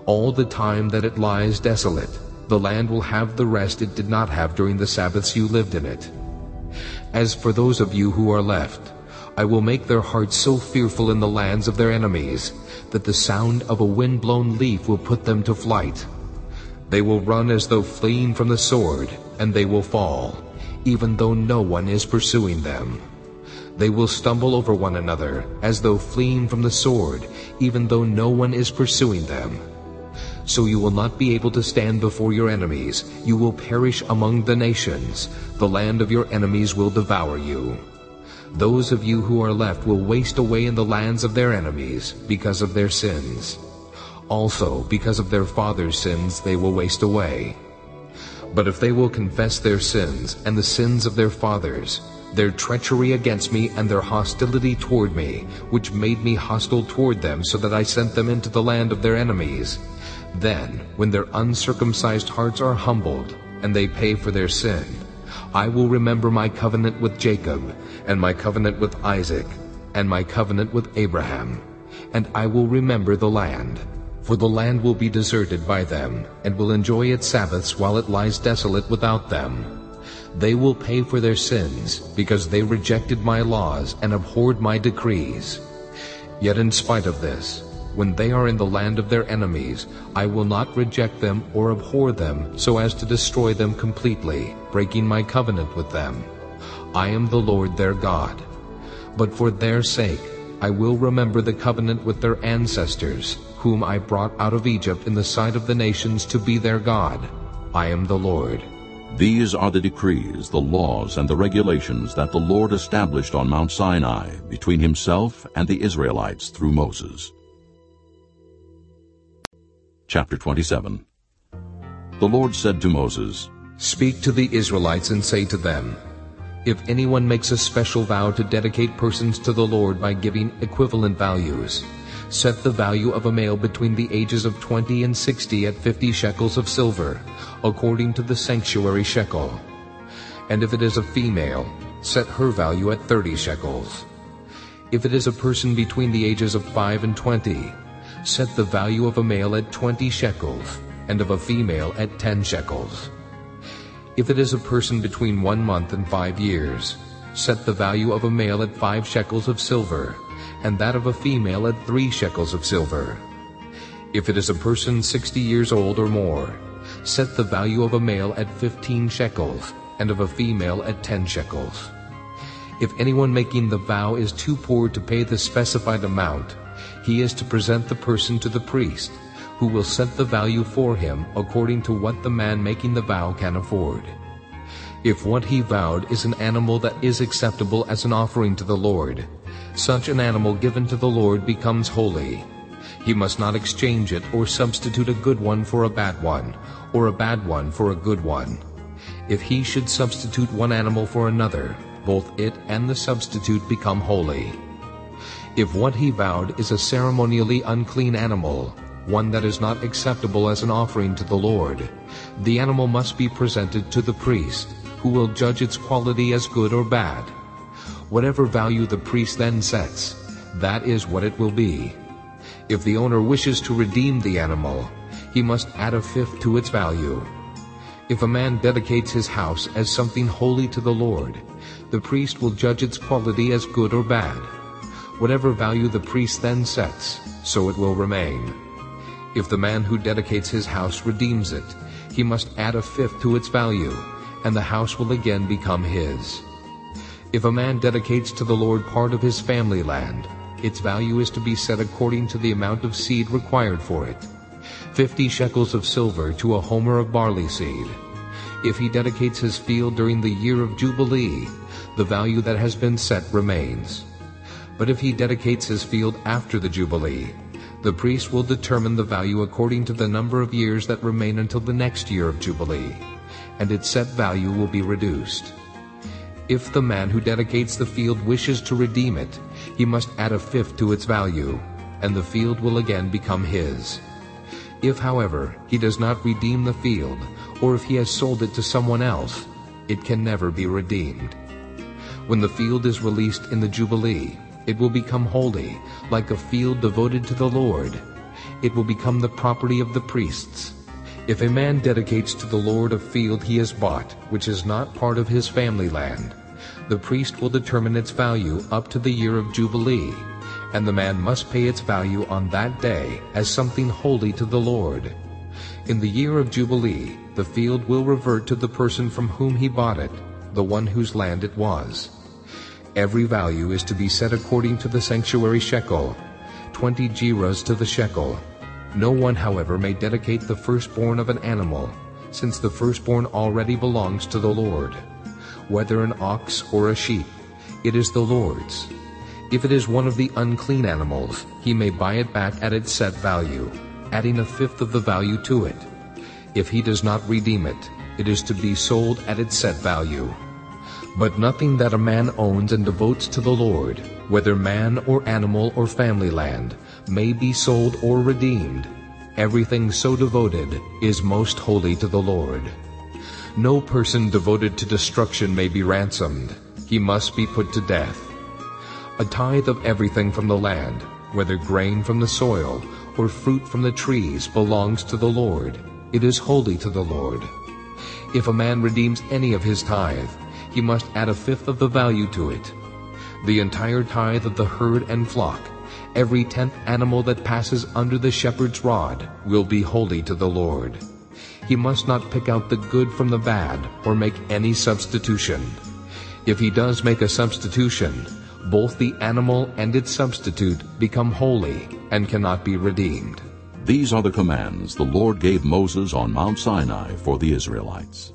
All the time that it lies desolate, the land will have the rest it did not have during the Sabbaths you lived in it. As for those of you who are left, I will make their hearts so fearful in the lands of their enemies that the sound of a wind-blown leaf will put them to flight. They will run as though fleeing from the sword, and they will fall, even though no one is pursuing them. They will stumble over one another, as though fleeing from the sword, even though no one is pursuing them. So you will not be able to stand before your enemies. You will perish among the nations. The land of your enemies will devour you. Those of you who are left will waste away in the lands of their enemies because of their sins. Also, because of their fathers' sins, they will waste away. But if they will confess their sins and the sins of their fathers, their treachery against me and their hostility toward me, which made me hostile toward them so that I sent them into the land of their enemies, then, when their uncircumcised hearts are humbled, and they pay for their sin, I will remember my covenant with Jacob, and my covenant with Isaac, and my covenant with Abraham, and I will remember the land. For the land will be deserted by them, and will enjoy its Sabbaths while it lies desolate without them. They will pay for their sins, because they rejected my laws and abhorred my decrees. Yet in spite of this, when they are in the land of their enemies, I will not reject them or abhor them so as to destroy them completely, breaking my covenant with them. I am the Lord their God. But for their sake I will remember the covenant with their ancestors, whom I brought out of Egypt in the sight of the nations to be their God. I am the Lord. These are the decrees, the laws, and the regulations that the Lord established on Mount Sinai between himself and the Israelites through Moses. Chapter 27 The Lord said to Moses, Speak to the Israelites and say to them, If anyone makes a special vow to dedicate persons to the Lord by giving equivalent values, set the value of a male between the ages of 20 and 60 at 50 shekels of silver, according to the sanctuary shekel. And if it is a female, set her value at 30 shekels. If it is a person between the ages of 5 and 20, set the value of a male at 20 shekels, and of a female at 10 shekels. If it is a person between one month and five years, set the value of a male at five shekels of silver, and that of a female at three shekels of silver. If it is a person sixty years old or more, set the value of a male at fifteen shekels, and of a female at ten shekels. If anyone making the vow is too poor to pay the specified amount, he is to present the person to the priest, who will set the value for him according to what the man making the vow can afford. If what he vowed is an animal that is acceptable as an offering to the Lord, such an animal given to the Lord becomes holy. He must not exchange it or substitute a good one for a bad one, or a bad one for a good one. If he should substitute one animal for another, both it and the substitute become holy. If what he vowed is a ceremonially unclean animal, one that is not acceptable as an offering to the Lord, the animal must be presented to the priest, who will judge its quality as good or bad. Whatever value the priest then sets, that is what it will be. If the owner wishes to redeem the animal, he must add a fifth to its value. If a man dedicates his house as something holy to the Lord, the priest will judge its quality as good or bad. Whatever value the priest then sets, so it will remain. If the man who dedicates his house redeems it, he must add a fifth to its value, and the house will again become his. If a man dedicates to the Lord part of his family land, its value is to be set according to the amount of seed required for it, fifty shekels of silver to a homer of barley seed. If he dedicates his field during the year of Jubilee, the value that has been set remains. But if he dedicates his field after the Jubilee, the priest will determine the value according to the number of years that remain until the next year of Jubilee, and its set value will be reduced. If the man who dedicates the field wishes to redeem it, he must add a fifth to its value, and the field will again become his. If, however, he does not redeem the field, or if he has sold it to someone else, it can never be redeemed. When the field is released in the Jubilee, it will become holy, like a field devoted to the Lord. It will become the property of the priests. If a man dedicates to the Lord a field he has bought, which is not part of his family land, the priest will determine its value up to the year of Jubilee, and the man must pay its value on that day as something holy to the Lord. In the year of Jubilee, the field will revert to the person from whom he bought it, the one whose land it was. Every value is to be set according to the sanctuary shekel, twenty gerahs to the shekel. No one, however, may dedicate the firstborn of an animal, since the firstborn already belongs to the Lord. Whether an ox or a sheep, it is the Lord's. If it is one of the unclean animals, he may buy it back at its set value, adding a fifth of the value to it. If he does not redeem it, it is to be sold at its set value. But nothing that a man owns and devotes to the Lord, whether man or animal or family land, may be sold or redeemed. Everything so devoted is most holy to the Lord. No person devoted to destruction may be ransomed. He must be put to death. A tithe of everything from the land, whether grain from the soil or fruit from the trees, belongs to the Lord. It is holy to the Lord. If a man redeems any of his tithe, he must add a fifth of the value to it. The entire tithe of the herd and flock, every tenth animal that passes under the shepherd's rod, will be holy to the Lord. He must not pick out the good from the bad or make any substitution. If he does make a substitution, both the animal and its substitute become holy and cannot be redeemed. These are the commands the Lord gave Moses on Mount Sinai for the Israelites.